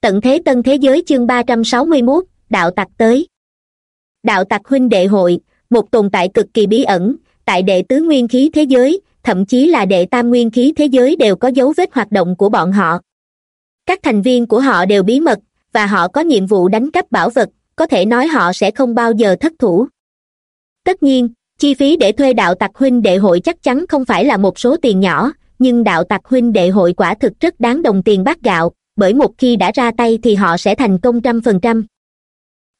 tận thế tân thế giới chương ba trăm sáu mươi mốt, đạo tặc tới. Đạo tặc huynh đệ hội, một tồn tại cực kỳ bí ẩn, tại đệ tứ nguyên khí thế giới, thậm chí là đệ tam nguyên khí thế giới đều có dấu vết hoạt động của bọn họ. Các thành viên của họ đều bí mật, và họ có nhiệm vụ đánh cắp bảo vật, có thể nói họ sẽ không bao giờ thất thủ. Tất nhiên, chi phí để thuê đạo tặc huynh đệ hội chắc chắn không phải là một số tiền nhỏ, nhưng đạo tặc huynh đệ hội quả thực rất đáng đồng tiền bát gạo bởi một khi đã ra tay thì họ sẽ thành công trăm phần trăm.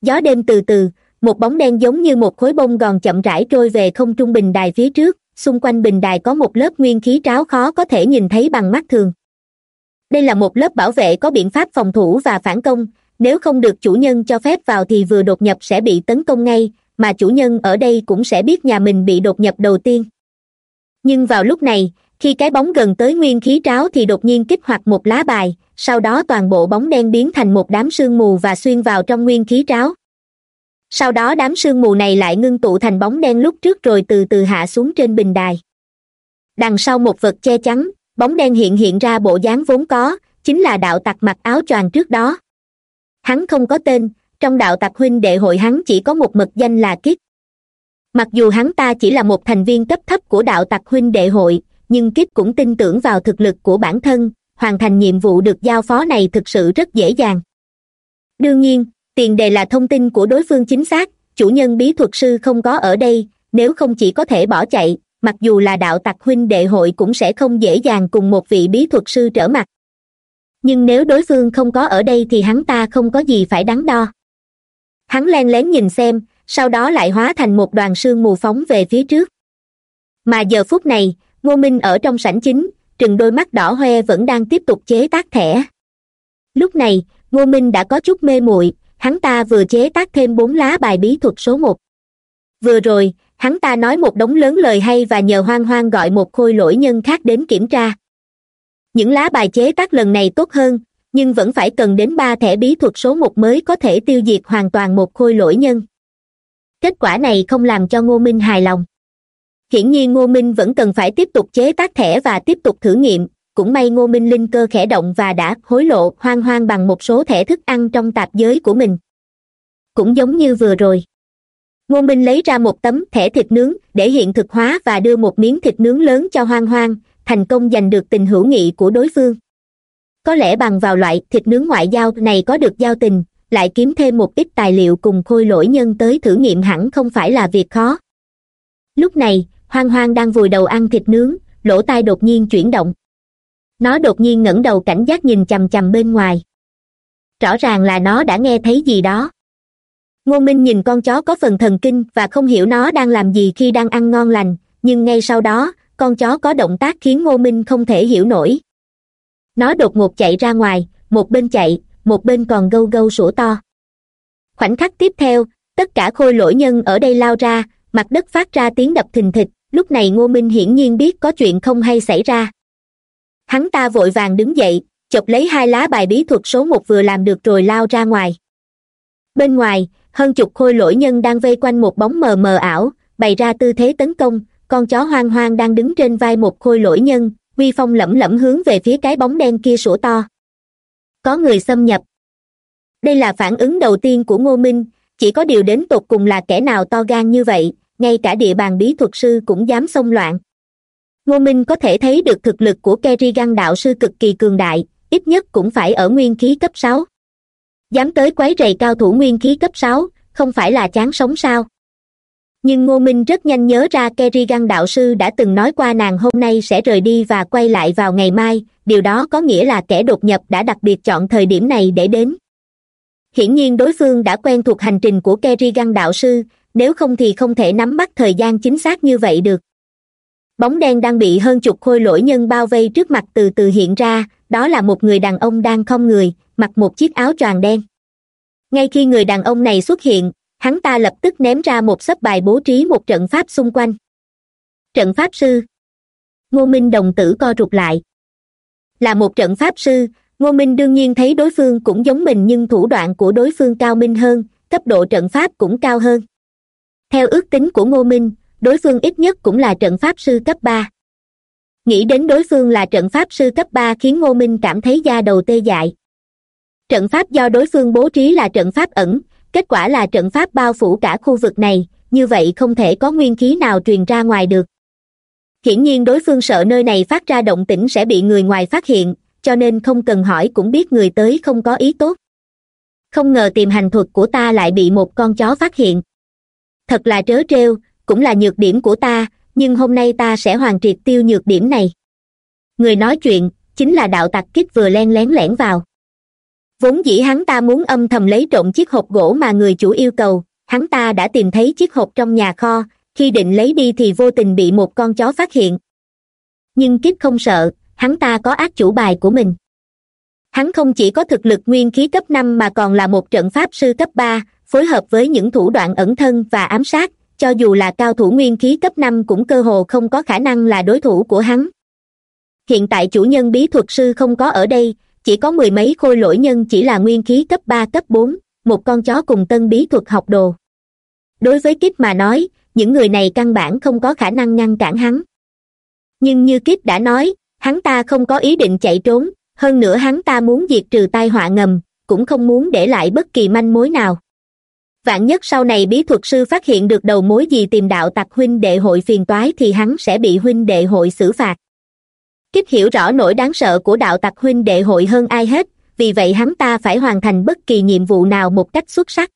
Gió đêm từ từ, một bóng đen giống như một khối bông gòn chậm rãi trôi về không trung bình đài phía trước, xung quanh bình đài có một lớp nguyên khí tráo khó có thể nhìn thấy bằng mắt thường. Đây là một lớp bảo vệ có biện pháp phòng thủ và phản công, nếu không được chủ nhân cho phép vào thì vừa đột nhập sẽ bị tấn công ngay, mà chủ nhân ở đây cũng sẽ biết nhà mình bị đột nhập đầu tiên. Nhưng vào lúc này khi cái bóng gần tới nguyên khí tráo thì đột nhiên kích hoạt một lá bài, sau đó toàn bộ bóng đen biến thành một đám sương mù và xuyên vào trong nguyên khí tráo. Sau đó đám sương mù này lại ngưng tụ thành bóng đen lúc trước rồi từ từ hạ xuống trên bình đài. Đằng sau một vật che chắn, bóng đen hiện hiện ra bộ dáng vốn có, chính là đạo tặc mặc áo choàng trước đó. Hắn không có tên, trong đạo tặc huynh đệ hội hắn chỉ có một mật danh là kiết mặc dù hắn ta chỉ là một thành viên cấp thấp của đạo tặc huynh đệ hội nhưng kiếp cũng tin tưởng vào thực lực của bản thân, hoàn thành nhiệm vụ được giao phó này thực sự rất dễ dàng. Đương nhiên, tiền đề là thông tin của đối phương chính xác, chủ nhân bí thuật sư không có ở đây, nếu không chỉ có thể bỏ chạy, mặc dù là đạo tặc huynh đệ hội cũng sẽ không dễ dàng cùng một vị bí thuật sư trở mặt. Nhưng nếu đối phương không có ở đây thì hắn ta không có gì phải đắn đo. Hắn len lén nhìn xem, sau đó lại hóa thành một đoàn sương mù phóng về phía trước. Mà giờ phút này ngô minh ở trong sảnh chính, trừng đôi mắt đỏ hoe vẫn đang tiếp tục chế tác thẻ. Lúc này, ngô minh đã có chút mê muội, hắn ta vừa chế tác thêm bốn lá bài bí thuật số một. Vừa rồi, hắn ta nói một đống lớn lời hay và nhờ hoang hoang gọi một khôi lỗi nhân khác đến kiểm tra. Những lá bài chế tác lần này tốt hơn, nhưng vẫn phải cần đến ba thẻ bí thuật số một mới có thể tiêu diệt hoàn toàn một khôi lỗi nhân. Kết quả này không làm cho ngô minh hài lòng hiển nhiên ngô minh vẫn cần phải tiếp tục chế tác thẻ và tiếp tục thử nghiệm. Cũng may ngô minh linh cơ khẽ động và đã hối lộ, hoang hoang bằng một số thẻ thức ăn trong tạp giới của mình. Cũng giống như vừa rồi. Ngô minh lấy ra một tấm thẻ thịt nướng để hiện thực hóa và đưa một miếng thịt nướng lớn cho hoang hoang, thành công giành được tình hữu nghị của đối phương. Có lẽ bằng vào loại thịt nướng ngoại giao này có được giao tình, lại kiếm thêm một ít tài liệu cùng khôi lỗi nhân tới thử nghiệm hẳn không phải là việc khó. Lúc này hoang hoang đang vùi đầu ăn thịt nướng, lỗ tai đột nhiên chuyển động. Nó đột nhiên ngẩng đầu cảnh giác nhìn chằm chằm bên ngoài. Rõ ràng là nó đã nghe thấy gì đó. Ngô minh nhìn con chó có phần thần kinh và không hiểu nó đang làm gì khi đang ăn ngon lành, nhưng ngay sau đó, con chó có động tác khiến ngô minh không thể hiểu nổi. Nó đột ngột chạy ra ngoài, một bên chạy, một bên còn gâu gâu sủa to. Khoảnh khắc tiếp theo, tất cả khôi lỗi nhân ở đây lao ra, mặt đất phát ra tiếng đập thình thịch lúc này ngô minh hiển nhiên biết có chuyện không hay xảy ra. Hắn ta vội vàng đứng dậy chộp lấy hai lá bài bí thuật số một vừa làm được rồi lao ra ngoài. Bên ngoài, hơn chục khôi lỗi nhân đang vây quanh một bóng mờ mờ ảo, bày ra tư thế tấn công, con chó hoang hoang đang đứng trên vai một khôi lỗi nhân, uy phong lẩm lẩm hướng về phía cái bóng đen kia sủa to. Có người xâm nhập. Đây là phản ứng đầu tiên của ngô minh, chỉ có điều đến tột cùng là kẻ nào to gan như vậy ngay cả địa bàn bí thuật sư cũng dám xông loạn. Ngô minh có thể thấy được thực lực của kerrigan đạo sư cực kỳ cường đại, ít nhất cũng phải ở nguyên khí cấp sáu. Dám tới quấy rầy cao thủ nguyên khí cấp sáu, không phải là chán sống sao? Nhưng ngô minh rất nhanh nhớ ra kerrigan đạo sư đã từng nói qua nàng hôm nay sẽ rời đi và quay lại vào ngày mai, điều đó có nghĩa là kẻ đột nhập đã đặc biệt chọn thời điểm này để đến. Hiển nhiên đối phương đã quen thuộc hành trình của kerrigan đạo sư nếu không thì không thể nắm bắt thời gian chính xác như vậy được. Bóng đen đang bị hơn chục khôi lỗi nhân bao vây trước mặt từ từ hiện ra, đó là một người đàn ông đang không người, mặc một chiếc áo choàng đen. Ngay khi người đàn ông này xuất hiện, hắn ta lập tức ném ra một sấp bài bố trí một trận pháp xung quanh. Trận pháp sư. Ngô minh đồng tử co rụt lại. Là một trận pháp sư, ngô minh đương nhiên thấy đối phương cũng giống mình nhưng thủ đoạn của đối phương cao minh hơn, cấp độ trận pháp cũng cao hơn theo ước tính của ngô minh, đối phương ít nhất cũng là trận pháp sư cấp ba. Nghĩ đến đối phương là trận pháp sư cấp ba khiến ngô minh cảm thấy da đầu tê dại. Trận pháp do đối phương bố trí là trận pháp ẩn, kết quả là trận pháp bao phủ cả khu vực này, như vậy không thể có nguyên khí nào truyền ra ngoài được. Hiển nhiên đối phương sợ nơi này phát ra động tĩnh sẽ bị người ngoài phát hiện, cho nên không cần hỏi cũng biết người tới không có ý tốt. Không ngờ tìm hành thuật của ta lại bị một con chó phát hiện thật là trớ trêu, cũng là nhược điểm của ta, nhưng hôm nay ta sẽ hoàn triệt tiêu nhược điểm này. Người nói chuyện, chính là đạo tặc kích vừa len lén lẻn vào. Vốn dĩ hắn ta muốn âm thầm lấy trộm chiếc hộp gỗ mà người chủ yêu cầu, hắn ta đã tìm thấy chiếc hộp trong nhà kho, khi định lấy đi thì vô tình bị một con chó phát hiện. Nhưng kích không sợ, hắn ta có ác chủ bài của mình. Hắn không chỉ có thực lực nguyên khí cấp năm mà còn là một trận pháp sư cấp ba phối hợp với những thủ đoạn ẩn thân và ám sát, cho dù là cao thủ nguyên khí cấp năm cũng cơ hồ không có khả năng là đối thủ của hắn. Hiện tại chủ nhân bí thuật sư không có ở đây, chỉ có mười mấy khôi lỗi nhân chỉ là nguyên khí cấp ba, cấp bốn, một con chó cùng tân bí thuật học đồ. Đối với kiếp mà nói, những người này căn bản không có khả năng ngăn cản hắn. Nhưng như kiếp đã nói, hắn ta không có ý định chạy trốn, hơn nữa hắn ta muốn diệt trừ tai họa ngầm, cũng không muốn để lại bất kỳ manh mối nào vạn nhất sau này bí thuật sư phát hiện được đầu mối gì tìm đạo tặc huynh đệ hội phiền toái thì hắn sẽ bị huynh đệ hội xử phạt. Kích hiểu rõ nỗi đáng sợ của đạo tặc huynh đệ hội hơn ai hết, vì vậy hắn ta phải hoàn thành bất kỳ nhiệm vụ nào một cách xuất sắc.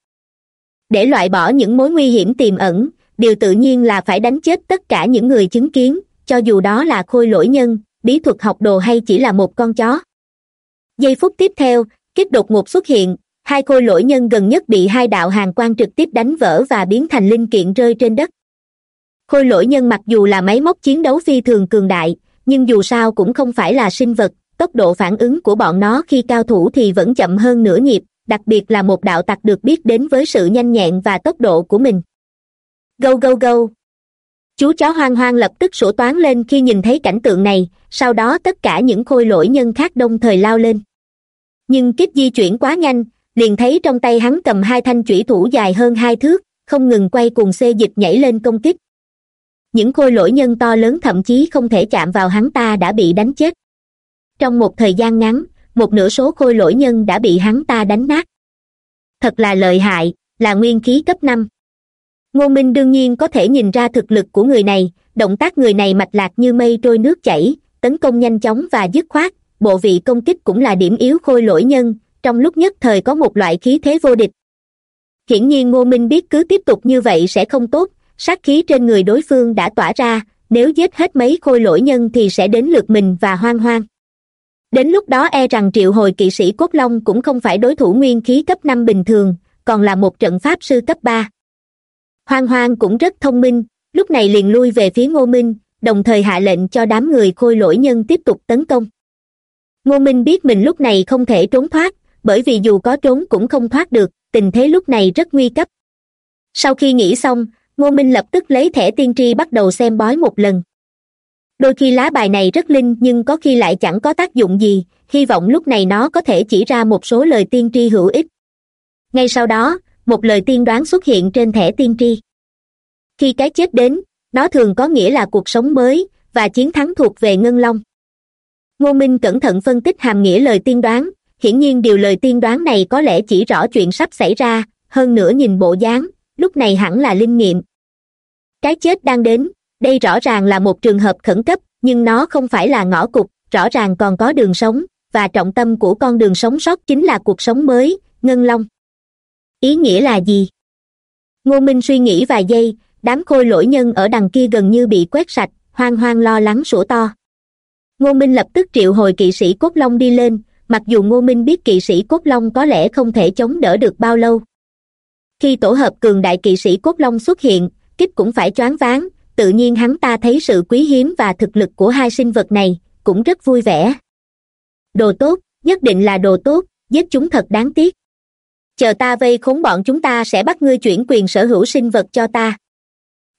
Để loại bỏ những mối nguy hiểm tiềm ẩn, điều tự nhiên là phải đánh chết tất cả những người chứng kiến, cho dù đó là khôi lỗi nhân, bí thuật học đồ hay chỉ là một con chó. Giây phút tiếp theo, kích đột ngột xuất hiện hai khôi lỗi nhân gần nhất bị hai đạo hàng quan trực tiếp đánh vỡ và biến thành linh kiện rơi trên đất. Khôi lỗi nhân mặc dù là máy móc chiến đấu phi thường cường đại, nhưng dù sao cũng không phải là sinh vật, tốc độ phản ứng của bọn nó khi cao thủ thì vẫn chậm hơn nửa nhịp, đặc biệt là một đạo tặc được biết đến với sự nhanh nhẹn và tốc độ của mình. Gâu gâu gâu. Chú chó hoang hoang lập tức sổ toán lên khi nhìn thấy cảnh tượng này, sau đó tất cả những khôi lỗi nhân khác đông thời lao lên. Nhưng kíp di chuyển quá nhanh liền thấy trong tay hắn cầm hai thanh chủy thủ dài hơn hai thước, không ngừng quay cùng xê dịch nhảy lên công kích. Những khôi lỗi nhân to lớn thậm chí không thể chạm vào hắn ta đã bị đánh chết. Trong một thời gian ngắn, một nửa số khôi lỗi nhân đã bị hắn ta đánh nát. Thật là lợi hại, là nguyên khí cấp năm. Ngô minh đương nhiên có thể nhìn ra thực lực của người này, động tác người này mạch lạc như mây trôi nước chảy, tấn công nhanh chóng và dứt khoát, bộ vị công kích cũng là điểm yếu khôi lỗi nhân trong lúc nhất thời có một loại khí thế vô địch. Hiển nhiên ngô minh biết cứ tiếp tục như vậy sẽ không tốt, sát khí trên người đối phương đã tỏa ra, nếu giết hết mấy khôi lỗi nhân thì sẽ đến lượt mình và hoang hoang. Đến lúc đó e rằng triệu hồi kỵ sĩ cốt long cũng không phải đối thủ nguyên khí cấp năm bình thường, còn là một trận pháp sư cấp ba. Hoang hoang cũng rất thông minh, lúc này liền lui về phía ngô minh, đồng thời hạ lệnh cho đám người khôi lỗi nhân tiếp tục tấn công. Ngô minh biết mình lúc này không thể trốn thoát bởi vì dù có trốn cũng không thoát được, tình thế lúc này rất nguy cấp. Sau khi nghĩ xong, ngô minh lập tức lấy thẻ tiên tri bắt đầu xem bói một lần. Đôi khi lá bài này rất linh nhưng có khi lại chẳng có tác dụng gì, hy vọng lúc này nó có thể chỉ ra một số lời tiên tri hữu ích. Ngay sau đó, một lời tiên đoán xuất hiện trên thẻ tiên tri. Khi cái chết đến, nó thường có nghĩa là cuộc sống mới, và chiến thắng thuộc về ngân long. Ngô minh cẩn thận phân tích hàm nghĩa lời tiên đoán hiển nhiên điều lời tiên đoán này có lẽ chỉ rõ chuyện sắp xảy ra, hơn nữa nhìn bộ dáng, lúc này hẳn là linh nghiệm. Cái chết đang đến, đây rõ ràng là một trường hợp khẩn cấp, nhưng nó không phải là ngõ cụt, rõ ràng còn có đường sống, và trọng tâm của con đường sống sót chính là cuộc sống mới, ngân long. Ý nghĩa là gì? Ngô minh suy nghĩ vài giây, đám khôi lỗi nhân ở đằng kia gần như bị quét sạch, hoang hoang lo lắng sủa to. Ngô minh lập tức triệu hồi kỵ sĩ cốt long đi lên mặc dù ngô minh biết kỵ sĩ cốt long có lẽ không thể chống đỡ được bao lâu. Khi tổ hợp cường đại kỵ sĩ cốt long xuất hiện, kích cũng phải choáng váng, tự nhiên hắn ta thấy sự quý hiếm và thực lực của hai sinh vật này, cũng rất vui vẻ. Đồ tốt, nhất định là đồ tốt, giết chúng thật đáng tiếc. Chờ ta vây khốn bọn chúng ta sẽ bắt ngươi chuyển quyền sở hữu sinh vật cho ta.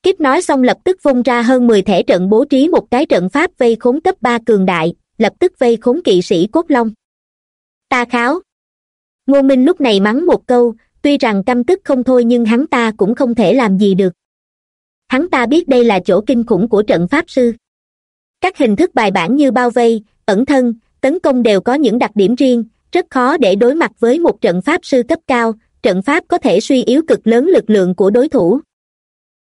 Kíp nói xong lập tức vung ra hơn mười thẻ trận bố trí một cái trận pháp vây khốn cấp ba cường đại, lập tức vây khốn kỵ sĩ cốt long ta kháo. Ngô minh lúc này mắng một câu, tuy rằng căm tức không thôi nhưng hắn ta cũng không thể làm gì được. Hắn ta biết đây là chỗ kinh khủng của trận pháp sư. Các hình thức bài bản như bao vây, ẩn thân, tấn công đều có những đặc điểm riêng, rất khó để đối mặt với một trận pháp sư cấp cao, trận pháp có thể suy yếu cực lớn lực lượng của đối thủ.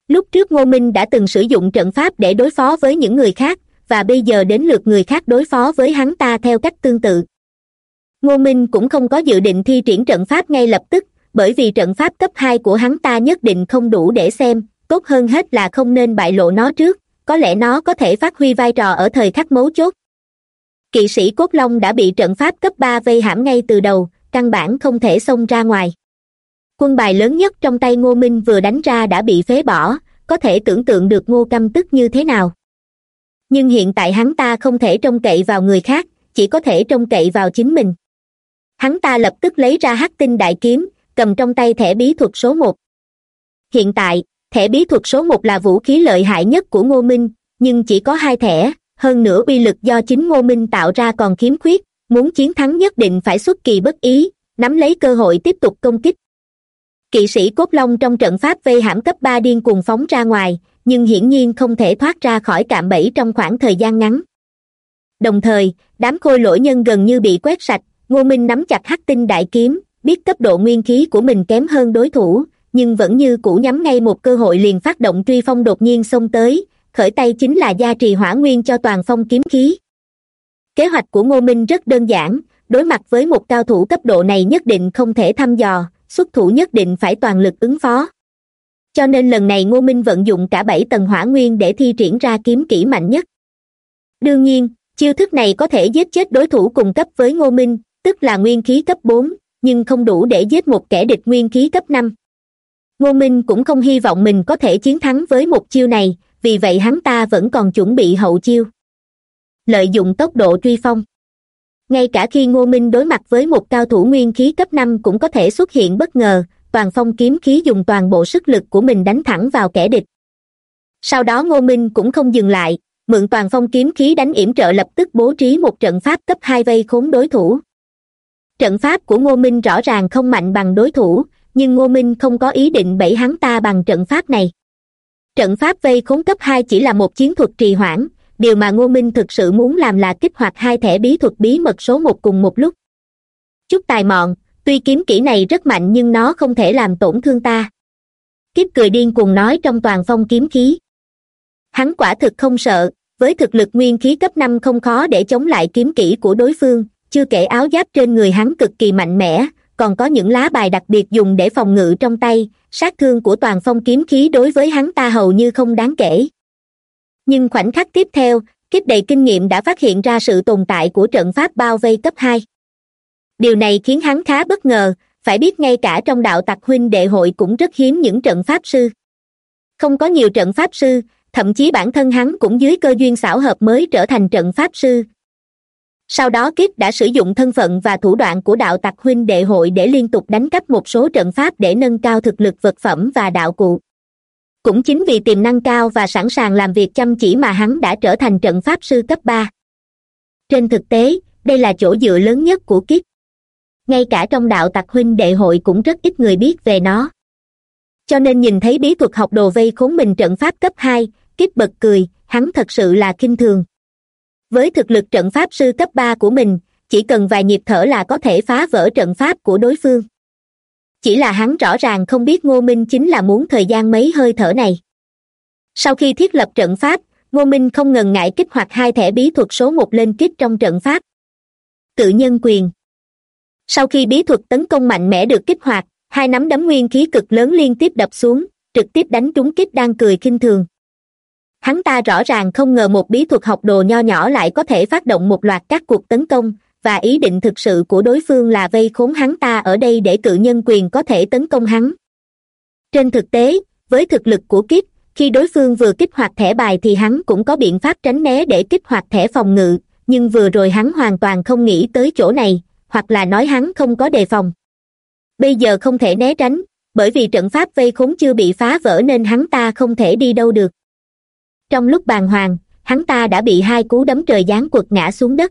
Lúc trước ngô minh đã từng sử dụng trận pháp để đối phó với những người khác, và bây giờ đến lượt người khác đối phó với hắn ta theo cách tương tự ngô minh cũng không có dự định thi triển trận pháp ngay lập tức, bởi vì trận pháp cấp hai của hắn ta nhất định không đủ để xem, tốt hơn hết là không nên bại lộ nó trước, có lẽ nó có thể phát huy vai trò ở thời khắc mấu chốt. Kỵ sĩ cốt long đã bị trận pháp cấp ba vây hãm ngay từ đầu, căn bản không thể xông ra ngoài. Quân bài lớn nhất trong tay ngô minh vừa đánh ra đã bị phế bỏ, có thể tưởng tượng được ngô căm tức như thế nào. Nhưng hiện tại hắn ta không thể trông cậy vào người khác, chỉ có thể trông cậy vào chính mình hắn ta lập tức lấy ra hắc tinh đại kiếm, cầm trong tay thẻ bí thuật số một. Hiện tại, thẻ bí thuật số một là vũ khí lợi hại nhất của ngô minh, nhưng chỉ có hai thẻ, hơn nữa uy lực do chính ngô minh tạo ra còn khiếm khuyết, muốn chiến thắng nhất định phải xuất kỳ bất ý, nắm lấy cơ hội tiếp tục công kích. Kỵ sĩ cốt long trong trận pháp vây hãm cấp ba điên cuồng phóng ra ngoài, nhưng hiển nhiên không thể thoát ra khỏi cạm bẫy trong khoảng thời gian ngắn. Đồng thời, đám khôi lỗi nhân gần như bị quét sạch ngô minh nắm chặt hắc tinh đại kiếm, biết cấp độ nguyên khí của mình kém hơn đối thủ, nhưng vẫn như cũ nhắm ngay một cơ hội liền phát động truy phong đột nhiên xông tới, khởi tay chính là gia trì hỏa nguyên cho toàn phong kiếm khí. Kế hoạch của ngô minh rất đơn giản, đối mặt với một cao thủ cấp độ này nhất định không thể thăm dò, xuất thủ nhất định phải toàn lực ứng phó. Cho nên lần này ngô minh vận dụng cả bảy tầng hỏa nguyên để thi triển ra kiếm kỹ mạnh nhất. Đương nhiên, chiêu thức này có thể giết chết đối thủ cùng cấp với ngô minh tức là nguyên khí cấp bốn, nhưng không đủ để giết một kẻ địch nguyên khí cấp năm. Ngô minh cũng không hy vọng mình có thể chiến thắng với một chiêu này, vì vậy hắn ta vẫn còn chuẩn bị hậu chiêu. Lợi dụng tốc độ truy phong. Ngay cả khi ngô minh đối mặt với một cao thủ nguyên khí cấp năm cũng có thể xuất hiện bất ngờ, toàn phong kiếm khí dùng toàn bộ sức lực của mình đánh thẳng vào kẻ địch. Sau đó ngô minh cũng không dừng lại, mượn toàn phong kiếm khí đánh yểm trợ lập tức bố trí một trận pháp cấp hai vây khốn đối thủ trận pháp của ngô minh rõ ràng không mạnh bằng đối thủ, nhưng ngô minh không có ý định bẫy hắn ta bằng trận pháp này. Trận pháp vây khốn cấp hai chỉ là một chiến thuật trì hoãn, điều mà ngô minh thực sự muốn làm là kích hoạt hai thẻ bí thuật bí mật số một cùng một lúc. Chút tài mọn, tuy kiếm kỹ này rất mạnh nhưng nó không thể làm tổn thương ta. Kiếp cười điên cuồng nói trong toàn phong kiếm khí. Hắn quả thực không sợ, với thực lực nguyên khí cấp năm không khó để chống lại kiếm kỹ của đối phương chưa kể áo giáp trên người hắn cực kỳ mạnh mẽ, còn có những lá bài đặc biệt dùng để phòng ngự trong tay, sát thương của toàn phong kiếm khí đối với hắn ta hầu như không đáng kể. Nhưng khoảnh khắc tiếp theo, kiếp đầy kinh nghiệm đã phát hiện ra sự tồn tại của trận pháp bao vây cấp hai. Điều này khiến hắn khá bất ngờ, phải biết ngay cả trong đạo tặc huynh đệ hội cũng rất hiếm những trận pháp sư. Không có nhiều trận pháp sư, thậm chí bản thân hắn cũng dưới cơ duyên xảo hợp mới trở thành trận pháp sư sau đó kiếp đã sử dụng thân phận và thủ đoạn của đạo tặc huynh đệ hội để liên tục đánh cắp một số trận pháp để nâng cao thực lực vật phẩm và đạo cụ. Cũng chính vì tiềm năng cao và sẵn sàng làm việc chăm chỉ mà hắn đã trở thành trận pháp sư cấp ba. Trên thực tế, đây là chỗ dựa lớn nhất của kiếp ngay cả trong đạo tặc huynh đệ hội cũng rất ít người biết về nó. Cho nên nhìn thấy bí thuật học đồ vây khốn mình trận pháp cấp hai kiếp bật cười, hắn thật sự là kinh thường với thực lực trận pháp sư cấp ba của mình, chỉ cần vài nhịp thở là có thể phá vỡ trận pháp của đối phương. Chỉ là hắn rõ ràng không biết ngô minh chính là muốn thời gian mấy hơi thở này. Sau khi thiết lập trận pháp, ngô minh không ngần ngại kích hoạt hai thẻ bí thuật số một lên kích trong trận pháp. Cự nhân quyền. Sau khi bí thuật tấn công mạnh mẽ được kích hoạt, hai nắm đấm nguyên khí cực lớn liên tiếp đập xuống, trực tiếp đánh trúng kích đang cười khinh thường hắn ta rõ ràng không ngờ một bí thuật học đồ nho nhỏ lại có thể phát động một loạt các cuộc tấn công, và ý định thực sự của đối phương là vây khốn hắn ta ở đây để cự nhân quyền có thể tấn công hắn. Trên thực tế, với thực lực của kiếp khi đối phương vừa kích hoạt thẻ bài thì hắn cũng có biện pháp tránh né để kích hoạt thẻ phòng ngự, nhưng vừa rồi hắn hoàn toàn không nghĩ tới chỗ này, hoặc là nói hắn không có đề phòng. Bây giờ không thể né tránh, bởi vì trận pháp vây khốn chưa bị phá vỡ nên hắn ta không thể đi đâu được trong lúc bàng hoàng, hắn ta đã bị hai cú đấm trời giáng quật ngã xuống đất.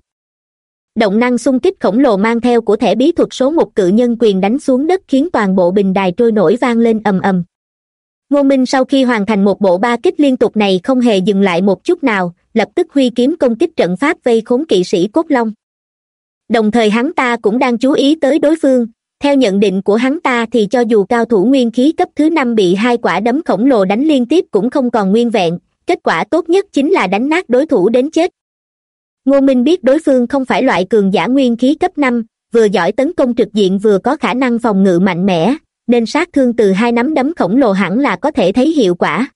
Động năng xung kích khổng lồ mang theo của thẻ bí thuật số một cự nhân quyền đánh xuống đất khiến toàn bộ bình đài trôi nổi vang lên ầm ầm. Ngô minh sau khi hoàn thành một bộ ba kích liên tục này không hề dừng lại một chút nào, lập tức huy kiếm công kích trận pháp vây khốn kỵ sĩ cốt long. Đồng thời hắn ta cũng đang chú ý tới đối phương. Theo nhận định của hắn ta thì cho dù cao thủ nguyên khí cấp thứ năm bị hai quả đấm khổng lồ đánh liên tiếp cũng không còn nguyên vẹn kết quả tốt nhất chính là đánh nát đối thủ đến chết. Ngô minh biết đối phương không phải loại cường giả nguyên khí cấp năm, vừa giỏi tấn công trực diện vừa có khả năng phòng ngự mạnh mẽ, nên sát thương từ hai nắm đấm khổng lồ hẳn là có thể thấy hiệu quả.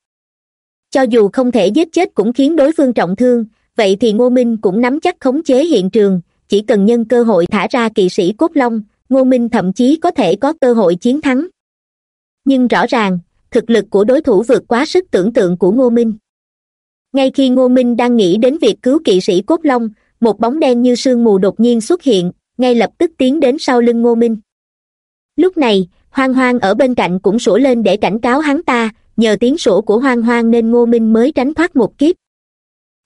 Cho dù không thể giết chết cũng khiến đối phương trọng thương, vậy thì ngô minh cũng nắm chắc khống chế hiện trường, chỉ cần nhân cơ hội thả ra kỵ sĩ cốt long, ngô minh thậm chí có thể có cơ hội chiến thắng. Nhưng rõ ràng, thực lực của đối thủ vượt quá sức tưởng tượng của ngô minh ngay khi ngô minh đang nghĩ đến việc cứu kỵ sĩ cốt long, một bóng đen như sương mù đột nhiên xuất hiện, ngay lập tức tiến đến sau lưng ngô minh. Lúc này, hoang hoang ở bên cạnh cũng sủa lên để cảnh cáo hắn ta, nhờ tiếng sủa của hoang hoang nên ngô minh mới tránh thoát một kiếp.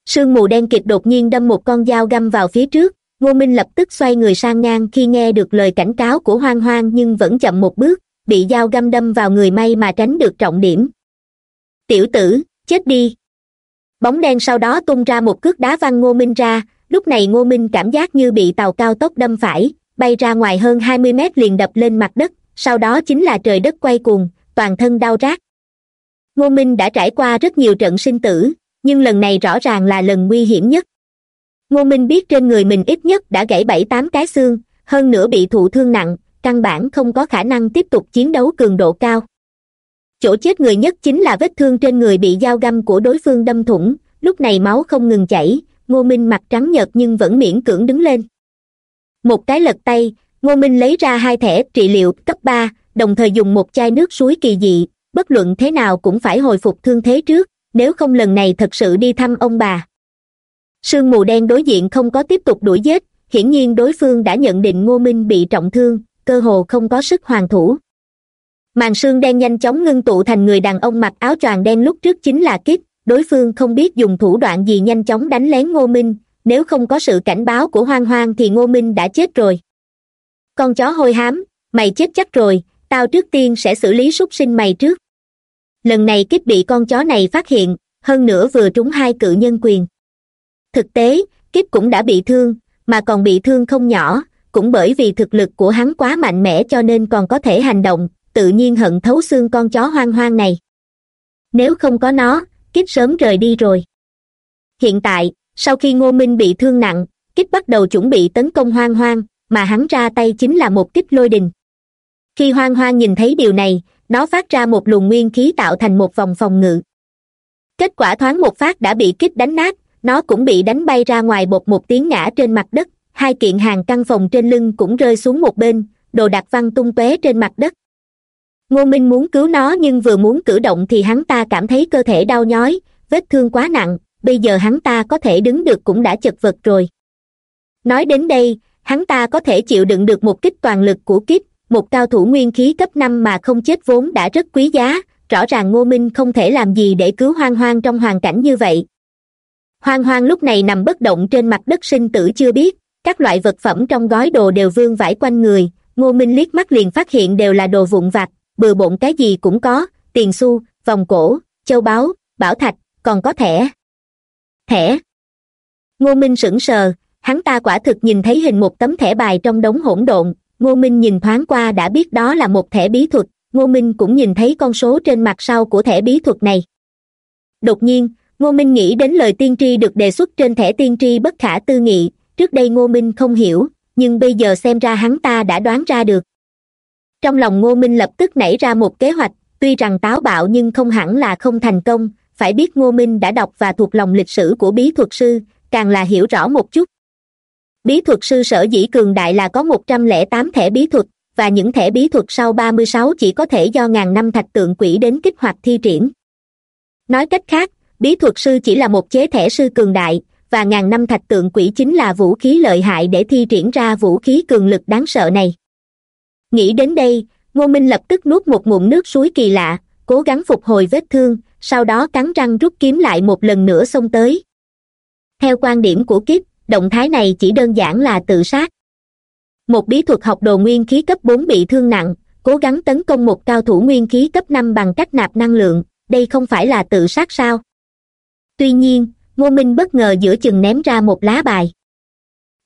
Sương mù đen kịt đột nhiên đâm một con dao găm vào phía trước, ngô minh lập tức xoay người sang ngang khi nghe được lời cảnh cáo của hoang hoang nhưng vẫn chậm một bước, bị dao găm đâm vào người may mà tránh được trọng điểm. Tiểu tử, chết đi! Bóng đen sau đó tung ra một cước đá văng ngô minh ra, lúc này ngô minh cảm giác như bị tàu cao tốc đâm phải, bay ra ngoài hơn hai mươi mét liền đập lên mặt đất, sau đó chính là trời đất quay cuồng, toàn thân đau rát. Ngô minh đã trải qua rất nhiều trận sinh tử, nhưng lần này rõ ràng là lần nguy hiểm nhất. Ngô minh biết trên người mình ít nhất đã gãy bảy tám cái xương, hơn nữa bị thụ thương nặng, căn bản không có khả năng tiếp tục chiến đấu cường độ cao chỗ chết người nhất chính là vết thương trên người bị dao găm của đối phương đâm thủng. Lúc này máu không ngừng chảy, ngô minh mặt trắng nhợt nhưng vẫn miễn cưỡng đứng lên. Một cái lật tay, ngô minh lấy ra hai thẻ trị liệu cấp ba, đồng thời dùng một chai nước suối kỳ dị. Bất luận thế nào cũng phải hồi phục thương thế trước, nếu không lần này thật sự đi thăm ông bà. Sương mù đen đối diện không có tiếp tục đuổi giết, hiển nhiên đối phương đã nhận định ngô minh bị trọng thương, cơ hồ không có sức hoàn thủ màn sương đen nhanh chóng ngưng tụ thành người đàn ông mặc áo choàng đen lúc trước chính là Kiếp đối phương không biết dùng thủ đoạn gì nhanh chóng đánh lén ngô minh. Nếu không có sự cảnh báo của hoang hoang thì ngô minh đã chết rồi. Con chó hôi hám, mày chết chắc rồi, tao trước tiên sẽ xử lý súc sinh mày trước. Lần này Kiếp bị con chó này phát hiện, hơn nữa vừa trúng hai cự nhân quyền. Thực tế Kiếp cũng đã bị thương, mà còn bị thương không nhỏ, cũng bởi vì thực lực của hắn quá mạnh mẽ cho nên còn có thể hành động tự nhiên hận thấu xương con chó hoang hoang này. Nếu không có nó kích sớm rời đi rồi. Hiện tại, sau khi ngô minh bị thương nặng kích bắt đầu chuẩn bị tấn công hoang hoang, mà hắn ra tay chính là một kích lôi đình. Khi hoang hoang nhìn thấy điều này, nó phát ra một luồng nguyên khí tạo thành một vòng phòng ngự. Kết quả thoáng một phát đã bị kích đánh nát, nó cũng bị đánh bay ra ngoài bột một tiếng ngã trên mặt đất, hai kiện hàng căn phòng trên lưng cũng rơi xuống một bên, đồ đạc văng tung tóe trên mặt đất ngô minh muốn cứu nó nhưng vừa muốn cử động thì hắn ta cảm thấy cơ thể đau nhói, vết thương quá nặng, bây giờ hắn ta có thể đứng được cũng đã chật vật rồi. Nói đến đây, hắn ta có thể chịu đựng được một kích toàn lực của kiếp, một cao thủ nguyên khí cấp năm mà không chết vốn đã rất quý giá, rõ ràng ngô minh không thể làm gì để cứu hoang hoang trong hoàn cảnh như vậy. Hoang hoang lúc này nằm bất động trên mặt đất sinh tử chưa biết, các loại vật phẩm trong gói đồ đều vương vãi quanh người, ngô minh liếc mắt liền phát hiện đều là đồ vụn vặt bừa bộn cái gì cũng có, tiền xu, vòng cổ, châu báu, bảo thạch, còn có thẻ. Thẻ. Ngô minh sững sờ, hắn ta quả thực nhìn thấy hình một tấm thẻ bài trong đống hỗn độn. Ngô minh nhìn thoáng qua đã biết đó là một thẻ bí thuật. Ngô minh cũng nhìn thấy con số trên mặt sau của thẻ bí thuật này. Đột nhiên, ngô minh nghĩ đến lời tiên tri được đề xuất trên thẻ tiên tri bất khả tư nghị. Trước đây ngô minh không hiểu, nhưng bây giờ xem ra hắn ta đã đoán ra được trong lòng ngô minh lập tức nảy ra một kế hoạch, tuy rằng táo bạo nhưng không hẳn là không thành công, phải biết ngô minh đã đọc và thuộc lòng lịch sử của bí thuật sư, càng là hiểu rõ một chút. Bí thuật sư sở dĩ cường đại là có một trăm lẻ tám thẻ bí thuật, và những thẻ bí thuật sau ba mươi sáu chỉ có thể do ngàn năm thạch tượng quỷ đến kích hoạt thi triển. Nói cách khác, bí thuật sư chỉ là một chế thẻ sư cường đại, và ngàn năm thạch tượng quỷ chính là vũ khí lợi hại để thi triển ra vũ khí cường lực đáng sợ này nghĩ đến đây, ngô minh lập tức nuốt một ngụm nước suối kỳ lạ, cố gắng phục hồi vết thương, sau đó cắn răng rút kiếm lại một lần nữa xông tới. Theo quan điểm của kiếp, động thái này chỉ đơn giản là tự sát. Một bí thuật học đồ nguyên khí cấp bốn bị thương nặng, cố gắng tấn công một cao thủ nguyên khí cấp năm bằng cách nạp năng lượng, đây không phải là tự sát sao? Tuy nhiên, ngô minh bất ngờ giữa chừng ném ra một lá bài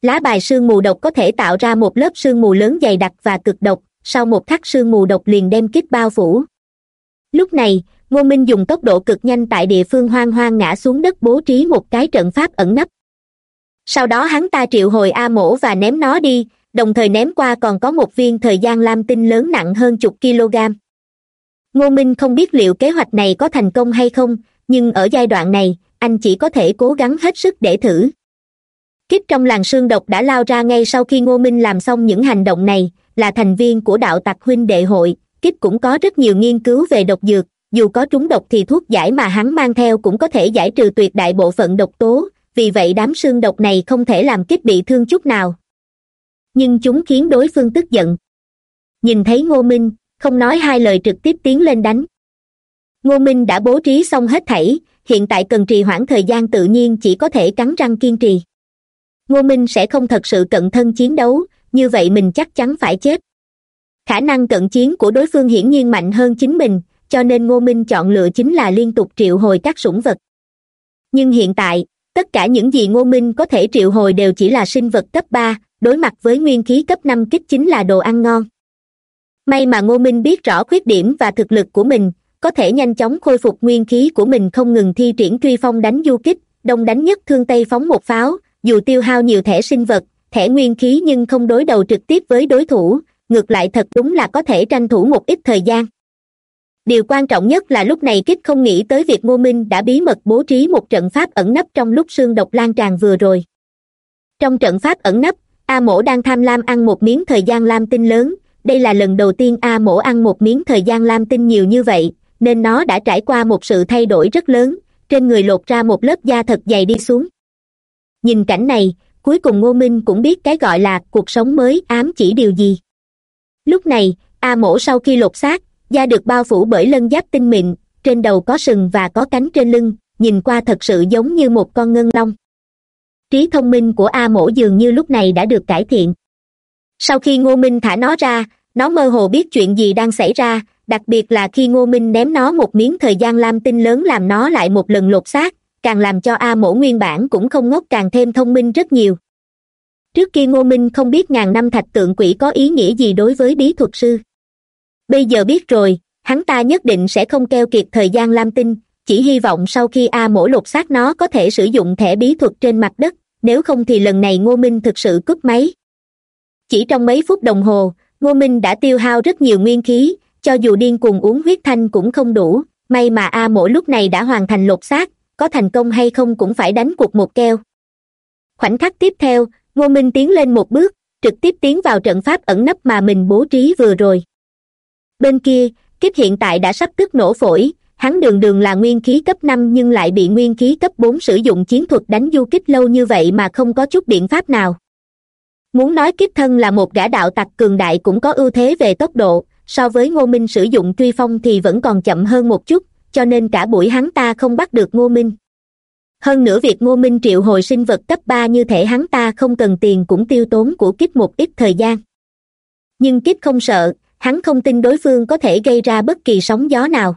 lá bài sương mù độc có thể tạo ra một lớp sương mù lớn dày đặc và cực độc, sau một thác sương mù độc liền đem kích bao phủ. Lúc này, ngô minh dùng tốc độ cực nhanh tại địa phương hoang hoang ngã xuống đất bố trí một cái trận pháp ẩn nấp. Sau đó hắn ta triệu hồi a mổ và ném nó đi, đồng thời ném qua còn có một viên thời gian lam tinh lớn nặng hơn chục kg. Ngô minh không biết liệu kế hoạch này có thành công hay không, nhưng ở giai đoạn này, anh chỉ có thể cố gắng hết sức để thử kích trong làng sương độc đã lao ra ngay sau khi ngô minh làm xong những hành động này, là thành viên của đạo tặc huynh đệ hội. Kích cũng có rất nhiều nghiên cứu về độc dược, dù có trúng độc thì thuốc giải mà hắn mang theo cũng có thể giải trừ tuyệt đại bộ phận độc tố, vì vậy đám xương độc này không thể làm kích bị thương chút nào. Nhưng chúng khiến đối phương tức giận. Nhìn thấy ngô minh, không nói hai lời trực tiếp tiến lên đánh. Ngô minh đã bố trí xong hết thảy, hiện tại cần trì hoãn thời gian tự nhiên chỉ có thể cắn răng kiên trì ngô minh sẽ không thật sự cận thân chiến đấu, như vậy mình chắc chắn phải chết. Khả năng cận chiến của đối phương hiển nhiên mạnh hơn chính mình, cho nên ngô minh chọn lựa chính là liên tục triệu hồi các sủng vật. Nhưng hiện tại, tất cả những gì ngô minh có thể triệu hồi đều chỉ là sinh vật cấp ba, đối mặt với nguyên khí cấp năm kích chính là đồ ăn ngon. May mà ngô minh biết rõ khuyết điểm và thực lực của mình, có thể nhanh chóng khôi phục nguyên khí của mình không ngừng thi triển truy phong đánh du kích, đông đánh nhất thương tây phóng một pháo dù tiêu hao nhiều thẻ sinh vật, thẻ nguyên khí nhưng không đối đầu trực tiếp với đối thủ, ngược lại thật đúng là có thể tranh thủ một ít thời gian. Điều quan trọng nhất là lúc này kích không nghĩ tới việc ngô minh đã bí mật bố trí một trận pháp ẩn nấp trong lúc xương độc lan tràn vừa rồi. Trong trận pháp ẩn nấp, a mổ đang tham lam ăn một miếng thời gian lam tinh lớn. Đây là lần đầu tiên a mổ ăn một miếng thời gian lam tinh nhiều như vậy, nên nó đã trải qua một sự thay đổi rất lớn. Trên người lột ra một lớp da thật dày đi xuống nhìn cảnh này, cuối cùng ngô minh cũng biết cái gọi là cuộc sống mới ám chỉ điều gì. Lúc này, a mổ sau khi lột xác, da được bao phủ bởi lân giáp tinh mịn, trên đầu có sừng và có cánh trên lưng, nhìn qua thật sự giống như một con ngân long. Trí thông minh của a mổ dường như lúc này đã được cải thiện. Sau khi ngô minh thả nó ra, nó mơ hồ biết chuyện gì đang xảy ra, đặc biệt là khi ngô minh ném nó một miếng thời gian lam tinh lớn làm nó lại một lần lột xác càng làm cho a mổ nguyên bản cũng không ngốc càng thêm thông minh rất nhiều. Trước kia ngô minh không biết ngàn năm thạch tượng quỷ có ý nghĩa gì đối với bí thuật sư. Bây giờ biết rồi, hắn ta nhất định sẽ không keo kiệt thời gian lam tinh, chỉ hy vọng sau khi a mổ lột xác nó có thể sử dụng thẻ bí thuật trên mặt đất, nếu không thì lần này ngô minh thực sự cướp máy. Chỉ trong mấy phút đồng hồ, ngô minh đã tiêu hao rất nhiều nguyên khí, cho dù điên cuồng uống huyết thanh cũng không đủ, may mà a mổ lúc này đã hoàn thành lột xác có thành công hay không cũng phải đánh cuộc một keo. Khoảnh khắc tiếp theo, ngô minh tiến lên một bước, trực tiếp tiến vào trận pháp ẩn nấp mà mình bố trí vừa rồi. Bên kia, Kiếp hiện tại đã sắp tức nổ phổi, hắn đường đường là nguyên khí cấp năm nhưng lại bị nguyên khí cấp bốn sử dụng chiến thuật đánh du kích lâu như vậy mà không có chút biện pháp nào. Muốn nói kiếp thân là một gã đạo tặc cường đại cũng có ưu thế về tốc độ, so với ngô minh sử dụng truy phong thì vẫn còn chậm hơn một chút cho nên cả buổi hắn ta không bắt được ngô minh. Hơn nữa việc ngô minh triệu hồi sinh vật cấp ba như thể hắn ta không cần tiền cũng tiêu tốn của Kiếp một ít thời gian. Nhưng Kiếp không sợ, hắn không tin đối phương có thể gây ra bất kỳ sóng gió nào.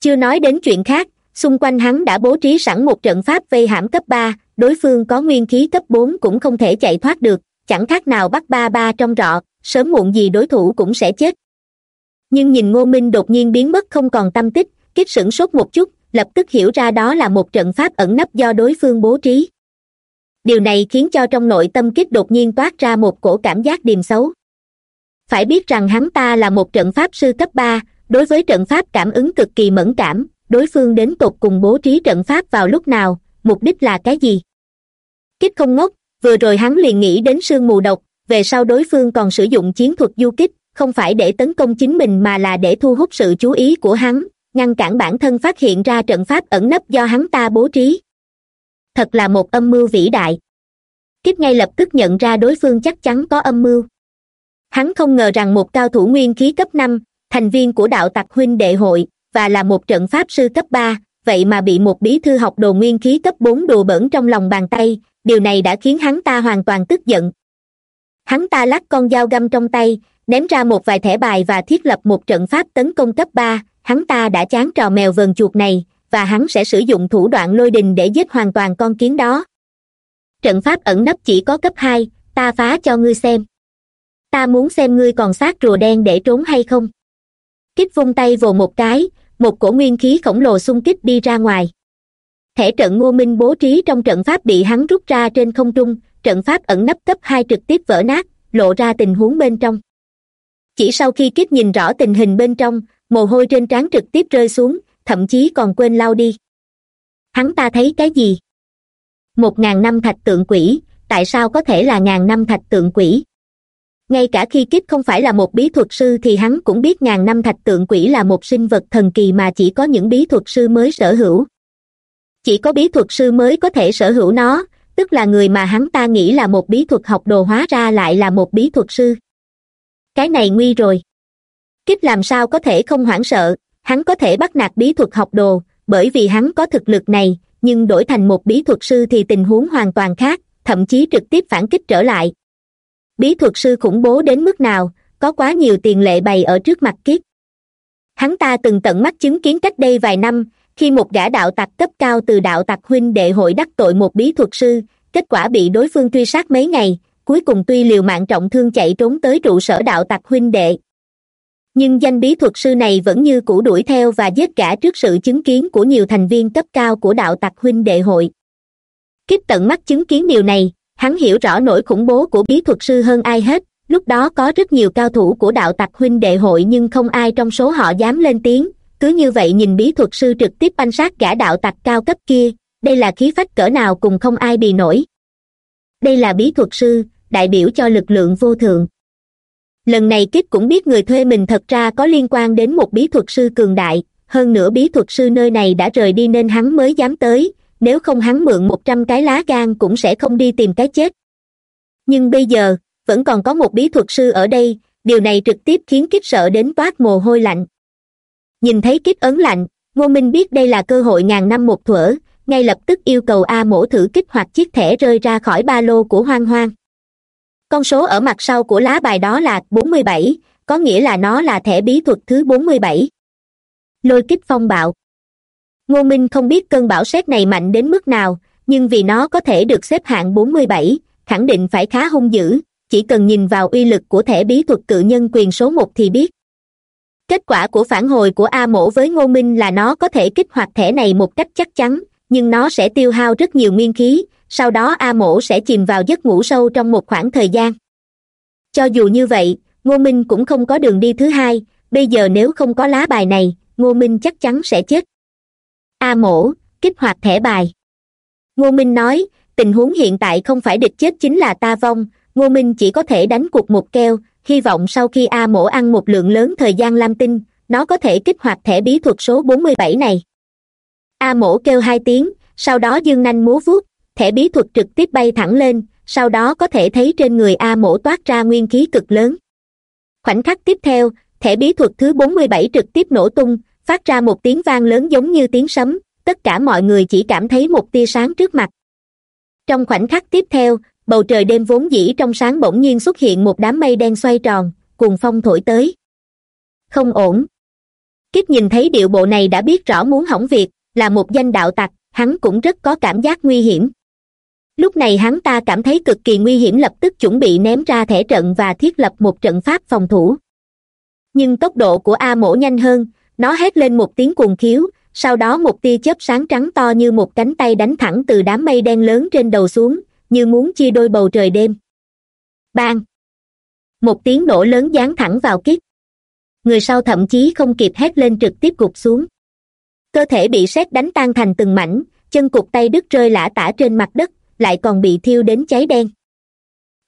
Chưa nói đến chuyện khác, xung quanh hắn đã bố trí sẵn một trận pháp vây hãm cấp ba, đối phương có nguyên khí cấp bốn cũng không thể chạy thoát được, chẳng khác nào bắt ba ba trong rọ, sớm muộn gì đối thủ cũng sẽ chết. Nhưng nhìn ngô minh đột nhiên biến mất không còn tâm tích kiếp sửng sốt một chút, lập tức hiểu ra đó là một trận pháp ẩn nấp do đối phương bố trí. Điều này khiến cho trong nội tâm kiếp đột nhiên toát ra một cổ cảm giác điềm xấu. Phải biết rằng hắn ta là một trận pháp sư cấp ba, đối với trận pháp cảm ứng cực kỳ mẫn cảm, đối phương đến tột cùng bố trí trận pháp vào lúc nào, mục đích là cái gì? Kích không ngốc, vừa rồi hắn liền nghĩ đến sương mù độc, về sau đối phương còn sử dụng chiến thuật du kích, không phải để tấn công chính mình mà là để thu hút sự chú ý của hắn ngăn cản bản thân phát hiện ra trận pháp ẩn nấp do hắn ta bố trí. Thật là một âm mưu vĩ đại. Kiếp ngay lập tức nhận ra đối phương chắc chắn có âm mưu. Hắn không ngờ rằng một cao thủ nguyên khí cấp năm, thành viên của đạo tặc huynh đệ hội, và là một trận pháp sư cấp ba, vậy mà bị một bí thư học đồ nguyên khí cấp bốn đùa bỡn trong lòng bàn tay, điều này đã khiến hắn ta hoàn toàn tức giận. Hắn ta lắc con dao găm trong tay ném ra một vài thẻ bài và thiết lập một trận pháp tấn công cấp ba. Hắn ta đã chán trò mèo vờn chuột này, và hắn sẽ sử dụng thủ đoạn lôi đình để giết hoàn toàn con kiến đó. Trận pháp ẩn nấp chỉ có cấp hai, ta phá cho ngươi xem. Ta muốn xem ngươi còn xác rùa đen để trốn hay không. Kích vung tay vồ một cái, một cổ nguyên khí khổng lồ xung kích đi ra ngoài. Thẻ trận ngô minh bố trí trong trận pháp bị hắn rút ra trên không trung, trận pháp ẩn nấp cấp hai trực tiếp vỡ nát, lộ ra tình huống bên trong chỉ sau khi kiếp nhìn rõ tình hình bên trong, mồ hôi trên trán trực tiếp rơi xuống, thậm chí còn quên lau đi. Hắn ta thấy cái gì? Một ngàn năm thạch tượng quỷ, tại sao có thể là ngàn năm thạch tượng quỷ? Ngay cả khi kiếp không phải là một bí thuật sư thì hắn cũng biết ngàn năm thạch tượng quỷ là một sinh vật thần kỳ mà chỉ có những bí thuật sư mới sở hữu. Chỉ có bí thuật sư mới có thể sở hữu nó, tức là người mà hắn ta nghĩ là một bí thuật học đồ hóa ra lại là một bí thuật sư cái này nguy rồi kiếp làm sao có thể không hoảng sợ, hắn có thể bắt nạt bí thuật học đồ, bởi vì hắn có thực lực này, nhưng đổi thành một bí thuật sư thì tình huống hoàn toàn khác, thậm chí trực tiếp phản kích trở lại bí thuật sư khủng bố đến mức nào, có quá nhiều tiền lệ bày ở trước mặt kiếp. hắn ta từng tận mắt chứng kiến cách đây vài năm, khi một gã đạo tặc cấp cao từ đạo tặc huynh đệ hội đắc tội một bí thuật sư, kết quả bị đối phương truy sát mấy ngày cuối cùng tuy liều mạng trọng thương chạy trốn tới trụ sở đạo tặc huynh đệ. Nhưng danh bí thuật sư này vẫn như cũ đuổi theo và giết cả trước sự chứng kiến của nhiều thành viên cấp cao của đạo tặc huynh đệ hội. Kích tận mắt chứng kiến điều này, hắn hiểu rõ nỗi khủng bố của bí thuật sư hơn ai hết. Lúc đó có rất nhiều cao thủ của đạo tặc huynh đệ hội nhưng không ai trong số họ dám lên tiếng. Cứ như vậy nhìn bí thuật sư trực tiếp banh sát cả đạo tặc cao cấp kia. Đây là khí phách cỡ nào cùng không ai bì nổi đây là bí thuật sư, đại biểu cho lực lượng vô thượng. Lần này kích cũng biết người thuê mình thật ra có liên quan đến một bí thuật sư cường đại, hơn nữa bí thuật sư nơi này đã rời đi nên hắn mới dám tới, nếu không hắn mượn một trăm cái lá gan cũng sẽ không đi tìm cái chết. Nhưng bây giờ, vẫn còn có một bí thuật sư ở đây, điều này trực tiếp khiến kích sợ đến toát mồ hôi lạnh. Nhìn thấy kích ấn lạnh, ngô minh biết đây là cơ hội ngàn năm một thuở ngay lập tức yêu cầu a mổ thử kích hoạt chiếc thẻ rơi ra khỏi ba lô của hoang hoang. Con số ở mặt sau của lá bài đó là bốn mươi bảy, có nghĩa là nó là thẻ bí thuật thứ bốn mươi bảy. Lôi kích phong bạo. Ngô minh không biết cơn bão xét này mạnh đến mức nào, nhưng vì nó có thể được xếp hạng bốn mươi bảy, khẳng định phải khá hung dữ, chỉ cần nhìn vào uy lực của thẻ bí thuật cự nhân quyền số một thì biết. Kết quả của phản hồi của a mổ với ngô minh là nó có thể kích hoạt thẻ này một cách chắc chắn nhưng nó sẽ tiêu hao rất nhiều nguyên khí, sau đó a mổ sẽ chìm vào giấc ngủ sâu trong một khoảng thời gian. Cho dù như vậy, ngô minh cũng không có đường đi thứ hai, bây giờ nếu không có lá bài này, ngô minh chắc chắn sẽ chết. A mổ, kích hoạt thẻ bài. Ngô minh nói, tình huống hiện tại không phải địch chết chính là ta vong, ngô minh chỉ có thể đánh cuộc một keo, hy vọng sau khi a mổ ăn một lượng lớn thời gian lam tinh, nó có thể kích hoạt thẻ bí thuật số bốn mươi bảy này a mổ kêu hai tiếng, sau đó dương nanh múa vuốt, thẻ bí thuật trực tiếp bay thẳng lên, sau đó có thể thấy trên người a mổ toát ra nguyên khí cực lớn. Khoảnh khắc tiếp theo, thẻ bí thuật thứ bốn mươi bảy trực tiếp nổ tung, phát ra một tiếng vang lớn giống như tiếng sấm, tất cả mọi người chỉ cảm thấy một tia sáng trước mặt. Trong khoảnh khắc tiếp theo, bầu trời đêm vốn dĩ trong sáng bỗng nhiên xuất hiện một đám mây đen xoay tròn cùng phong thổi tới. Không ổn. Kích nhìn thấy điệu bộ này đã biết rõ muốn hỏng việc là một danh đạo tặc, hắn cũng rất có cảm giác nguy hiểm. Lúc này hắn ta cảm thấy cực kỳ nguy hiểm lập tức chuẩn bị ném ra thẻ trận và thiết lập một trận pháp phòng thủ. Nhưng tốc độ của a mổ nhanh hơn, nó hét lên một tiếng cuồng khiếu, sau đó một tia chớp sáng trắng to như một cánh tay đánh thẳng từ đám mây đen lớn trên đầu xuống, như muốn chia đôi bầu trời đêm. Bang! Một tiếng nổ lớn giáng thẳng vào kít người sau thậm chí không kịp hét lên trực tiếp gục xuống cơ thể bị sét đánh tan thành từng mảnh, chân cụt tay đứt rơi lả tả trên mặt đất, lại còn bị thiêu đến cháy đen.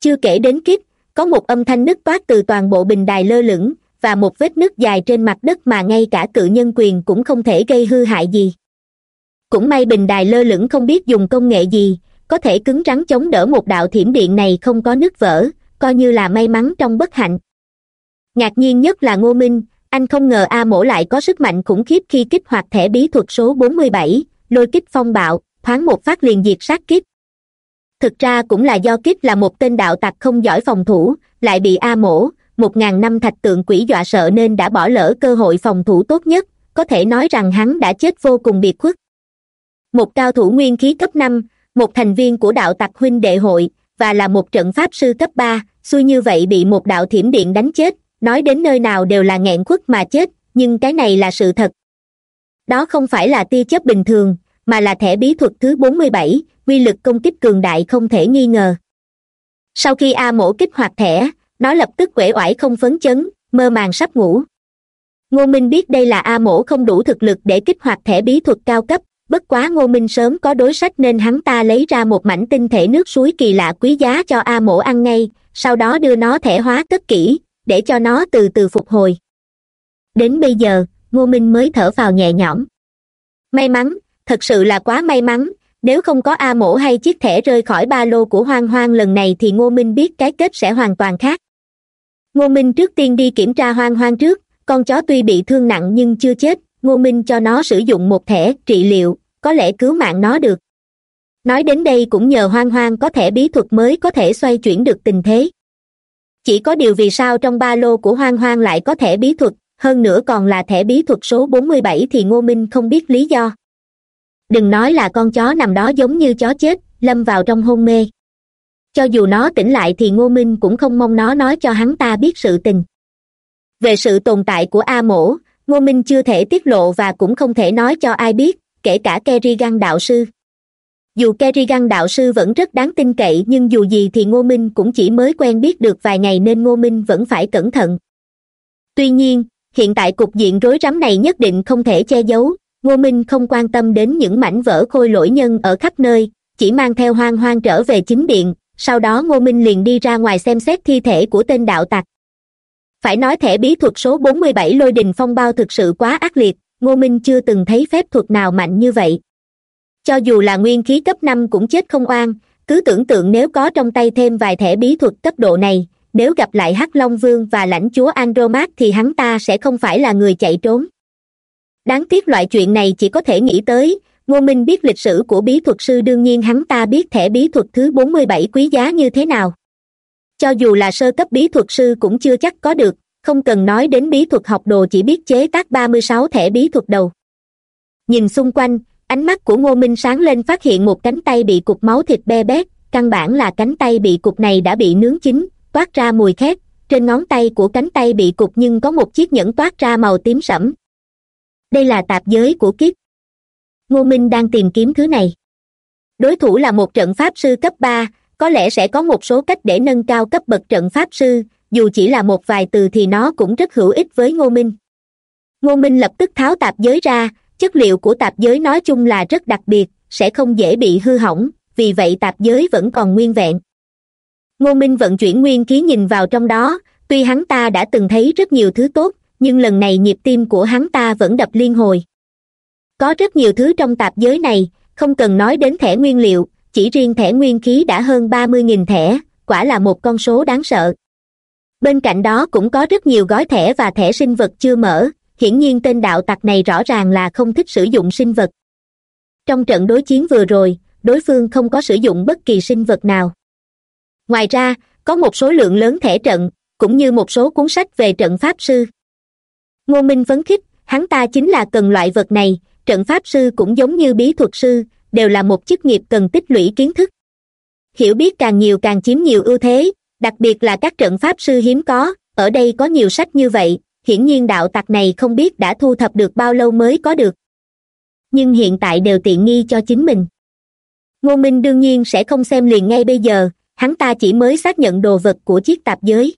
Chưa kể đến kiếp, có một âm thanh nứt toát từ toàn bộ bình đài lơ lửng, và một vết nứt dài trên mặt đất mà ngay cả cự nhân quyền cũng không thể gây hư hại gì. Cũng may bình đài lơ lửng không biết dùng công nghệ gì, có thể cứng rắn chống đỡ một đạo thiểm điện này không có nứt vỡ, coi như là may mắn trong bất hạnh. Ngạc nhiên nhất là ngô minh anh không ngờ a mổ lại có sức mạnh khủng khiếp khi kích hoạt thẻ bí thuật số bốn mươi bảy, lôi kích phong bạo, thoáng một phát liền diệt sát kích. Thực ra cũng là do kích là một tên đạo tặc không giỏi phòng thủ, lại bị a mổ, một ngàn năm thạch tượng quỷ dọa sợ nên đã bỏ lỡ cơ hội phòng thủ tốt nhất, có thể nói rằng hắn đã chết vô cùng biệt khuất. Một cao thủ nguyên khí cấp năm, một thành viên của đạo tặc huynh đệ hội, và là một trận pháp sư cấp ba, xui như vậy bị một đạo thiểm điện đánh chết nói đến nơi nào đều là nghẹn khuất mà chết, nhưng cái này là sự thật. Đó không phải là tia chớp bình thường, mà là thẻ bí thuật thứ bốn mươi bảy, quy lực công kích cường đại không thể nghi ngờ. Sau khi a mổ kích hoạt thẻ, nó lập tức uể oải không phấn chấn, mơ màng sắp ngủ. Ngô minh biết đây là a mổ không đủ thực lực để kích hoạt thẻ bí thuật cao cấp, bất quá ngô minh sớm có đối sách nên hắn ta lấy ra một mảnh tinh thể nước suối kỳ lạ quý giá cho a mổ ăn ngay, sau đó đưa nó thẻ hóa cất kỹ để cho nó từ từ phục hồi. Đến bây giờ, ngô minh mới thở vào nhẹ nhõm. May mắn, thật sự là quá may mắn, nếu không có a mổ hay chiếc thẻ rơi khỏi ba lô của hoang hoang lần này thì ngô minh biết cái kết sẽ hoàn toàn khác. Ngô minh trước tiên đi kiểm tra hoang hoang trước, con chó tuy bị thương nặng nhưng chưa chết, ngô minh cho nó sử dụng một thẻ trị liệu, có lẽ cứu mạng nó được. Nói đến đây cũng nhờ hoang hoang có thẻ bí thuật mới có thể xoay chuyển được tình thế chỉ có điều vì sao trong ba lô của hoang hoang lại có thẻ bí thuật, hơn nữa còn là thẻ bí thuật số bốn mươi bảy thì ngô minh không biết lý do. Đừng nói là con chó nằm đó giống như chó chết, lâm vào trong hôn mê. Cho dù nó tỉnh lại thì ngô minh cũng không mong nó nói cho hắn ta biết sự tình. Về sự tồn tại của a mổ, ngô minh chưa thể tiết lộ và cũng không thể nói cho ai biết, kể cả kerrigan đạo sư dù kerrigan đạo sư vẫn rất đáng tin cậy, nhưng dù gì thì ngô minh cũng chỉ mới quen biết được vài ngày nên ngô minh vẫn phải cẩn thận. Tuy nhiên, hiện tại cục diện rối rắm này nhất định không thể che giấu. Ngô minh không quan tâm đến những mảnh vỡ khôi lỗi nhân ở khắp nơi, chỉ mang theo hoang hoang trở về chính điện, sau đó ngô minh liền đi ra ngoài xem xét thi thể của tên đạo tặc. Phải nói thẻ bí thuật số bốn mươi bảy lôi đình phong bao thực sự quá ác liệt, ngô minh chưa từng thấy phép thuật nào mạnh như vậy cho dù là nguyên khí cấp năm cũng chết không oan, cứ tưởng tượng nếu có trong tay thêm vài thẻ bí thuật cấp độ này, nếu gặp lại hắc long vương và lãnh chúa andromat thì hắn ta sẽ không phải là người chạy trốn. Đáng tiếc loại chuyện này chỉ có thể nghĩ tới, ngô minh biết lịch sử của bí thuật sư đương nhiên hắn ta biết thẻ bí thuật thứ bốn mươi bảy quý giá như thế nào. Cho dù là sơ cấp bí thuật sư cũng chưa chắc có được, không cần nói đến bí thuật học đồ chỉ biết chế tác ba mươi sáu thẻ bí thuật đầu. Nhìn xung quanh ánh mắt của ngô minh sáng lên phát hiện một cánh tay bị cục máu thịt be bét, căn bản là cánh tay bị cục này đã bị nướng chín, toát ra mùi khét. Trên ngón tay của cánh tay bị cục nhưng có một chiếc nhẫn toát ra màu tím sẫm. Đây là tạp giới của kiếp. Ngô minh đang tìm kiếm thứ này. Đối thủ là một trận pháp sư cấp ba, có lẽ sẽ có một số cách để nâng cao cấp bậc trận pháp sư, dù chỉ là một vài từ thì nó cũng rất hữu ích với ngô minh. Ngô minh lập tức tháo tạp giới ra chất liệu của tạp giới nói chung là rất đặc biệt, sẽ không dễ bị hư hỏng, vì vậy tạp giới vẫn còn nguyên vẹn. Ngô minh vận chuyển nguyên khí nhìn vào trong đó, tuy hắn ta đã từng thấy rất nhiều thứ tốt, nhưng lần này nhịp tim của hắn ta vẫn đập liên hồi. Có rất nhiều thứ trong tạp giới này, không cần nói đến thẻ nguyên liệu, chỉ riêng thẻ nguyên khí đã hơn ba mươi nghìn thẻ, quả là một con số đáng sợ. Bên cạnh đó cũng có rất nhiều gói thẻ và thẻ sinh vật chưa mở hiển nhiên tên đạo tặc này rõ ràng là không thích sử dụng sinh vật. Trong trận đối chiến vừa rồi, đối phương không có sử dụng bất kỳ sinh vật nào. Ngoài ra, có một số lượng lớn thẻ trận, cũng như một số cuốn sách về trận pháp sư. Ngô minh phấn khích, hắn ta chính là cần loại vật này, trận pháp sư cũng giống như bí thuật sư, đều là một chức nghiệp cần tích lũy kiến thức. Hiểu biết càng nhiều càng chiếm nhiều ưu thế, đặc biệt là các trận pháp sư hiếm có, ở đây có nhiều sách như vậy hiển nhiên đạo tặc này không biết đã thu thập được bao lâu mới có được. Nhưng hiện tại đều tiện nghi cho chính mình. Ngô minh đương nhiên sẽ không xem liền ngay bây giờ, hắn ta chỉ mới xác nhận đồ vật của chiếc tạp giới.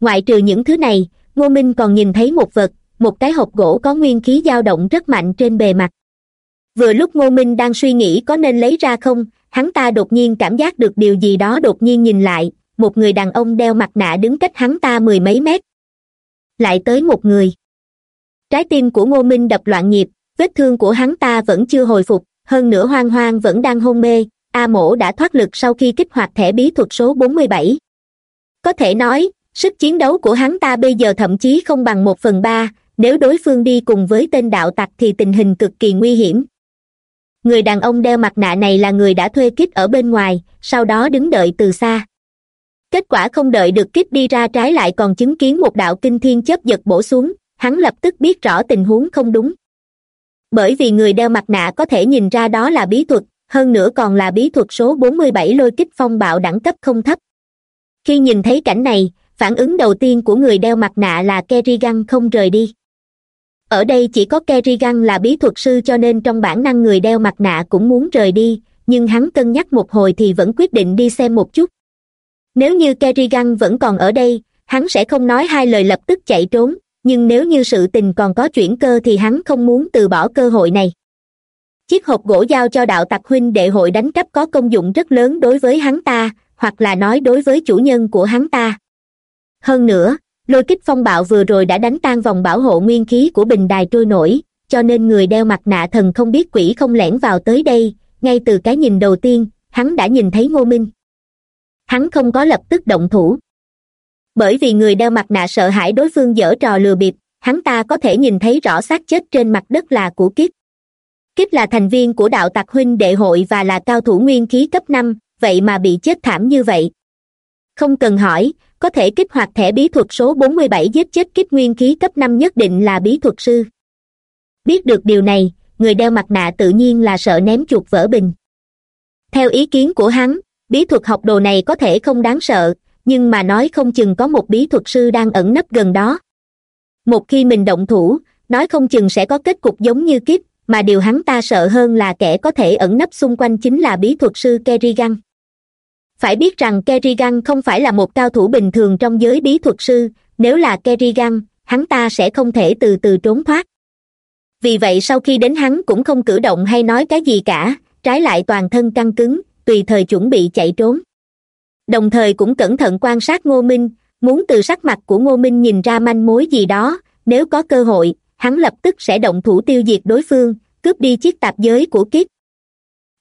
Ngoại trừ những thứ này, ngô minh còn nhìn thấy một vật, một cái hộp gỗ có nguyên khí dao động rất mạnh trên bề mặt. Vừa lúc ngô minh đang suy nghĩ có nên lấy ra không, hắn ta đột nhiên cảm giác được điều gì đó đột nhiên nhìn lại, một người đàn ông đeo mặt nạ đứng cách hắn ta mười mấy mét lại tới một người. Trái tim của ngô minh đập loạn nhịp, vết thương của hắn ta vẫn chưa hồi phục, hơn nữa hoang hoang vẫn đang hôn mê, a mổ đã thoát lực sau khi kích hoạt thẻ bí thuật số bốn mươi bảy. Có thể nói, sức chiến đấu của hắn ta bây giờ thậm chí không bằng một phần ba, nếu đối phương đi cùng với tên đạo tặc thì tình hình cực kỳ nguy hiểm. Người đàn ông đeo mặt nạ này là người đã thuê kích ở bên ngoài, sau đó đứng đợi từ xa kết quả không đợi được kích đi ra trái lại còn chứng kiến một đạo kinh thiên chớp giật bổ xuống, hắn lập tức biết rõ tình huống không đúng. Bởi vì người đeo mặt nạ có thể nhìn ra đó là bí thuật, hơn nữa còn là bí thuật số 47 lôi kích phong bạo đẳng cấp không thấp. Khi nhìn thấy cảnh này, phản ứng đầu tiên của người đeo mặt nạ là kerrigan không rời đi. Ở đây chỉ có kerrigan là bí thuật sư cho nên trong bản năng người đeo mặt nạ cũng muốn rời đi, nhưng hắn cân nhắc một hồi thì vẫn quyết định đi xem một chút nếu như kerrigan vẫn còn ở đây, hắn sẽ không nói hai lời lập tức chạy trốn, nhưng nếu như sự tình còn có chuyển cơ thì hắn không muốn từ bỏ cơ hội này. Chiếc hộp gỗ giao cho đạo tặc huynh đệ hội đánh cắp có công dụng rất lớn đối với hắn ta, hoặc là nói đối với chủ nhân của hắn ta. Hơn nữa, lôi kích phong bạo vừa rồi đã đánh tan vòng bảo hộ nguyên khí của bình đài trôi nổi, cho nên người đeo mặt nạ thần không biết quỷ không lẻn vào tới đây, ngay từ cái nhìn đầu tiên, hắn đã nhìn thấy ngô minh hắn không có lập tức động thủ. Bởi vì người đeo mặt nạ sợ hãi đối phương dở trò lừa bịp, hắn ta có thể nhìn thấy rõ xác chết trên mặt đất là của kiếp. Kiếp là thành viên của đạo tặc huynh đệ hội và là cao thủ nguyên khí cấp năm, vậy mà bị chết thảm như vậy. Không cần hỏi, có thể kích hoạt thẻ bí thuật số bốn mươi bảy giết chết kiếp nguyên khí cấp năm nhất định là bí thuật sư. Biết được điều này, người đeo mặt nạ tự nhiên là sợ ném chuột vỡ bình. Theo ý kiến của hắn bí thuật học đồ này có thể không đáng sợ, nhưng mà nói không chừng có một bí thuật sư đang ẩn nấp gần đó. Một khi mình động thủ, nói không chừng sẽ có kết cục giống như kiếp, mà điều hắn ta sợ hơn là kẻ có thể ẩn nấp xung quanh chính là bí thuật sư kerrigan. Phải biết rằng kerrigan không phải là một cao thủ bình thường trong giới bí thuật sư, nếu là kerrigan, hắn ta sẽ không thể từ từ trốn thoát. Vì vậy sau khi đến hắn cũng không cử động hay nói cái gì cả, trái lại toàn thân căng cứng tùy thời chuẩn bị chạy trốn. Đồng thời cũng cẩn thận quan sát ngô minh, muốn từ sắc mặt của ngô minh nhìn ra manh mối gì đó, nếu có cơ hội, hắn lập tức sẽ động thủ tiêu diệt đối phương, cướp đi chiếc tạp giới của kiếp.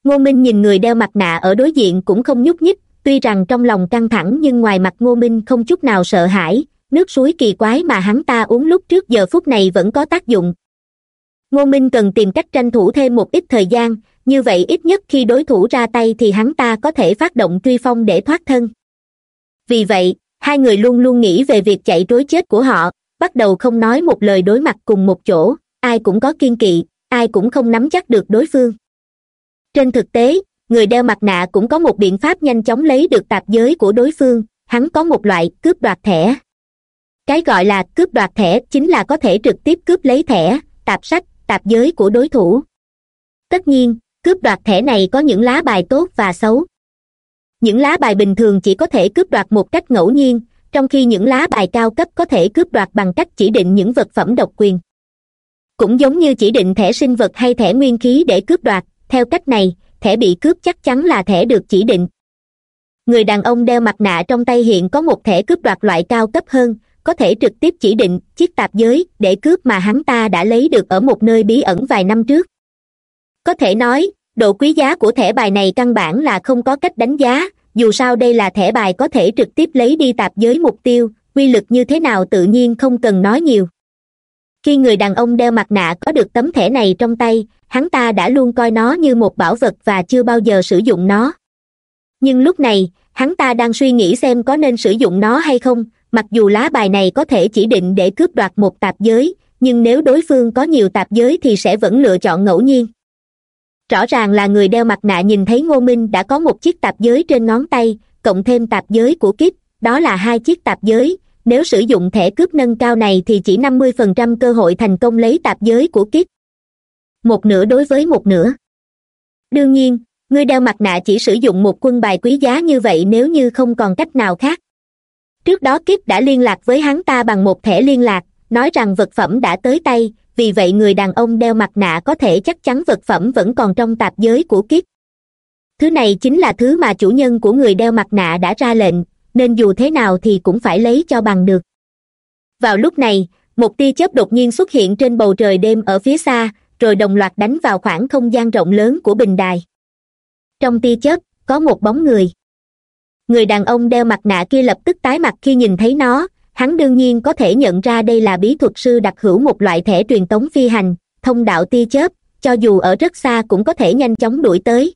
Ngô minh nhìn người đeo mặt nạ ở đối diện cũng không nhúc nhích, tuy rằng trong lòng căng thẳng nhưng ngoài mặt ngô minh không chút nào sợ hãi, nước suối kỳ quái mà hắn ta uống lúc trước giờ phút này vẫn có tác dụng. Ngô minh cần tìm cách tranh thủ thêm một ít thời gian như vậy ít nhất khi đối thủ ra tay thì hắn ta có thể phát động truy phong để thoát thân. Vì vậy, hai người luôn luôn nghĩ về việc chạy trối chết của họ, bắt đầu không nói một lời đối mặt cùng một chỗ, ai cũng có kiên kỵ, ai cũng không nắm chắc được đối phương. Trên thực tế, người đeo mặt nạ cũng có một biện pháp nhanh chóng lấy được tạp giới của đối phương, hắn có một loại cướp đoạt thẻ. Cái gọi là cướp đoạt thẻ chính là có thể trực tiếp cướp lấy thẻ, tạp sách, tạp giới của đối thủ. Tất nhiên cướp đoạt thẻ này có những lá bài tốt và xấu. Những lá bài bình thường chỉ có thể cướp đoạt một cách ngẫu nhiên, trong khi những lá bài cao cấp có thể cướp đoạt bằng cách chỉ định những vật phẩm độc quyền. Cũng giống như chỉ định thẻ sinh vật hay thẻ nguyên khí để cướp đoạt, theo cách này, thẻ bị cướp chắc chắn là thẻ được chỉ định. Người đàn ông đeo mặt nạ trong tay hiện có một thẻ cướp đoạt loại cao cấp hơn, có thể trực tiếp chỉ định chiếc tạp giới để cướp mà hắn ta đã lấy được ở một nơi bí ẩn vài năm trước có thể nói, độ quý giá của thẻ bài này căn bản là không có cách đánh giá, dù sao đây là thẻ bài có thể trực tiếp lấy đi tạp giới mục tiêu, quy lực như thế nào tự nhiên không cần nói nhiều. Khi người đàn ông đeo mặt nạ có được tấm thẻ này trong tay, hắn ta đã luôn coi nó như một bảo vật và chưa bao giờ sử dụng nó. Nhưng lúc này, hắn ta đang suy nghĩ xem có nên sử dụng nó hay không, mặc dù lá bài này có thể chỉ định để cướp đoạt một tạp giới, nhưng nếu đối phương có nhiều tạp giới thì sẽ vẫn lựa chọn ngẫu nhiên rõ ràng là người đeo mặt nạ nhìn thấy ngô minh đã có một chiếc tạp giới trên ngón tay, cộng thêm tạp giới của kiếp đó là hai chiếc tạp giới. Nếu sử dụng thẻ cướp nâng cao này thì chỉ năm mươi phần trăm cơ hội thành công lấy tạp giới của kiếp một nửa đối với một nửa. Đương nhiên, người đeo mặt nạ chỉ sử dụng một quân bài quý giá như vậy nếu như không còn cách nào khác. Trước đó kiếp đã liên lạc với hắn ta bằng một thẻ liên lạc, nói rằng vật phẩm đã tới tay vì vậy người đàn ông đeo mặt nạ có thể chắc chắn vật phẩm vẫn còn trong tạp giới của kiếp. Thứ này chính là thứ mà chủ nhân của người đeo mặt nạ đã ra lệnh, nên dù thế nào thì cũng phải lấy cho bằng được. Vào lúc này, một tia chớp đột nhiên xuất hiện trên bầu trời đêm ở phía xa, rồi đồng loạt đánh vào khoảng không gian rộng lớn của bình đài. Trong tia chớp, có một bóng người. Người đàn ông đeo mặt nạ kia lập tức tái mặt khi nhìn thấy nó hắn đương nhiên có thể nhận ra đây là bí thuật sư đặc hữu một loại thẻ truyền tống phi hành, thông đạo tia chớp, cho dù ở rất xa cũng có thể nhanh chóng đuổi tới.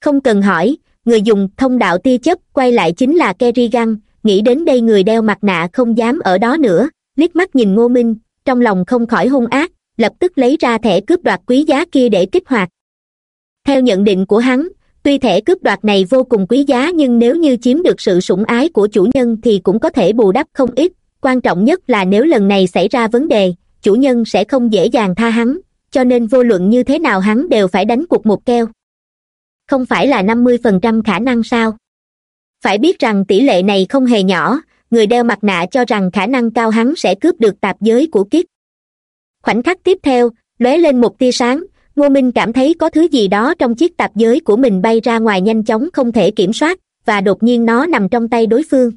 Không cần hỏi, người dùng thông đạo tia chớp quay lại chính là kerrigan nghĩ đến đây người đeo mặt nạ không dám ở đó nữa, liếc mắt nhìn ngô minh, trong lòng không khỏi hung ác, lập tức lấy ra thẻ cướp đoạt quý giá kia để kích hoạt. Theo nhận định của hắn tuy thẻ cướp đoạt này vô cùng quý giá nhưng nếu như chiếm được sự sủng ái của chủ nhân thì cũng có thể bù đắp không ít. Quan trọng nhất là nếu lần này xảy ra vấn đề, chủ nhân sẽ không dễ dàng tha hắn, cho nên vô luận như thế nào hắn đều phải đánh cuộc một keo. Không phải là năm mươi phần trăm khả năng sao? Phải biết rằng tỷ lệ này không hề nhỏ, người đeo mặt nạ cho rằng khả năng cao hắn sẽ cướp được tạp giới của kiếp. Khoảnh khắc tiếp theo, lóe lên một tia sáng ngô minh cảm thấy có thứ gì đó trong chiếc tạp giới của mình bay ra ngoài nhanh chóng không thể kiểm soát, và đột nhiên nó nằm trong tay đối phương.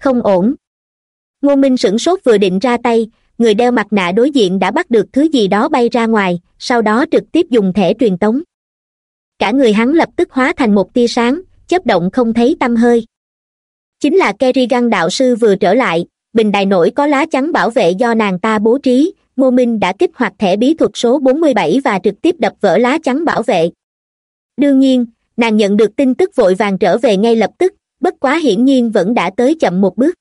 Không ổn. Ngô minh sửng sốt vừa định ra tay, người đeo mặt nạ đối diện đã bắt được thứ gì đó bay ra ngoài, sau đó trực tiếp dùng thẻ truyền tống. Cả người hắn lập tức hóa thành một tia sáng, chớp động không thấy tăm hơi. Chính là kerrigan đạo sư vừa trở lại, bình đài nổi có lá chắn bảo vệ do nàng ta bố trí ngô minh đã kích hoạt thẻ bí thuật số bốn mươi bảy và trực tiếp đập vỡ lá chắn bảo vệ. Đương nhiên, nàng nhận được tin tức vội vàng trở về ngay lập tức, bất quá hiển nhiên vẫn đã tới chậm một bước.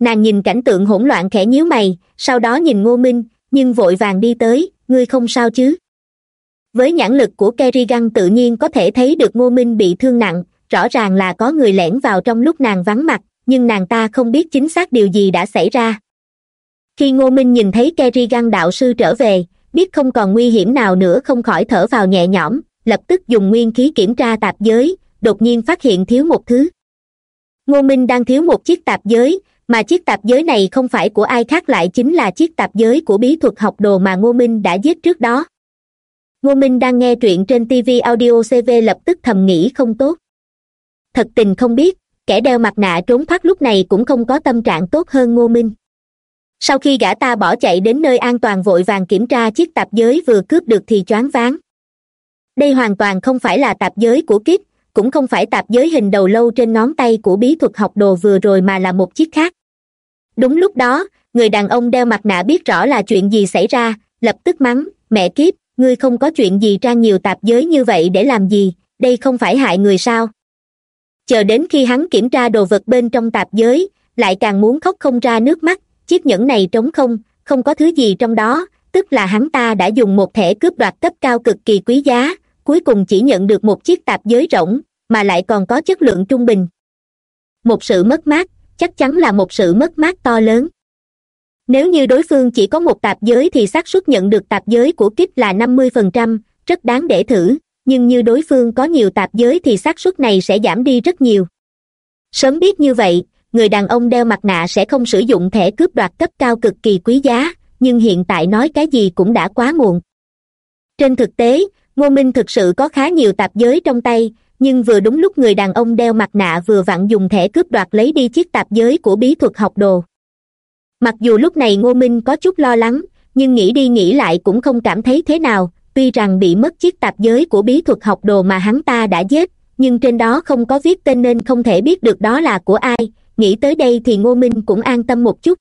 Nàng nhìn cảnh tượng hỗn loạn khẽ nhíu mày, sau đó nhìn ngô minh, nhưng vội vàng đi tới, ngươi không sao chứ? Với nhãn lực của kerrigan tự nhiên có thể thấy được ngô minh bị thương nặng, rõ ràng là có người lẻn vào trong lúc nàng vắng mặt, nhưng nàng ta không biết chính xác điều gì đã xảy ra khi ngô minh nhìn thấy kerrigan đạo sư trở về, biết không còn nguy hiểm nào nữa không khỏi thở vào nhẹ nhõm, lập tức dùng nguyên khí kiểm tra tạp giới, đột nhiên phát hiện thiếu một thứ. Ngô minh đang thiếu một chiếc tạp giới, mà chiếc tạp giới này không phải của ai khác lại chính là chiếc tạp giới của bí thuật học đồ mà ngô minh đã giết trước đó. Ngô minh đang nghe truyện trên tv audio cv lập tức thầm nghĩ không tốt. Thật tình không biết, kẻ đeo mặt nạ trốn thoát lúc này cũng không có tâm trạng tốt hơn ngô minh sau khi gã ta bỏ chạy đến nơi an toàn vội vàng kiểm tra chiếc tạp giới vừa cướp được thì choáng váng. Đây hoàn toàn không phải là tạp giới của kiếp cũng không phải tạp giới hình đầu lâu trên ngón tay của bí thuật học đồ vừa rồi mà là một chiếc khác. Đúng lúc đó, người đàn ông đeo mặt nạ biết rõ là chuyện gì xảy ra, lập tức mắng, mẹ kiếp ngươi không có chuyện gì trang nhiều tạp giới như vậy để làm gì, đây không phải hại người sao? Chờ đến khi hắn kiểm tra đồ vật bên trong tạp giới, lại càng muốn khóc không ra nước mắt chiếc nhẫn này trống không không có thứ gì trong đó, tức là hắn ta đã dùng một thẻ cướp đoạt cấp cao cực kỳ quý giá, cuối cùng chỉ nhận được một chiếc tạp giới rỗng, mà lại còn có chất lượng trung bình. Một sự mất mát, chắc chắn là một sự mất mát to lớn. Nếu như đối phương chỉ có một tạp giới thì xác suất nhận được tạp giới của kích là năm mươi phần trăm, rất đáng để thử, nhưng như đối phương có nhiều tạp giới thì xác suất này sẽ giảm đi rất nhiều. Sớm biết như vậy người đàn ông đeo mặt nạ sẽ không sử dụng thẻ cướp đoạt cấp cao cực kỳ quý giá, nhưng hiện tại nói cái gì cũng đã quá muộn. Trên thực tế, ngô minh thực sự có khá nhiều tạp giới trong tay, nhưng vừa đúng lúc người đàn ông đeo mặt nạ vừa vặn dùng thẻ cướp đoạt lấy đi chiếc tạp giới của bí thuật học đồ. Mặc dù lúc này ngô minh có chút lo lắng, nhưng nghĩ đi nghĩ lại cũng không cảm thấy thế nào, tuy rằng bị mất chiếc tạp giới của bí thuật học đồ mà hắn ta đã giết, nhưng trên đó không có viết tên nên không thể biết được đó là của ai nghĩ tới đây thì ngô minh cũng an tâm một chút.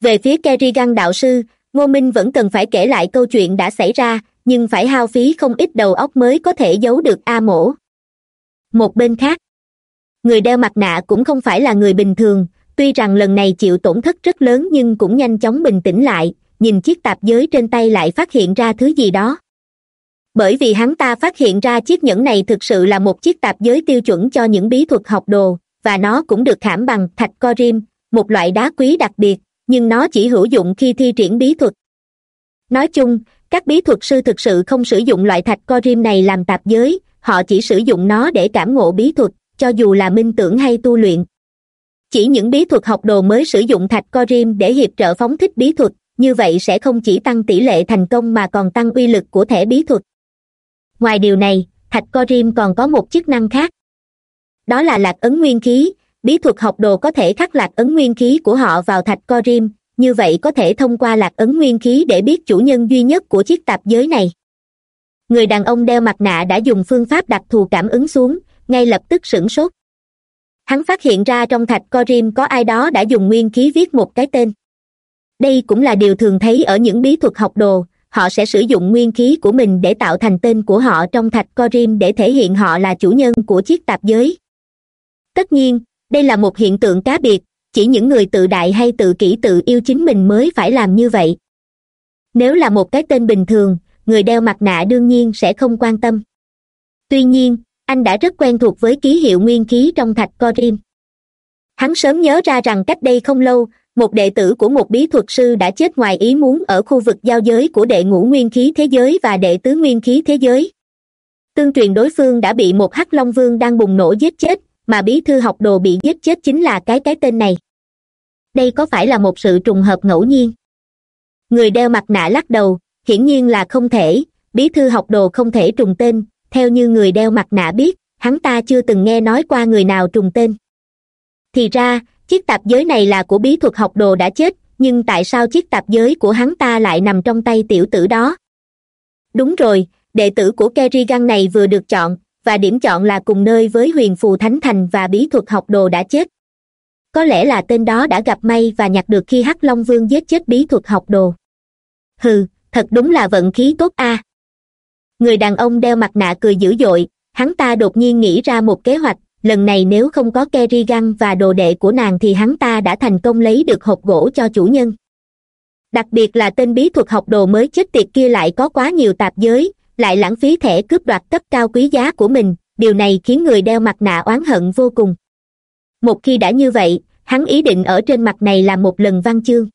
Về phía kerrigan đạo sư, ngô minh vẫn cần phải kể lại câu chuyện đã xảy ra, nhưng phải hao phí không ít đầu óc mới có thể giấu được a mổ. Một bên khác, người đeo mặt nạ cũng không phải là người bình thường, tuy rằng lần này chịu tổn thất rất lớn nhưng cũng nhanh chóng bình tĩnh lại, nhìn chiếc tạp giới trên tay lại phát hiện ra thứ gì đó. Bởi vì hắn ta phát hiện ra chiếc nhẫn này thực sự là một chiếc tạp giới tiêu chuẩn cho những bí thuật học đồ và nó cũng được khảm bằng thạch corim một loại đá quý đặc biệt, nhưng nó chỉ hữu dụng khi thi triển bí thuật. Nói chung, các bí thuật sư thực sự không sử dụng loại thạch corim này làm tạp giới, họ chỉ sử dụng nó để cảm ngộ bí thuật, cho dù là minh tưởng hay tu luyện. Chỉ những bí thuật học đồ mới sử dụng thạch corim để hiệp trợ phóng thích bí thuật, như vậy sẽ không chỉ tăng tỷ lệ thành công mà còn tăng uy lực của thẻ bí thuật. Ngoài điều này, thạch corim còn có một chức năng khác đó là lạc ấn nguyên khí. Bí thuật học đồ có thể khắc lạc ấn nguyên khí của họ vào thạch co rim như vậy có thể thông qua lạc ấn nguyên khí để biết chủ nhân duy nhất của chiếc tạp giới này. Người đàn ông đeo mặt nạ đã dùng phương pháp đặc thù cảm ứng xuống, ngay lập tức sửng sốt. Hắn phát hiện ra trong thạch co rim có ai đó đã dùng nguyên khí viết một cái tên. Đây cũng là điều thường thấy ở những bí thuật học đồ. Họ sẽ sử dụng nguyên khí của mình để tạo thành tên của họ trong thạch co rim để thể hiện họ là chủ nhân của chiếc tạp giới tất nhiên, đây là một hiện tượng cá biệt, chỉ những người tự đại hay tự kỷ tự yêu chính mình mới phải làm như vậy. Nếu là một cái tên bình thường, người đeo mặt nạ đương nhiên sẽ không quan tâm. Tuy nhiên, anh đã rất quen thuộc với ký hiệu nguyên khí trong thạch corin. Hắn sớm nhớ ra rằng cách đây không lâu, một đệ tử của một bí thuật sư đã chết ngoài ý muốn ở khu vực giao giới của đệ ngũ nguyên khí thế giới và đệ tứ nguyên khí thế giới. Tương truyền đối phương đã bị một hắc long vương đang bùng nổ giết chết mà bí thư học đồ bị giết chết chính là cái cái tên này. Đây có phải là một sự trùng hợp ngẫu nhiên? Người đeo mặt nạ lắc đầu, hiển nhiên là không thể. Bí thư học đồ không thể trùng tên, theo như người đeo mặt nạ biết, hắn ta chưa từng nghe nói qua người nào trùng tên. Thì ra, chiếc tạp giới này là của bí thuật học đồ đã chết, nhưng tại sao chiếc tạp giới của hắn ta lại nằm trong tay tiểu tử đó? Đúng rồi, đệ tử của kerrigan này vừa được chọn và điểm chọn là cùng nơi với huyền phù thánh thành và bí thuật học đồ đã chết. Có lẽ là tên đó đã gặp may và nhặt được khi hắc long vương giết chết bí thuật học đồ. Hừ, thật đúng là vận khí tốt a. Người đàn ông đeo mặt nạ cười dữ dội, hắn ta đột nhiên nghĩ ra một kế hoạch, lần này nếu không có kerrigan và đồ đệ của nàng thì hắn ta đã thành công lấy được hộp gỗ cho chủ nhân. Đặc biệt là tên bí thuật học đồ mới chết tiệt kia lại có quá nhiều tạp giới lại lãng phí thẻ cướp đoạt cấp cao quý giá của mình, điều này khiến người đeo mặt nạ oán hận vô cùng. Một khi đã như vậy, hắn ý định ở trên mặt này là một lần văn chương.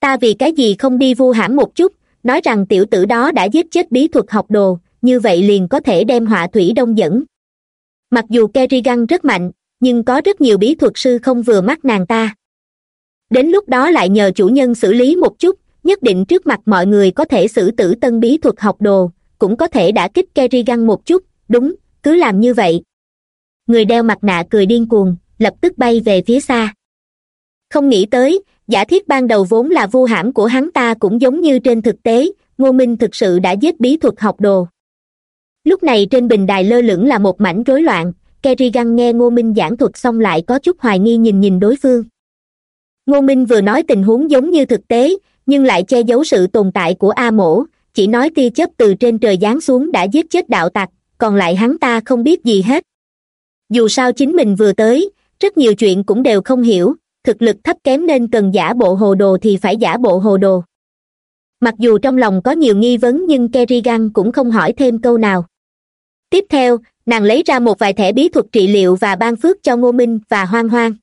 Ta vì cái gì không đi vu hãm một chút, nói rằng tiểu tử đó đã giết chết bí thuật học đồ, như vậy liền có thể đem họa thủy đông dẫn. Mặc dù kerrigan rất mạnh, nhưng có rất nhiều bí thuật sư không vừa mắt nàng ta. Đến lúc đó lại nhờ chủ nhân xử lý một chút, nhất định trước mặt mọi người có thể xử tử tân bí thuật học đồ cũng có thể đã kích kerrigan một chút, đúng, cứ làm như vậy. Người đeo mặt nạ cười điên cuồng, lập tức bay về phía xa. Không nghĩ tới, giả thiết ban đầu vốn là vu hãm của hắn ta cũng giống như trên thực tế, ngô minh thực sự đã giết bí thuật học đồ. Lúc này trên bình đài lơ lửng là một mảnh rối loạn kerrigan nghe ngô minh giảng thuật xong lại có chút hoài nghi nhìn nhìn đối phương. Ngô minh vừa nói tình huống giống như thực tế, nhưng lại che giấu sự tồn tại của a mổ chỉ nói tia chớp từ trên trời giáng xuống đã giết chết đạo tặc, còn lại hắn ta không biết gì hết. Dù sao chính mình vừa tới, rất nhiều chuyện cũng đều không hiểu, thực lực thấp kém nên cần giả bộ hồ đồ thì phải giả bộ hồ đồ. Mặc dù trong lòng có nhiều nghi vấn nhưng kerrigan cũng không hỏi thêm câu nào. Tiếp theo, nàng lấy ra một vài thẻ bí thuật trị liệu và ban phước cho ngô minh và hoang hoang.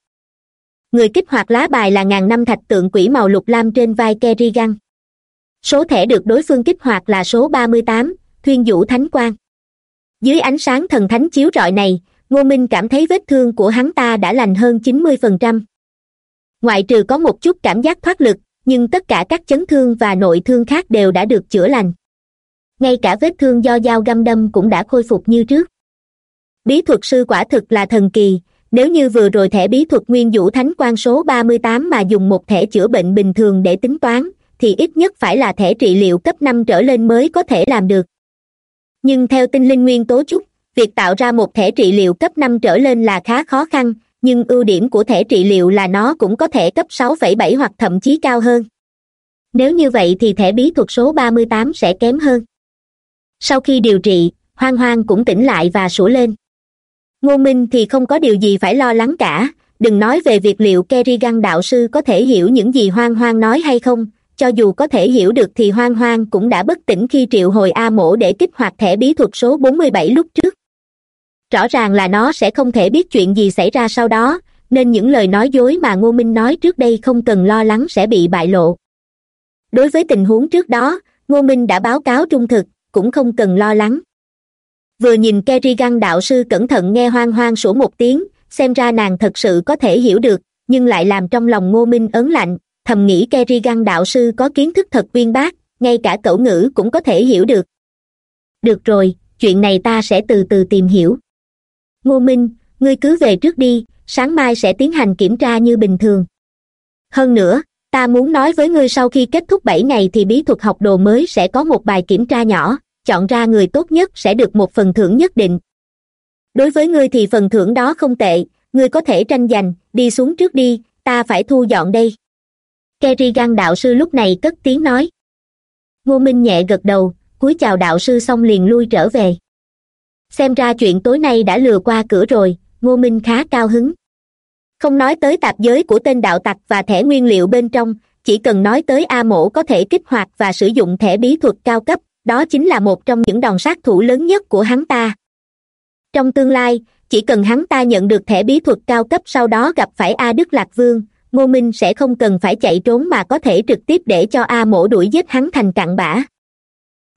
Người kích hoạt lá bài là ngàn năm thạch tượng quỷ màu lục lam trên vai kerrigan số thẻ được đối phương kích hoạt là số ba mươi tám, thuyên vũ thánh quang. Dưới ánh sáng thần thánh chiếu rọi này, ngô minh cảm thấy vết thương của hắn ta đã lành hơn chín mươi phần trăm. Ngoại trừ có một chút cảm giác thoát lực, nhưng tất cả các chấn thương và nội thương khác đều đã được chữa lành. Ngay cả vết thương do dao găm đâm cũng đã khôi phục như trước. Bí thuật sư quả thực là thần kỳ, nếu như vừa rồi thẻ bí thuật nguyên vũ thánh quan số ba mươi tám mà dùng một thẻ chữa bệnh bình thường để tính toán thì ít nhất phải là thẻ trị liệu cấp năm trở lên mới có thể làm được. Nhưng theo tinh linh nguyên tố trúc việc tạo ra một thẻ trị liệu cấp năm trở lên là khá khó khăn, nhưng ưu điểm của thẻ trị liệu là nó cũng có thể cấp sáu phẩy bảy hoặc thậm chí cao hơn. Nếu như vậy thì thẻ bí thuật số ba mươi tám sẽ kém hơn. Sau khi điều trị, hoang hoang cũng tỉnh lại và sủa lên. Ngô minh thì không có điều gì phải lo lắng cả, đừng nói về việc liệu kerrigan đạo sư có thể hiểu những gì hoang hoang nói hay không cho dù có thể hiểu được thì hoang hoang cũng đã bất tỉnh khi triệu hồi a mổ để kích hoạt thẻ bí thuật số bốn mươi bảy lúc trước. Rõ ràng là nó sẽ không thể biết chuyện gì xảy ra sau đó, nên những lời nói dối mà ngô minh nói trước đây không cần lo lắng sẽ bị bại lộ. Đối với tình huống trước đó, ngô minh đã báo cáo trung thực, cũng không cần lo lắng. Vừa nhìn kerrigan đạo sư cẩn thận nghe hoang hoang sủa một tiếng, xem ra nàng thật sự có thể hiểu được, nhưng lại làm trong lòng ngô minh ớn lạnh thầm nghĩ kerrigan đạo sư có kiến thức thật uyên bác, ngay cả cẩu ngữ cũng có thể hiểu được. Được rồi, chuyện này ta sẽ từ từ tìm hiểu. Ngô minh, ngươi cứ về trước đi, sáng mai sẽ tiến hành kiểm tra như bình thường. Hơn nữa, ta muốn nói với ngươi sau khi kết thúc bảy ngày thì bí thuật học đồ mới sẽ có một bài kiểm tra nhỏ, chọn ra người tốt nhất sẽ được một phần thưởng nhất định. Đối với ngươi thì phần thưởng đó không tệ, ngươi có thể tranh giành, đi xuống trước đi, ta phải thu dọn đây kerrigan đạo sư lúc này cất tiếng nói. Ngô minh nhẹ gật đầu, cúi chào đạo sư xong liền lui trở về. Xem ra chuyện tối nay đã lừa qua cửa rồi, ngô minh khá cao hứng. Không nói tới tạp giới của tên đạo tặc và thẻ nguyên liệu bên trong, chỉ cần nói tới a mổ có thể kích hoạt và sử dụng thẻ bí thuật cao cấp, đó chính là một trong những đòn sát thủ lớn nhất của hắn ta. Trong tương lai, chỉ cần hắn ta nhận được thẻ bí thuật cao cấp sau đó gặp phải a đức lạc vương ngô minh sẽ không cần phải chạy trốn mà có thể trực tiếp để cho a mổ đuổi giết hắn thành cặn bã.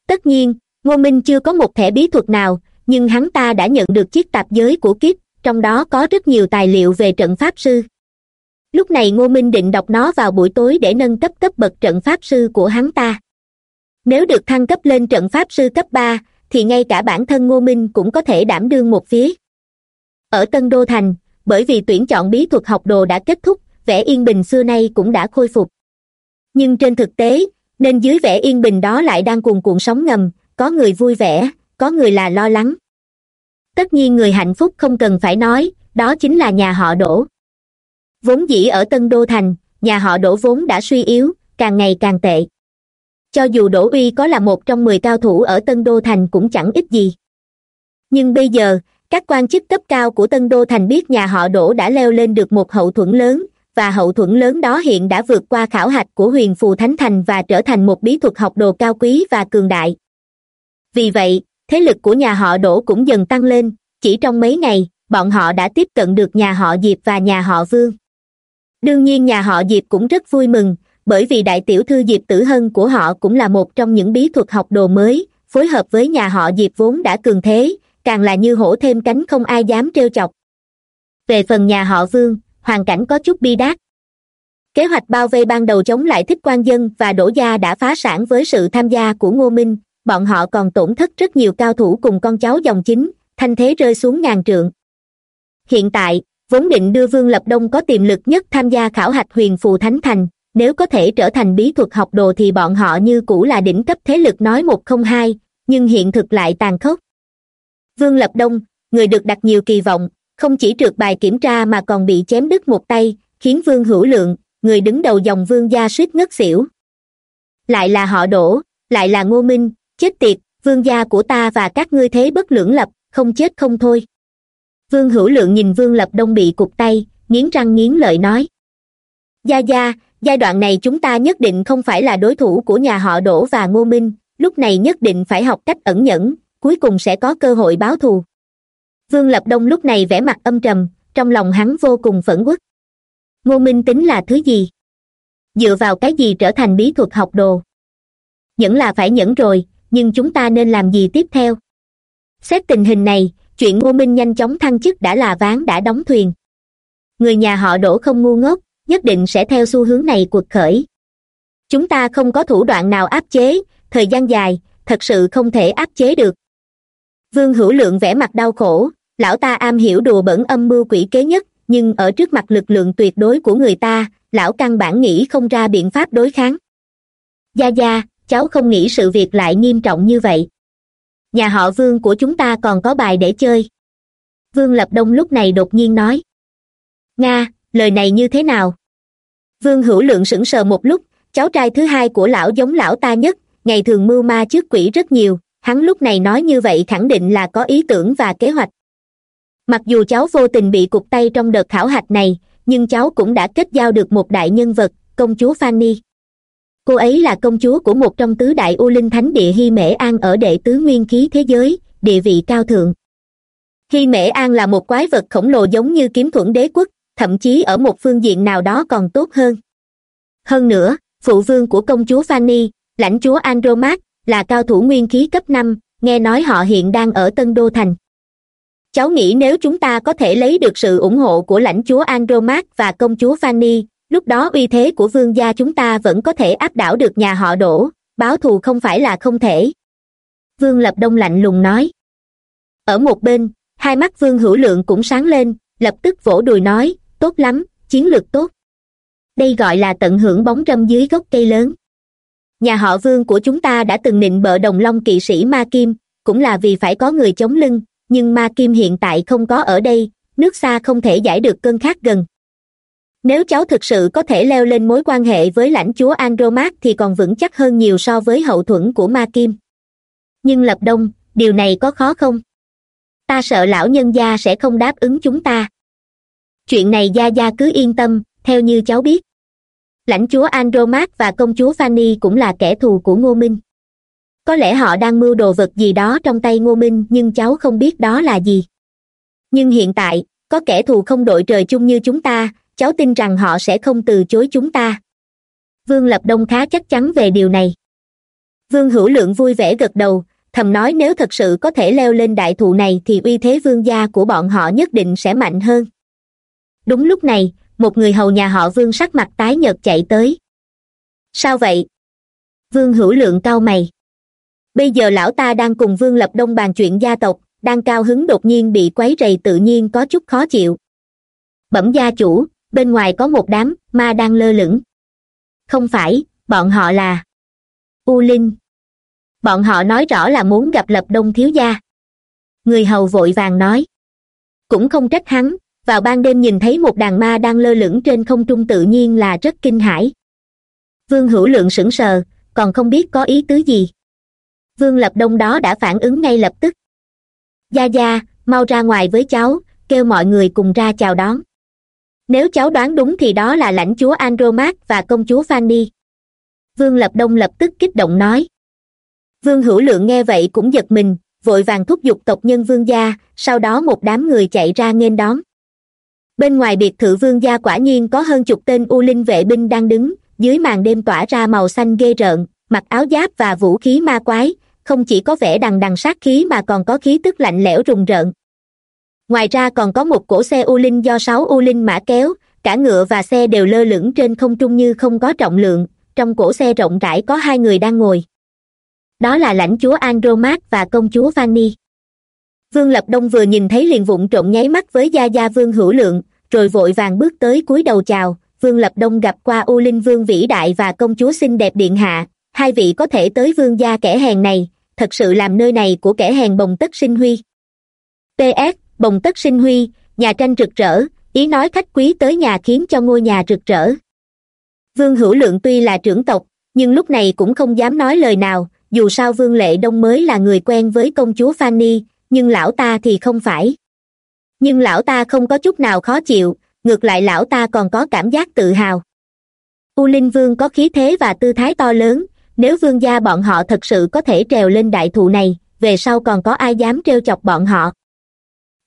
Tất nhiên, ngô minh chưa có một thẻ bí thuật nào, nhưng hắn ta đã nhận được chiếc tạp giới của kiếp, trong đó có rất nhiều tài liệu về trận pháp sư. Lúc này ngô minh định đọc nó vào buổi tối để nâng cấp cấp bậc trận pháp sư của hắn ta. Nếu được thăng cấp lên trận pháp sư cấp ba, thì ngay cả bản thân ngô minh cũng có thể đảm đương một phía. Ở tân đô thành, bởi vì tuyển chọn bí thuật học đồ đã kết thúc vẻ yên bình xưa nay cũng đã khôi phục. Nhưng trên thực tế, nên dưới vẻ yên bình đó lại đang cuồn cuộn sóng ngầm, có người vui vẻ, có người là lo lắng. Tất nhiên người hạnh phúc không cần phải nói, đó chính là nhà họ đỗ vốn dĩ ở tân đô thành, nhà họ đỗ vốn đã suy yếu, càng ngày càng tệ. Cho dù đỗ uy có là một trong mười cao thủ ở tân đô thành cũng chẳng ít gì. Nhưng bây giờ, các quan chức cấp cao của tân đô thành biết nhà họ đỗ đã leo lên được một hậu thuẫn lớn và hậu thuẫn lớn đó hiện đã vượt qua khảo hạch của huyền phù thánh thành và trở thành một bí thuật học đồ cao quý và cường đại. Vì vậy, thế lực của nhà họ đỗ cũng dần tăng lên, chỉ trong mấy ngày, bọn họ đã tiếp cận được nhà họ diệp và nhà họ vương. Đương nhiên nhà họ diệp cũng rất vui mừng, bởi vì đại tiểu thư diệp tử hân của họ cũng là một trong những bí thuật học đồ mới, phối hợp với nhà họ diệp vốn đã cường thế, càng là như hổ thêm cánh không ai dám trêu chọc. Về phần nhà họ vương hoàn cảnh có chút bi đát. Kế hoạch bao vây ban đầu chống lại thích quan dân và đổ gia đã phá sản với sự tham gia của ngô minh. Bọn họ còn tổn thất rất nhiều cao thủ cùng con cháu dòng chính, thanh thế rơi xuống ngàn trượng. Hiện tại, vốn định đưa vương lập đông có tiềm lực nhất tham gia khảo hạch huyền phù thánh thành, nếu có thể trở thành bí thuật học đồ thì bọn họ như cũ là đỉnh cấp thế lực nói một không hai, nhưng hiện thực lại tàn khốc. Vương lập đông, người được đặt nhiều kỳ vọng không chỉ trượt bài kiểm tra mà còn bị chém đứt một tay, khiến vương hữu lượng, người đứng đầu dòng vương gia suýt ngất xỉu. Lại là họ đổ lại là ngô minh, chết tiệt, vương gia của ta và các ngươi thế bất lưỡng lập, không chết không thôi. Vương hữu lượng nhìn vương lập đông bị cụt tay, nghiến răng nghiến lợi nói. Gia gia, giai đoạn này chúng ta nhất định không phải là đối thủ của nhà họ đỗ và ngô minh, lúc này nhất định phải học cách ẩn nhẫn, cuối cùng sẽ có cơ hội báo thù vương lập đông lúc này vẻ mặt âm trầm, trong lòng hắn vô cùng phẫn uất. Ngô minh tính là thứ gì? Dựa vào cái gì trở thành bí thuật học đồ? Nhẫn là phải nhẫn rồi, nhưng chúng ta nên làm gì tiếp theo? Xét tình hình này, chuyện ngô minh nhanh chóng thăng chức đã là ván đã đóng thuyền. Người nhà họ đổ không ngu ngốc, nhất định sẽ theo xu hướng này cuộc khởi. Chúng ta không có thủ đoạn nào áp chế, thời gian dài, thật sự không thể áp chế được vương hữu lượng vẻ mặt đau khổ, lão ta am hiểu đùa bẩn âm mưu quỷ kế nhất, nhưng ở trước mặt lực lượng tuyệt đối của người ta, lão căn bản nghĩ không ra biện pháp đối kháng. Gia gia, cháu không nghĩ sự việc lại nghiêm trọng như vậy. Nhà họ vương của chúng ta còn có bài để chơi. Vương lập đông lúc này đột nhiên nói. Nga, lời này như thế nào? Vương hữu lượng sững sờ một lúc, cháu trai thứ hai của lão giống lão ta nhất, ngày thường mưu ma trước quỷ rất nhiều hắn lúc này nói như vậy khẳng định là có ý tưởng và kế hoạch. Mặc dù cháu vô tình bị cụt tay trong đợt khảo hạch này nhưng cháu cũng đã kết giao được một đại nhân vật công chúa Fanny. cô ấy là công chúa của một trong tứ đại u linh thánh địa hy mễ an ở đệ tứ nguyên khí thế giới địa vị cao thượng. Hy mễ an là một quái vật khổng lồ giống như kiếm thuẫn đế quốc thậm chí ở một phương diện nào đó còn tốt hơn. Hơn nữa phụ vương của công chúa Fanny, lãnh chúa andromat là cao thủ nguyên khí cấp năm, nghe nói họ hiện đang ở tân đô thành. Cháu nghĩ nếu chúng ta có thể lấy được sự ủng hộ của lãnh chúa andromat và công chúa fanny, lúc đó uy thế của vương gia chúng ta vẫn có thể áp đảo được nhà họ đổ, báo thù không phải là không thể. Vương lập đông lạnh lùng nói. Ở một bên, hai mắt vương hữu lượng cũng sáng lên, lập tức vỗ đùi nói, tốt lắm, chiến lược tốt. Đây gọi là tận hưởng bóng râm dưới gốc cây lớn nhà họ vương của chúng ta đã từng nịnh bợ đồng long kỵ sĩ ma kim, cũng là vì phải có người chống lưng, nhưng ma kim hiện tại không có ở đây, nước xa không thể giải được cơn khát gần. Nếu cháu thực sự có thể leo lên mối quan hệ với lãnh chúa andromat thì còn vững chắc hơn nhiều so với hậu thuẫn của ma kim. Nhưng lập đông, điều này có khó không? Ta sợ lão nhân gia sẽ không đáp ứng chúng ta. Chuyện này gia gia cứ yên tâm, theo như cháu biết lãnh chúa andromat và công chúa fanny cũng là kẻ thù của ngô minh. Có lẽ họ đang mưu đồ vật gì đó trong tay ngô minh, nhưng cháu không biết đó là gì. Nhưng hiện tại, có kẻ thù không đội trời chung như chúng ta, cháu tin rằng họ sẽ không từ chối chúng ta. Vương lập đông khá chắc chắn về điều này. Vương hữu lượng vui vẻ gật đầu, thầm nói nếu thật sự có thể leo lên đại thụ này thì uy thế vương gia của bọn họ nhất định sẽ mạnh hơn. Đúng lúc này một người hầu nhà họ vương sắc mặt tái nhợt chạy tới. Sao vậy? Vương hữu lượng cau mày. Bây giờ lão ta đang cùng vương lập đông bàn chuyện gia tộc, đang cao hứng đột nhiên bị quấy rầy tự nhiên có chút khó chịu. Bẩm gia chủ, bên ngoài có một đám ma đang lơ lửng. Không phải, bọn họ là u linh. Bọn họ nói rõ là muốn gặp lập đông thiếu gia. Người hầu vội vàng nói. Cũng không trách hắn vào ban đêm nhìn thấy một đàn ma đang lơ lửng trên không trung tự nhiên là rất kinh hãi. Vương hữu lượng sững sờ, còn không biết có ý tứ gì. Vương lập đông đó đã phản ứng ngay lập tức. Gia gia, mau ra ngoài với cháu, kêu mọi người cùng ra chào đón. Nếu cháu đoán đúng thì đó là lãnh chúa andromat và công chúa fanny. Vương lập đông lập tức kích động nói. Vương hữu lượng nghe vậy cũng giật mình, vội vàng thúc giục tộc nhân vương gia, sau đó một đám người chạy ra nghênh đón bên ngoài biệt thự vương gia quả nhiên có hơn chục tên u linh vệ binh đang đứng, dưới màn đêm tỏa ra màu xanh ghê rợn, mặc áo giáp và vũ khí ma quái, không chỉ có vẻ đằng đằng sát khí mà còn có khí tức lạnh lẽo rùng rợn. Ngoài ra còn có một cỗ xe u linh do sáu u linh mã kéo, cả ngựa và xe đều lơ lửng trên không trung như không có trọng lượng, trong cỗ xe rộng rãi có hai người đang ngồi. Đó là lãnh chúa andromat và công chúa fanny vương lập đông vừa nhìn thấy liền vụng trộm nháy mắt với gia gia vương hữu lượng, rồi vội vàng bước tới cúi đầu chào. Vương lập đông gặp qua u linh vương vĩ đại và công chúa xinh đẹp điện hạ, hai vị có thể tới vương gia kẻ hèn này, thật sự làm nơi này của kẻ hèn bồng tất sinh huy. Ps bồng tất sinh huy, nhà tranh rực rỡ, ý nói khách quý tới nhà khiến cho ngôi nhà rực rỡ. Vương hữu lượng tuy là trưởng tộc, nhưng lúc này cũng không dám nói lời nào, dù sao vương lệ đông mới là người quen với công chúa fanny nhưng lão ta thì không phải. Nhưng lão ta không có chút nào khó chịu, ngược lại lão ta còn có cảm giác tự hào. U linh vương có khí thế và tư thái to lớn, nếu vương gia bọn họ thật sự có thể trèo lên đại thụ này, về sau còn có ai dám trêu chọc bọn họ?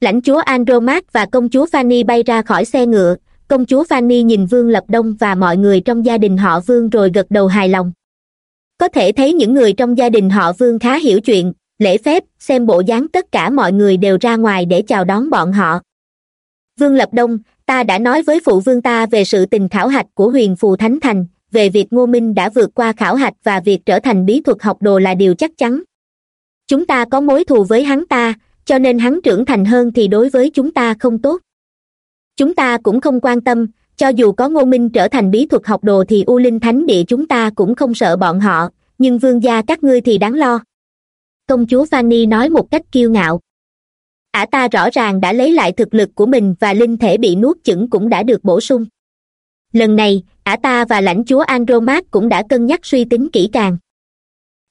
Lãnh chúa andromat và công chúa fanny bay ra khỏi xe ngựa, công chúa fanny nhìn vương lập đông và mọi người trong gia đình họ vương rồi gật đầu hài lòng. Có thể thấy những người trong gia đình họ vương khá hiểu chuyện lễ phép, xem bộ dáng tất cả mọi người đều ra ngoài để chào đón bọn họ. Vương lập đông, ta đã nói với phụ vương ta về sự tình khảo hạch của huyền phù thánh thành, về việc ngô minh đã vượt qua khảo hạch và việc trở thành bí thuật học đồ là điều chắc chắn. Chúng ta có mối thù với hắn ta, cho nên hắn trưởng thành hơn thì đối với chúng ta không tốt. Chúng ta cũng không quan tâm, cho dù có ngô minh trở thành bí thuật học đồ thì u linh thánh địa chúng ta cũng không sợ bọn họ, nhưng vương gia các ngươi thì đáng lo công chúa fanny nói một cách kiêu ngạo. Ả ta rõ ràng đã lấy lại thực lực của mình và linh thể bị nuốt chửng cũng đã được bổ sung. Lần này, ả ta và lãnh chúa andromat cũng đã cân nhắc suy tính kỹ càng.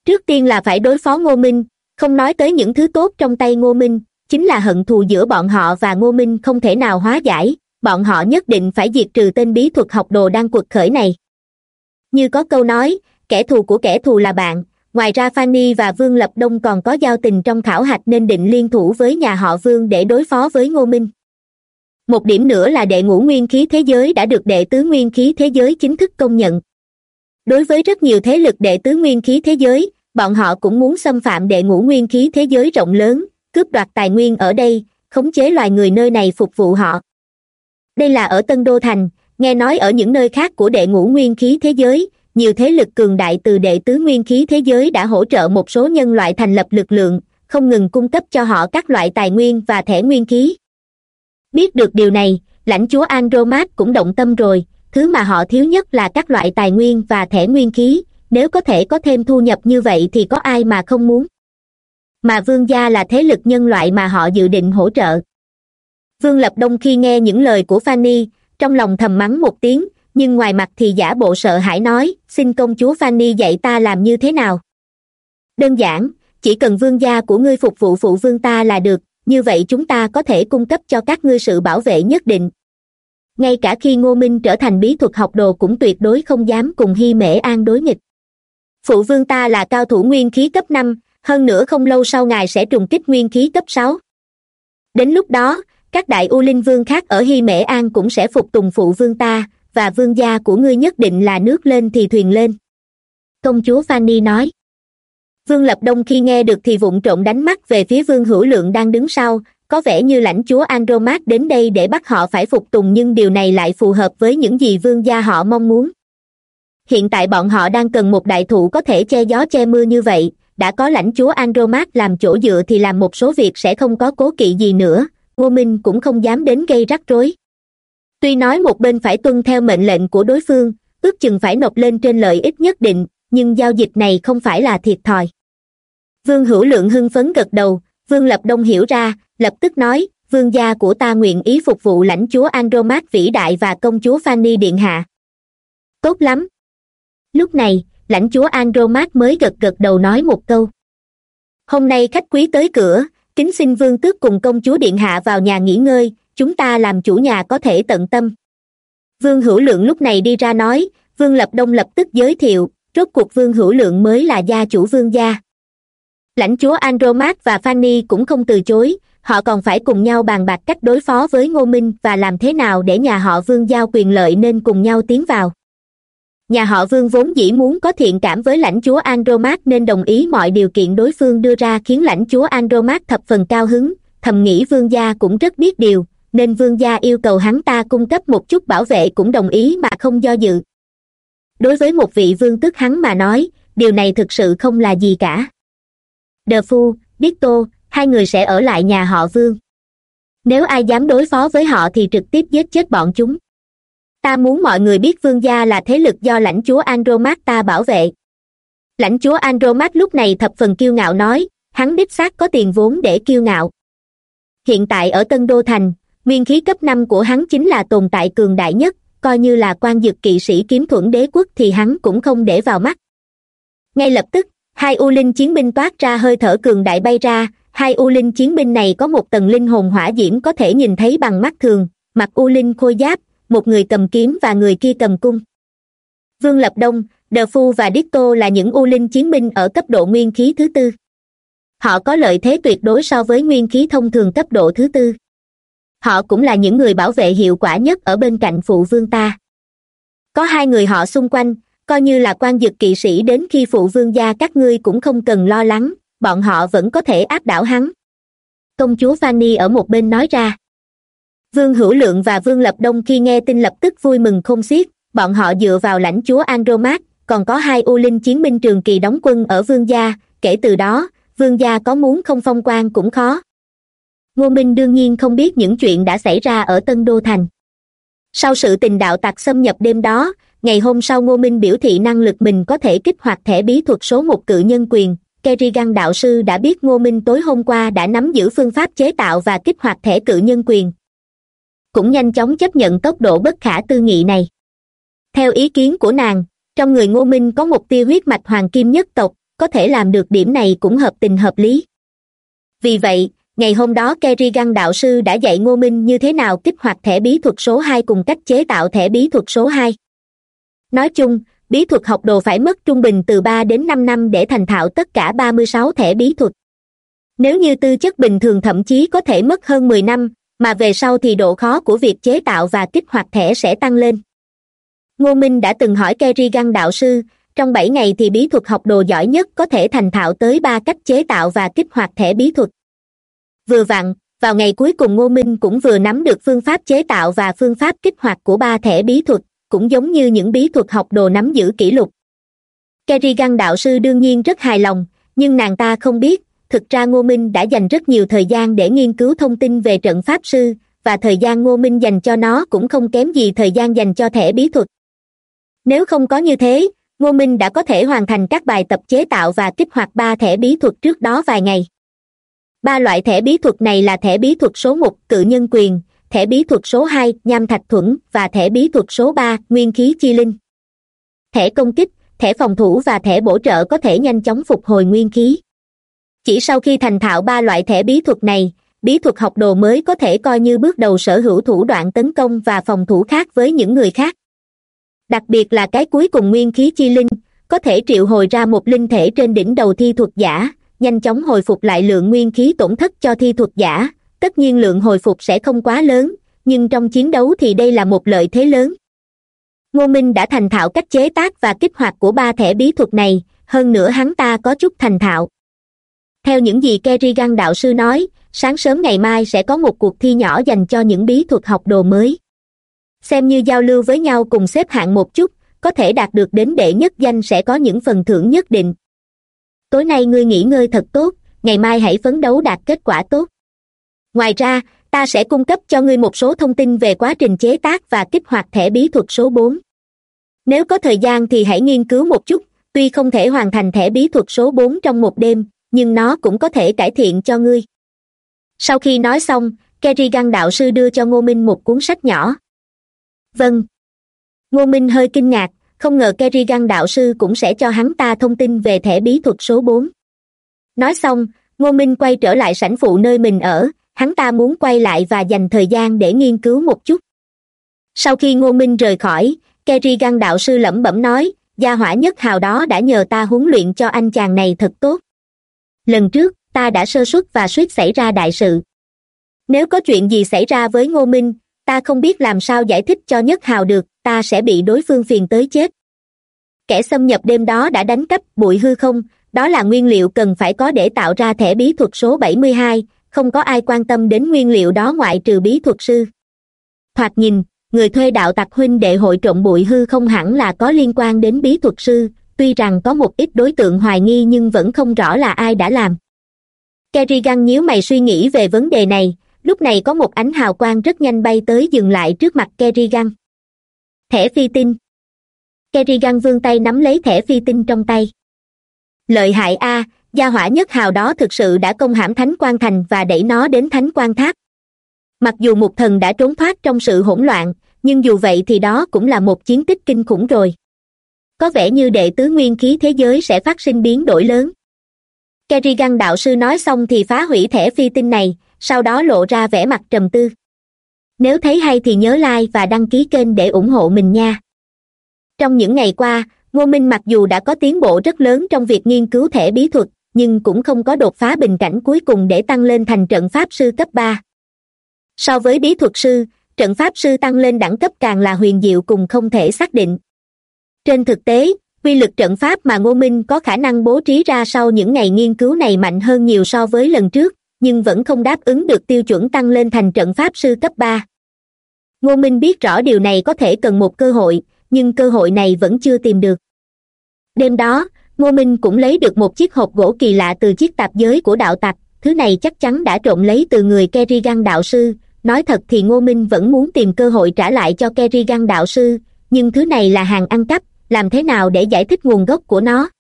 Trước tiên là phải đối phó ngô minh, không nói tới những thứ tốt trong tay ngô minh, chính là hận thù giữa bọn họ và ngô minh không thể nào hóa giải, bọn họ nhất định phải diệt trừ tên bí thuật học đồ đang quật khởi này. Như có câu nói, kẻ thù của kẻ thù là bạn ngoài ra fanny và vương lập đông còn có giao tình trong khảo hạch nên định liên thủ với nhà họ vương để đối phó với ngô minh. Một điểm nữa là đệ ngũ nguyên khí thế giới đã được đệ tứ nguyên khí thế giới chính thức công nhận. Đối với rất nhiều thế lực đệ tứ nguyên khí thế giới, bọn họ cũng muốn xâm phạm đệ ngũ nguyên khí thế giới rộng lớn, cướp đoạt tài nguyên ở đây, khống chế loài người nơi này phục vụ họ. Đây là ở tân đô thành, nghe nói ở những nơi khác của đệ ngũ nguyên khí thế giới nhiều thế lực cường đại từ đệ tứ nguyên khí thế giới đã hỗ trợ một số nhân loại thành lập lực lượng, không ngừng cung cấp cho họ các loại tài nguyên và thẻ nguyên khí. Biết được điều này, lãnh chúa andromat cũng động tâm rồi, thứ mà họ thiếu nhất là các loại tài nguyên và thẻ nguyên khí, nếu có thể có thêm thu nhập như vậy thì có ai mà không muốn? Mà vương gia là thế lực nhân loại mà họ dự định hỗ trợ. Vương lập đông khi nghe những lời của fanny, trong lòng thầm mắng một tiếng nhưng ngoài mặt thì giả bộ sợ hãi nói, xin công chúa fanny dạy ta làm như thế nào? Đơn giản, chỉ cần vương gia của ngươi phục vụ phụ vương ta là được, như vậy chúng ta có thể cung cấp cho các ngươi sự bảo vệ nhất định. Ngay cả khi ngô minh trở thành bí thuật học đồ cũng tuyệt đối không dám cùng hy mễ an đối nghịch. Phụ vương ta là cao thủ nguyên khí cấp năm, hơn nữa không lâu sau ngài sẽ trùng kích nguyên khí cấp sáu. Đến lúc đó, các đại u linh vương khác ở hy mễ an cũng sẽ phục tùng phụ vương ta và vương gia của ngươi nhất định là nước lên thì thuyền lên. Công chúa fanny nói. Vương lập đông khi nghe được thì vụng trộn đánh mắt về phía vương hữu lượng đang đứng sau, có vẻ như lãnh chúa andromat đến đây để bắt họ phải phục tùng nhưng điều này lại phù hợp với những gì vương gia họ mong muốn. Hiện tại bọn họ đang cần một đại thụ có thể che gió che mưa như vậy, đã có lãnh chúa andromat làm chỗ dựa thì làm một số việc sẽ không có cố kỵ gì nữa ngô minh cũng không dám đến gây rắc rối tuy nói một bên phải tuân theo mệnh lệnh của đối phương, ước chừng phải nộp lên trên lợi ích nhất định, nhưng giao dịch này không phải là thiệt thòi. Vương hữu lượng hưng phấn gật đầu, vương lập đông hiểu ra, lập tức nói, vương gia của ta nguyện ý phục vụ lãnh chúa andromat vĩ đại và công chúa fanny điện hạ. Tốt lắm. Lúc này, lãnh chúa andromat mới gật gật đầu nói một câu. Hôm nay khách quý tới cửa, kính xin vương tước cùng công chúa điện hạ vào nhà nghỉ ngơi chúng ta làm chủ nhà có thể tận tâm. Vương hữu lượng lúc này đi ra nói, vương lập đông lập tức giới thiệu, rốt cuộc vương hữu lượng mới là gia chủ vương gia. Lãnh chúa andromat và fanny cũng không từ chối, họ còn phải cùng nhau bàn bạc cách đối phó với ngô minh và làm thế nào để nhà họ vương giao quyền lợi nên cùng nhau tiến vào. Nhà họ vương vốn dĩ muốn có thiện cảm với lãnh chúa andromat nên đồng ý mọi điều kiện đối phương đưa ra khiến lãnh chúa andromat thập phần cao hứng, thầm nghĩ vương gia cũng rất biết điều nên vương gia yêu cầu hắn ta cung cấp một chút bảo vệ cũng đồng ý mà không do dự. Đối với một vị vương tức hắn mà nói, điều này thực sự không là gì cả. Đờ phu dicto hai người sẽ ở lại nhà họ vương. Nếu ai dám đối phó với họ thì trực tiếp giết chết bọn chúng. Ta muốn mọi người biết vương gia là thế lực do lãnh chúa andromat ta bảo vệ. Lãnh chúa andromat lúc này thập phần kiêu ngạo nói, hắn đích xác có tiền vốn để kiêu ngạo. Hiện tại ở tân đô thành nguyên khí cấp năm của hắn chính là tồn tại cường đại nhất, coi như là quan dực kỵ sĩ kiếm thuẫn đế quốc thì hắn cũng không để vào mắt. Ngay lập tức, hai u linh chiến binh toát ra hơi thở cường đại bay ra, hai u linh chiến binh này có một tầng linh hồn hỏa diễm có thể nhìn thấy bằng mắt thường, mặc u linh khôi giáp, một người cầm kiếm và người kia cầm cung. Vương lập đông, đờ phu và ditto là những u linh chiến binh ở cấp độ nguyên khí thứ tư. Họ có lợi thế tuyệt đối so với nguyên khí thông thường cấp độ thứ tư họ cũng là những người bảo vệ hiệu quả nhất ở bên cạnh phụ vương ta. Có hai người họ xung quanh, coi như là quan dực kỵ sĩ đến khi phụ vương gia các ngươi cũng không cần lo lắng, bọn họ vẫn có thể áp đảo hắn. Công chúa fanny ở một bên nói ra. Vương hữu lượng và vương lập đông khi nghe tin lập tức vui mừng không xiết, bọn họ dựa vào lãnh chúa andromat còn có hai u linh chiến binh trường kỳ đóng quân ở vương gia, kể từ đó, vương gia có muốn không phong quan cũng khó ngô minh đương nhiên không biết những chuyện đã xảy ra ở tân đô thành. Sau sự tình đạo tặc xâm nhập đêm đó, ngày hôm sau ngô minh biểu thị năng lực mình có thể kích hoạt thẻ bí thuật số một cự nhân quyền. Kerrigan đạo sư đã biết ngô minh tối hôm qua đã nắm giữ phương pháp chế tạo và kích hoạt thẻ cự nhân quyền. Cũng nhanh chóng chấp nhận tốc độ bất khả tư nghị này. Theo ý kiến của nàng, trong người ngô minh có một tia huyết mạch hoàng kim nhất tộc, có thể làm được điểm này cũng hợp tình hợp lý. Vì vậy ngày hôm đó kerrigan đạo sư đã dạy ngô minh như thế nào kích hoạt thẻ bí thuật số hai cùng cách chế tạo thẻ bí thuật số hai. Nói chung, bí thuật học đồ phải mất trung bình từ ba đến năm năm để thành thạo tất cả ba mươi sáu thẻ bí thuật. Nếu như tư chất bình thường thậm chí có thể mất hơn mười năm, mà về sau thì độ khó của việc chế tạo và kích hoạt thẻ sẽ tăng lên. Ngô minh đã từng hỏi kerrigan đạo sư, trong bảy ngày thì bí thuật học đồ giỏi nhất có thể thành thạo tới ba cách chế tạo và kích hoạt thẻ bí thuật? Vừa vặn, vào ngày cuối cùng ngô minh cũng vừa nắm được phương pháp chế tạo và phương pháp kích hoạt của ba thẻ bí thuật, cũng giống như những bí thuật học đồ nắm giữ kỷ lục. Kerrigan đạo sư đương nhiên rất hài lòng, nhưng nàng ta không biết, thực ra ngô minh đã dành rất nhiều thời gian để nghiên cứu thông tin về trận pháp sư, và thời gian ngô minh dành cho nó cũng không kém gì thời gian dành cho thẻ bí thuật. Nếu không có như thế, ngô minh đã có thể hoàn thành các bài tập chế tạo và kích hoạt ba thẻ bí thuật trước đó vài ngày ba loại thẻ bí thuật này là thẻ bí thuật số một, cự nhân quyền, thẻ bí thuật số hai, nham thạch thuẫn, và thẻ bí thuật số ba, nguyên khí chi linh. Thẻ công kích, thẻ phòng thủ và thẻ bổ trợ có thể nhanh chóng phục hồi nguyên khí. Chỉ sau khi thành thạo ba loại thẻ bí thuật này, bí thuật học đồ mới có thể coi như bước đầu sở hữu thủ đoạn tấn công và phòng thủ khác với những người khác. Đặc biệt là cái cuối cùng nguyên khí chi linh, có có thể triệu hồi ra một linh thể trên đỉnh đầu thi thuật giả nhanh chóng hồi phục lại lượng nguyên khí tổn thất cho thi thuật giả. Tất nhiên lượng hồi phục sẽ không quá lớn, nhưng trong chiến đấu thì đây là một lợi thế lớn. Ngô minh đã thành thạo cách chế tác và kích hoạt của ba thẻ bí thuật này, hơn nữa hắn ta có chút thành thạo. Theo những gì kerrigan đạo sư nói, sáng sớm ngày mai sẽ có một cuộc thi nhỏ dành cho những bí thuật học đồ mới. Xem như giao lưu với nhau cùng xếp hạng một chút, có thể đạt được đến đệ nhất danh sẽ có những phần thưởng nhất định tối nay ngươi nghỉ ngơi thật tốt, ngày mai hãy phấn đấu đạt kết quả tốt. Ngoài ra, ta sẽ cung cấp cho ngươi một số thông tin về quá trình chế tác và kích hoạt thẻ bí thuật số bốn. Nếu có thời gian thì hãy nghiên cứu một chút, tuy không thể hoàn thành thẻ bí thuật số bốn trong một đêm, nhưng nó cũng có thể cải thiện cho ngươi. Sau khi nói xong kerrigan đạo sư đưa cho ngô minh một cuốn sách nhỏ. Vâng. Ngô minh hơi kinh ngạc không ngờ kerrigan đạo sư cũng sẽ cho hắn ta thông tin về thẻ bí thuật số bốn. Nói xong, ngô minh quay trở lại sảnh phụ nơi mình ở, hắn ta muốn quay lại và dành thời gian để nghiên cứu một chút. Sau khi ngô minh rời khỏi, kerrigan đạo sư lẩm bẩm nói, gia hỏa nhất hào đó đã nhờ ta huấn luyện cho anh chàng này thật tốt. Lần trước, ta đã sơ suất và suýt xảy ra đại sự. Nếu có chuyện gì xảy ra với ngô minh, ta không biết làm sao giải thích cho nhất hào được ta sẽ bị đối phương phiền tới chết. Kẻ xâm nhập đêm đó đã đánh cắp bụi hư không, đó là nguyên liệu cần phải có để tạo ra thẻ bí thuật số bảy mươi hai, không có ai quan tâm đến nguyên liệu đó ngoại trừ bí thuật sư. Thoạt nhìn, người thuê đạo tặc huynh đệ hội trộm bụi hư không hẳn là có liên quan đến bí thuật sư, tuy rằng có một ít đối tượng hoài nghi nhưng vẫn không rõ là ai đã làm. Kerrigan nhíu mày suy nghĩ về vấn đề này, lúc này có một ánh hào quang rất nhanh bay tới dừng lại trước mặt kerrigan thẻ phi tinh. Kerrigan vươn tay nắm lấy thẻ phi tinh trong tay. Lợi hại a, gia hỏa nhất hào đó thực sự đã công hãm thánh quan thành và đẩy nó đến thánh quan tháp. Mặc dù một thần đã trốn thoát trong sự hỗn loạn, nhưng dù vậy thì đó cũng là một chiến tích kinh khủng rồi. Có vẻ như đệ tứ nguyên khí thế giới sẽ phát sinh biến đổi lớn. Kerrigan đạo sư nói xong thì phá hủy thẻ phi tinh này, sau đó lộ ra vẻ mặt trầm tư nếu thấy hay thì nhớ like và đăng ký kênh để ủng hộ mình nha. Trong những ngày qua, ngô minh mặc dù đã có tiến bộ rất lớn trong việc nghiên cứu thẻ bí thuật, nhưng cũng không có đột phá bình cảnh cuối cùng để tăng lên thành trận pháp sư cấp ba. So với bí thuật sư, trận pháp sư tăng lên đẳng cấp càng là huyền diệu cùng không thể xác định. Trên thực tế, quy lực trận pháp mà ngô minh có khả năng bố trí ra sau những ngày nghiên cứu này mạnh hơn nhiều so với lần trước nhưng vẫn không đáp ứng được tiêu chuẩn tăng lên thành trận pháp sư cấp ba. Ngô minh biết rõ điều này có thể cần một cơ hội, nhưng cơ hội này vẫn chưa tìm được. Đêm đó, ngô minh cũng lấy được một chiếc hộp gỗ kỳ lạ từ chiếc tạp giới của đạo tặc, thứ này chắc chắn đã trộm lấy từ người kerrigan đạo sư. Nói thật thì ngô minh vẫn muốn tìm cơ hội trả lại cho kerrigan đạo sư, nhưng thứ này là hàng ăn cắp, làm thế nào để giải thích nguồn gốc của nó?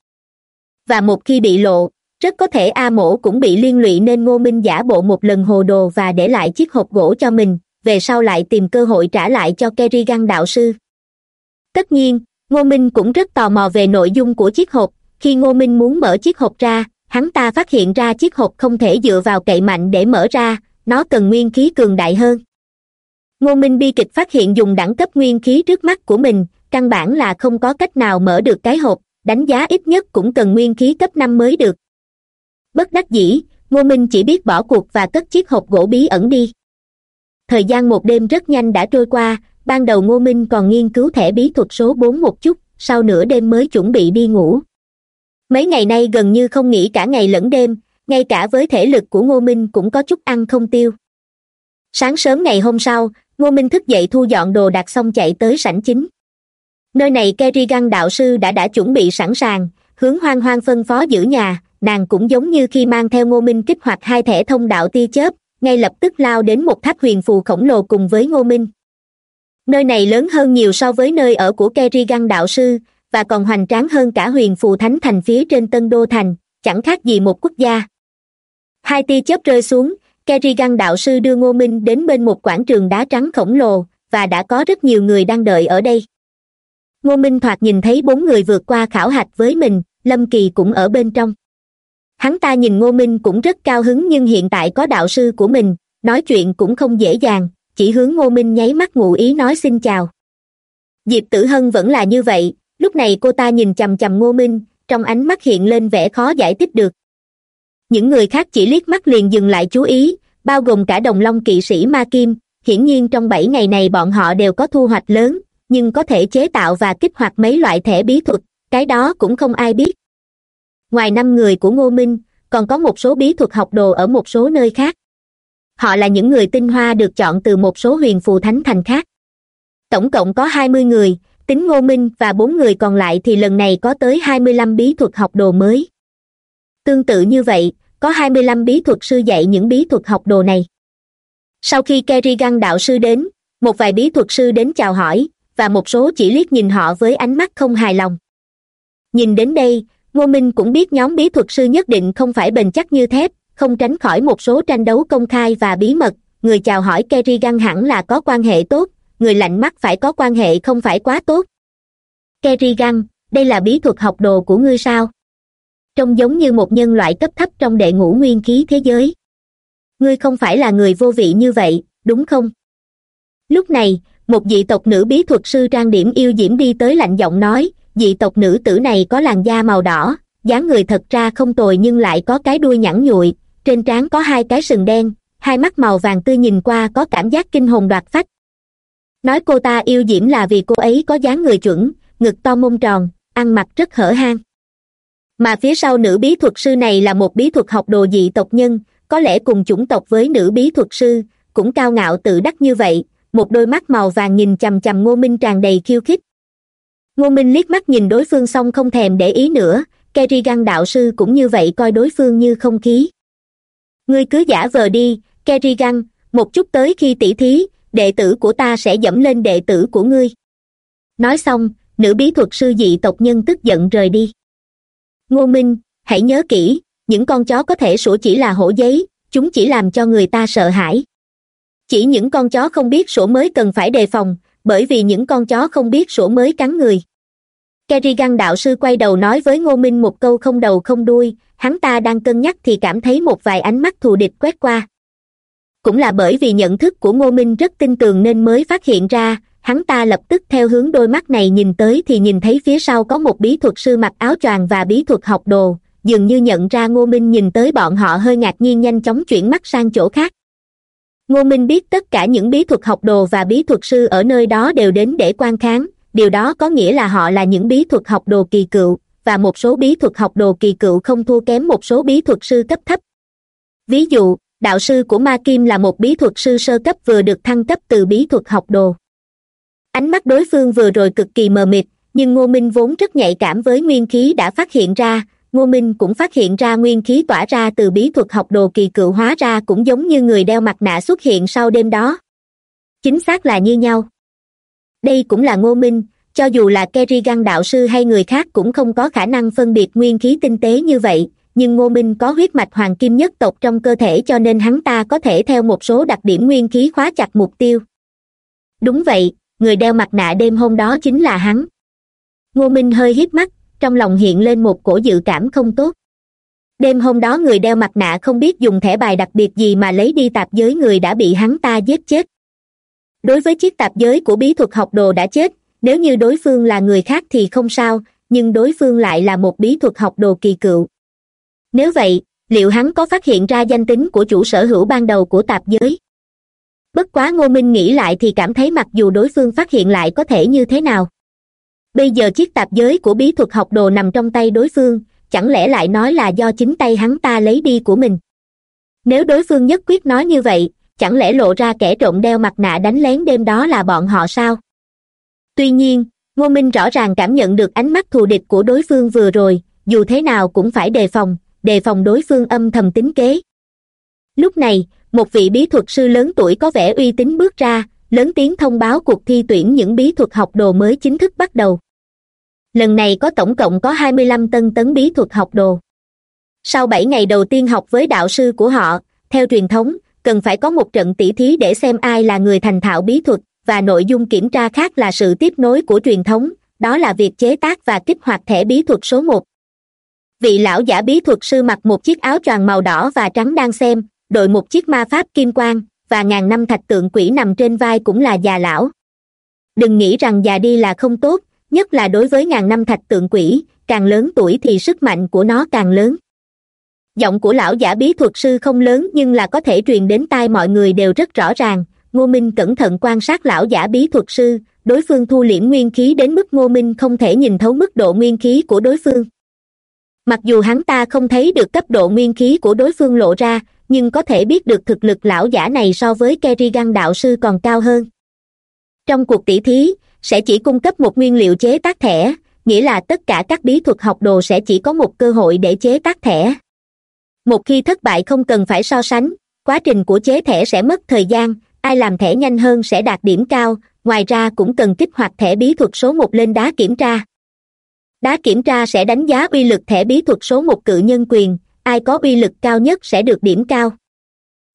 Và một khi bị lộ rất có thể a mổ cũng bị liên lụy nên ngô minh giả bộ một lần hồ đồ và để lại chiếc hộp gỗ cho mình, về sau lại tìm cơ hội trả lại cho kerrigan đạo sư. Tất nhiên, ngô minh cũng rất tò mò về nội dung của chiếc hộp. Khi ngô minh muốn mở chiếc hộp ra, hắn ta phát hiện ra chiếc hộp không thể dựa vào cậy mạnh để mở ra, nó cần nguyên khí cường đại hơn. Ngô minh bi kịch phát hiện dùng đẳng cấp nguyên khí trước mắt của mình, căn bản là không có cách nào mở được cái hộp, đánh giá ít nhất cũng cần nguyên khí cấp năm mới được bất đắc dĩ, ngô minh chỉ biết bỏ cuộc và cất chiếc hộp gỗ bí ẩn đi. Thời gian một đêm rất nhanh đã trôi qua, ban đầu ngô minh còn nghiên cứu thẻ bí thuật số bốn một chút, sau nửa đêm mới chuẩn bị đi ngủ. Mấy ngày nay gần như không nghỉ cả ngày lẫn đêm, ngay cả với thể lực của ngô minh cũng có chút ăn không tiêu. Sáng sớm ngày hôm sau, ngô minh thức dậy thu dọn đồ đạc xong chạy tới sảnh chính. Nơi này kerrigan đạo sư đã đã chuẩn bị sẵn sàng, hướng hoang hoang phân phó giữ nhà nàng cũng giống như khi mang theo ngô minh kích hoạt hai thẻ thông đạo tia chớp, ngay lập tức lao đến một tháp huyền phù khổng lồ cùng với ngô minh. Nơi này lớn hơn nhiều so với nơi ở của kerrigan đạo sư, và còn hoành tráng hơn cả huyền phù thánh thành phía trên tân đô thành, chẳng khác gì một quốc gia. Hai tia chớp rơi xuống kerrigan đạo sư đưa ngô minh đến bên một quảng trường đá trắng khổng lồ, và đã có rất nhiều người đang đợi ở đây. Ngô minh thoạt nhìn thấy bốn người vượt qua khảo hạch với mình, lâm kỳ cũng ở bên trong hắn ta nhìn ngô minh cũng rất cao hứng nhưng hiện tại có đạo sư của mình, nói chuyện cũng không dễ dàng, chỉ hướng ngô minh nháy mắt ngụ ý nói xin chào. Diệp tử hân vẫn là như vậy, lúc này cô ta nhìn chằm chằm ngô minh, trong ánh mắt hiện lên vẻ khó giải thích được. Những người khác chỉ liếc mắt liền dừng lại chú ý, bao gồm cả đồng long kỵ sĩ ma kim, hiển nhiên trong bảy ngày này bọn họ đều có thu hoạch lớn, nhưng có thể chế tạo và kích hoạt mấy loại thẻ bí thuật, cái đó cũng không ai biết ngoài năm người của ngô minh, còn có một số bí thuật học đồ ở một số nơi khác. Họ là những người tinh hoa được chọn từ một số huyền phù thánh thành khác. Tổng cộng có hai mươi người, tính ngô minh và bốn người còn lại thì lần này có tới hai mươi lăm bí thuật học đồ mới. Tương tự như vậy, có hai mươi lăm bí thuật sư dạy những bí thuật học đồ này. Sau khi kerrigan đạo sư đến, một vài bí thuật sư đến chào hỏi, và một số chỉ liếc nhìn họ với ánh mắt không hài lòng. Nhìn đến đây ngô minh cũng biết nhóm bí thuật sư nhất định không phải bền chắc như thép không tránh khỏi một số tranh đấu công khai và bí mật. Người chào hỏi kerrigan hẳn là có quan hệ tốt, người lạnh mắt phải có quan hệ không phải quá tốt. Kerrigan đây là bí thuật học đồ của ngươi sao? Trông giống như một nhân loại cấp thấp trong đệ ngũ nguyên khí thế giới. Ngươi không phải là người vô vị như vậy, đúng không? Lúc này, một dị tộc nữ bí thuật sư trang điểm yêu diễm đi tới lạnh giọng nói dị tộc nữ tử này có làn da màu đỏ, dáng người thật ra không tồi nhưng lại có cái đuôi nhẵn nhụi, trên trán có hai cái sừng đen, hai mắt màu vàng tươi nhìn qua có cảm giác kinh hồn đoạt phách. Nói cô ta yêu diễm là vì cô ấy có dáng người chuẩn, ngực to mông tròn, ăn mặc rất hở hang. Mà phía sau nữ bí thuật sư này là một bí thuật học đồ dị tộc nhân, có lẽ cùng chủng tộc với nữ bí thuật sư, cũng cao ngạo tự đắc như vậy, một đôi mắt màu vàng nhìn chằm chằm ngô minh tràn đầy khiêu khích ngô minh liếc mắt nhìn đối phương xong không thèm để ý nữa. Kerrigan đạo sư cũng như vậy coi đối phương như không khí. Ngươi cứ giả vờ đi kerrigan một chút tới khi tỉ thí, đệ tử của ta sẽ dẫm lên đệ tử của ngươi. Nói xong, nữ bí thuật sư dị tộc nhân tức giận rời đi. Ngô minh, hãy nhớ kỹ, những con chó có thể sủa chỉ là hổ giấy, chúng chỉ làm cho người ta sợ hãi. Chỉ những con chó không biết sủa mới cần phải đề phòng bởi vì những con chó không biết sủa mới cắn người. Kerrigan đạo sư quay đầu nói với ngô minh một câu không đầu không đuôi, hắn ta đang cân nhắc thì cảm thấy một vài ánh mắt thù địch quét qua. Cũng là bởi vì nhận thức của ngô minh rất tin tường nên mới phát hiện ra, hắn ta lập tức theo hướng đôi mắt này nhìn tới thì nhìn thấy phía sau có một bí thuật sư mặc áo choàng và bí thuật học đồ, dường như nhận ra ngô minh nhìn tới bọn họ hơi ngạc nhiên nhanh chóng chuyển mắt sang chỗ khác ngô minh biết tất cả những bí thuật học đồ và bí thuật sư ở nơi đó đều đến để quan kháng điều đó có nghĩa là họ là những bí thuật học đồ kỳ cựu, và một số bí thuật học đồ kỳ cựu không thua kém một số bí thuật sư cấp thấp. Ví dụ, đạo sư của ma kim là một bí thuật sư sơ cấp vừa được thăng cấp từ bí thuật học đồ. Ánh mắt đối phương vừa rồi cực kỳ mờ mịt, nhưng ngô minh vốn rất nhạy cảm với nguyên khí đã phát hiện ra ngô minh cũng phát hiện ra nguyên khí tỏa ra từ bí thuật học đồ kỳ cựu hóa ra cũng giống như người đeo mặt nạ xuất hiện sau đêm đó. Chính xác là như nhau. Đây cũng là ngô minh, cho dù là kerrigan đạo sư hay người khác cũng không có khả năng phân biệt nguyên khí tinh tế như vậy, nhưng ngô minh có huyết mạch hoàng kim nhất tộc trong cơ thể cho nên hắn ta có thể theo một số đặc điểm nguyên khí khóa chặt mục tiêu. Đúng vậy, người đeo mặt nạ đêm hôm đó chính là hắn. Ngô minh hơi hiếp mắt trong lòng hiện lên một cổ dự cảm không tốt. Đêm hôm đó người đeo mặt nạ không biết dùng thẻ bài đặc biệt gì mà lấy đi tạp giới người đã bị hắn ta giết chết. Đối với chiếc tạp giới của bí thuật học đồ đã chết, nếu như đối phương là người khác thì không sao, nhưng đối phương lại là một bí thuật học đồ kỳ cựu. Nếu vậy, liệu hắn có phát hiện ra danh tính của chủ sở hữu ban đầu của tạp giới? Bất quá ngô minh nghĩ lại thì cảm thấy mặc dù đối phương phát hiện lại có thể như thế nào bây giờ chiếc tạp giới của bí thuật học đồ nằm trong tay đối phương, chẳng lẽ lại nói là do chính tay hắn ta lấy đi của mình? Nếu đối phương nhất quyết nói như vậy, chẳng lẽ lộ ra kẻ trộm đeo mặt nạ đánh lén đêm đó là bọn họ sao? Tuy nhiên, ngô minh rõ ràng cảm nhận được ánh mắt thù địch của đối phương vừa rồi, dù thế nào cũng phải đề phòng đề phòng đối phương âm thầm tính kế. Lúc này, một vị bí thuật sư lớn tuổi có vẻ uy tín bước ra, lớn tiếng thông báo cuộc thi tuyển những bí thuật học đồ mới chính thức bắt đầu lần này có tổng cộng có hai mươi lăm tân tấn bí thuật học đồ. Sau bảy ngày đầu tiên học với đạo sư của họ, theo truyền thống, cần phải có một trận tỉ thí để xem ai là người thành thạo bí thuật, và nội dung kiểm tra khác là sự tiếp nối của truyền thống, đó là việc chế tác và kích hoạt thẻ bí thuật số một. Vị lão giả bí thuật sư mặc một chiếc áo choàng màu đỏ và trắng đang xem, đội một chiếc ma pháp kim quang, và ngàn năm thạch tượng quỷ nằm trên vai cũng là già lão. Đừng nghĩ rằng già đi là không tốt nhất là đối với ngàn năm thạch tượng quỷ, càng lớn tuổi thì sức mạnh của nó càng lớn. Giọng của lão giả bí thuật sư không lớn nhưng là có thể truyền đến tai mọi người đều rất rõ ràng. Ngô minh cẩn thận quan sát lão giả bí thuật sư, đối phương thu liễm nguyên khí đến mức ngô minh không thể nhìn thấu mức độ nguyên khí của đối phương. Mặc dù hắn ta không thấy được cấp độ nguyên khí của đối phương lộ ra, nhưng có thể biết được thực lực lão giả này so với kerrigan đạo sư còn cao hơn. Trong cuộc tỷ thí sẽ chỉ cung cấp một nguyên liệu chế tác thẻ, nghĩa là tất cả các bí thuật học đồ sẽ chỉ có một cơ hội để chế tác thẻ. Một khi thất bại không cần phải so sánh, quá trình của chế thẻ sẽ mất thời gian, ai làm thẻ nhanh hơn sẽ đạt điểm cao, ngoài ra cũng cần kích hoạt thẻ bí thuật số một lên đá kiểm tra. Đá kiểm tra sẽ đánh giá uy lực thẻ bí thuật số một cự nhân quyền, ai có uy lực cao nhất sẽ được điểm cao.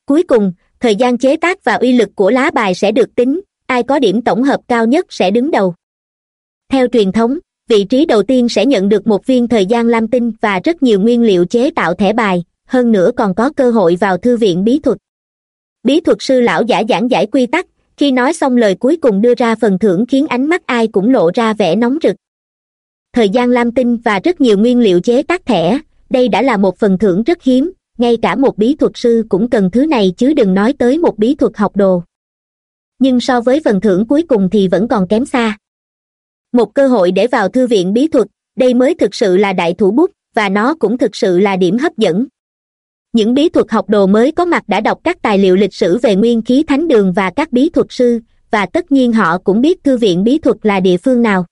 Cuối cùng, thời gian chế tác và uy lực của lá bài sẽ được tính ai có điểm tổng hợp cao nhất sẽ đứng đầu. Theo truyền thống, vị trí đầu tiên sẽ nhận được một viên thời gian lam tinh và rất nhiều nguyên liệu chế tạo thẻ bài, hơn nữa còn có cơ hội vào thư viện bí thuật. Bí thuật sư lão giả giảng giải quy tắc, khi nói xong lời cuối cùng đưa ra phần thưởng khiến ánh mắt ai cũng lộ ra vẻ nóng rực. Thời gian lam tinh và rất nhiều nguyên liệu chế tác thẻ, đây đã là một phần thưởng rất hiếm, ngay cả một bí thuật sư cũng cần thứ này chứ đừng nói tới một bí thuật học đồ nhưng so với phần thưởng cuối cùng thì vẫn còn kém xa. Một cơ hội để vào thư viện bí thuật, đây mới thực sự là đại thủ bút, và nó cũng thực sự là điểm hấp dẫn. Những bí thuật học đồ mới có mặt đã đọc các tài liệu lịch sử về nguyên khí thánh đường và các bí thuật sư, và tất nhiên họ cũng biết thư viện bí thuật là địa phương nào.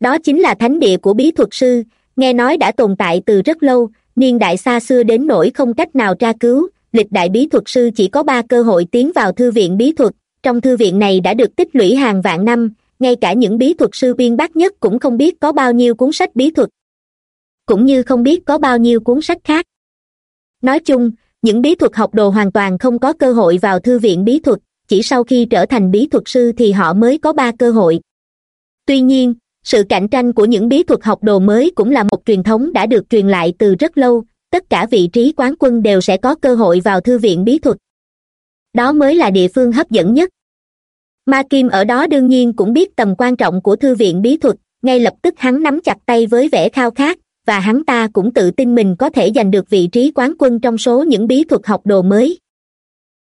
Đó chính là thánh địa của bí thuật sư, nghe nói đã tồn tại từ rất lâu, niên đại xa xưa đến nỗi không cách nào tra cứu, lịch đại bí thuật sư chỉ có ba cơ hội tiến vào thư viện bí thuật trong thư viện này đã được tích lũy hàng vạn năm, ngay cả những bí thuật sư biên bác nhất cũng không biết có bao nhiêu cuốn sách bí thuật, cũng như không biết có bao nhiêu cuốn sách khác. Nói chung, những bí thuật học đồ hoàn toàn không có cơ hội vào thư viện bí thuật, chỉ sau khi trở thành bí thuật sư thì họ mới có ba cơ hội. Tuy nhiên, sự cạnh tranh của những bí thuật học đồ mới cũng là một truyền thống đã được truyền lại từ rất lâu, tất cả vị trí quán quân đều sẽ có cơ hội vào thư viện bí thuật đó mới là địa phương hấp dẫn nhất. Ma kim ở đó đương nhiên cũng biết tầm quan trọng của thư viện bí thuật, ngay lập tức hắn nắm chặt tay với vẻ khao khát, và hắn ta cũng tự tin mình có thể giành được vị trí quán quân trong số những bí thuật học đồ mới.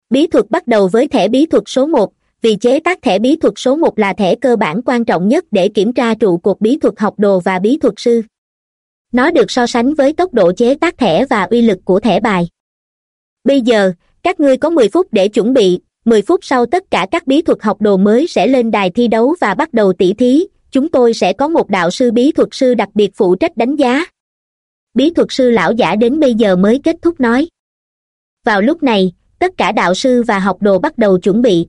Bí thuật bắt đầu với thẻ bí thuật số một, vì chế tác thẻ bí thuật số một là thẻ cơ bản quan trọng nhất để kiểm tra trụ cột bí thuật học đồ và bí thuật sư. Nó được so sánh với tốc độ chế tác thẻ và uy lực của thẻ bài. Bây giờ các ngươi có mười phút để chuẩn bị, mười phút sau tất cả các bí thuật học đồ mới sẽ lên đài thi đấu và bắt đầu tỉ thí. Chúng tôi sẽ có một đạo sư bí thuật sư đặc biệt phụ trách đánh giá. Bí thuật sư lão giả đến bây giờ mới kết thúc nói. Vào lúc này, tất cả đạo sư và học đồ bắt đầu chuẩn bị.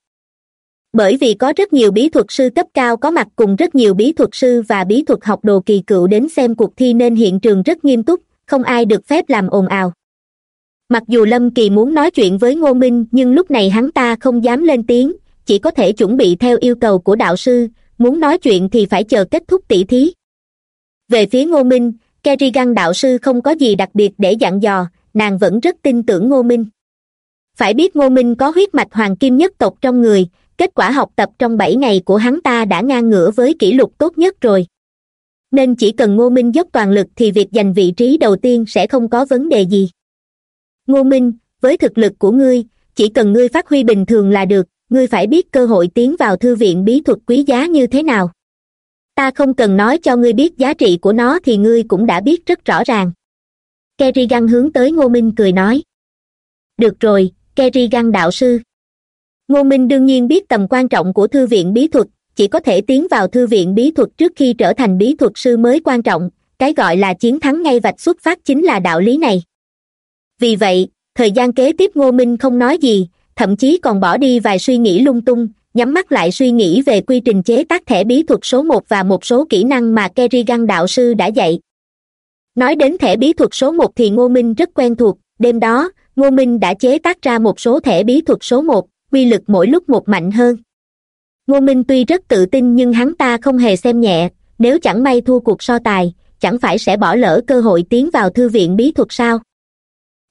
Bởi vì có rất nhiều bí thuật sư cấp cao có mặt cùng rất nhiều bí thuật sư và bí thuật học đồ kỳ cựu đến xem cuộc thi nên hiện trường rất nghiêm túc, không ai được phép làm ồn ào mặc dù lâm kỳ muốn nói chuyện với ngô minh, nhưng lúc này hắn ta không dám lên tiếng, chỉ có thể chuẩn bị theo yêu cầu của đạo sư, muốn nói chuyện thì phải chờ kết thúc tỷ thí. Về phía ngô minh, kerrigan đạo sư không có gì đặc biệt để dặn dò, nàng vẫn rất tin tưởng ngô minh. Phải biết ngô minh có huyết mạch hoàng kim nhất tộc trong người, kết quả học tập trong bảy ngày của hắn ta đã ngang ngửa với kỷ lục tốt nhất rồi. Nên chỉ cần ngô minh dốc toàn lực thì việc giành vị trí đầu tiên sẽ không có vấn đề gì ngô minh, với thực lực của ngươi, chỉ cần ngươi phát huy bình thường là được, ngươi phải biết cơ hội tiến vào thư viện bí thuật quý giá như thế nào. Ta không cần nói cho ngươi biết giá trị của nó thì ngươi cũng đã biết rất rõ ràng. Kerrigan hướng tới ngô minh cười nói. Được rồi, kerrigan đạo sư. Ngô minh đương nhiên biết tầm quan trọng của thư viện bí thuật, chỉ có thể tiến vào thư viện bí thuật trước khi trở thành bí thuật sư mới quan trọng, cái gọi là chiến thắng ngay vạch xuất phát chính là đạo lý này vì vậy, thời gian kế tiếp ngô minh không nói gì, thậm chí còn bỏ đi vài suy nghĩ lung tung, nhắm mắt lại suy nghĩ về quy trình chế tác thẻ bí thuật số một và một số kỹ năng mà kerrigan đạo sư đã dạy. Nói đến thẻ bí thuật số một thì ngô minh rất quen thuộc. Đêm đó, ngô minh đã chế tác ra một số thẻ bí thuật số một, quy lực mỗi lúc một mạnh hơn. Ngô minh tuy rất tự tin nhưng hắn ta không hề xem nhẹ, nếu chẳng may thua cuộc so tài, chẳng phải sẽ bỏ lỡ cơ hội tiến vào thư viện bí thuật sao?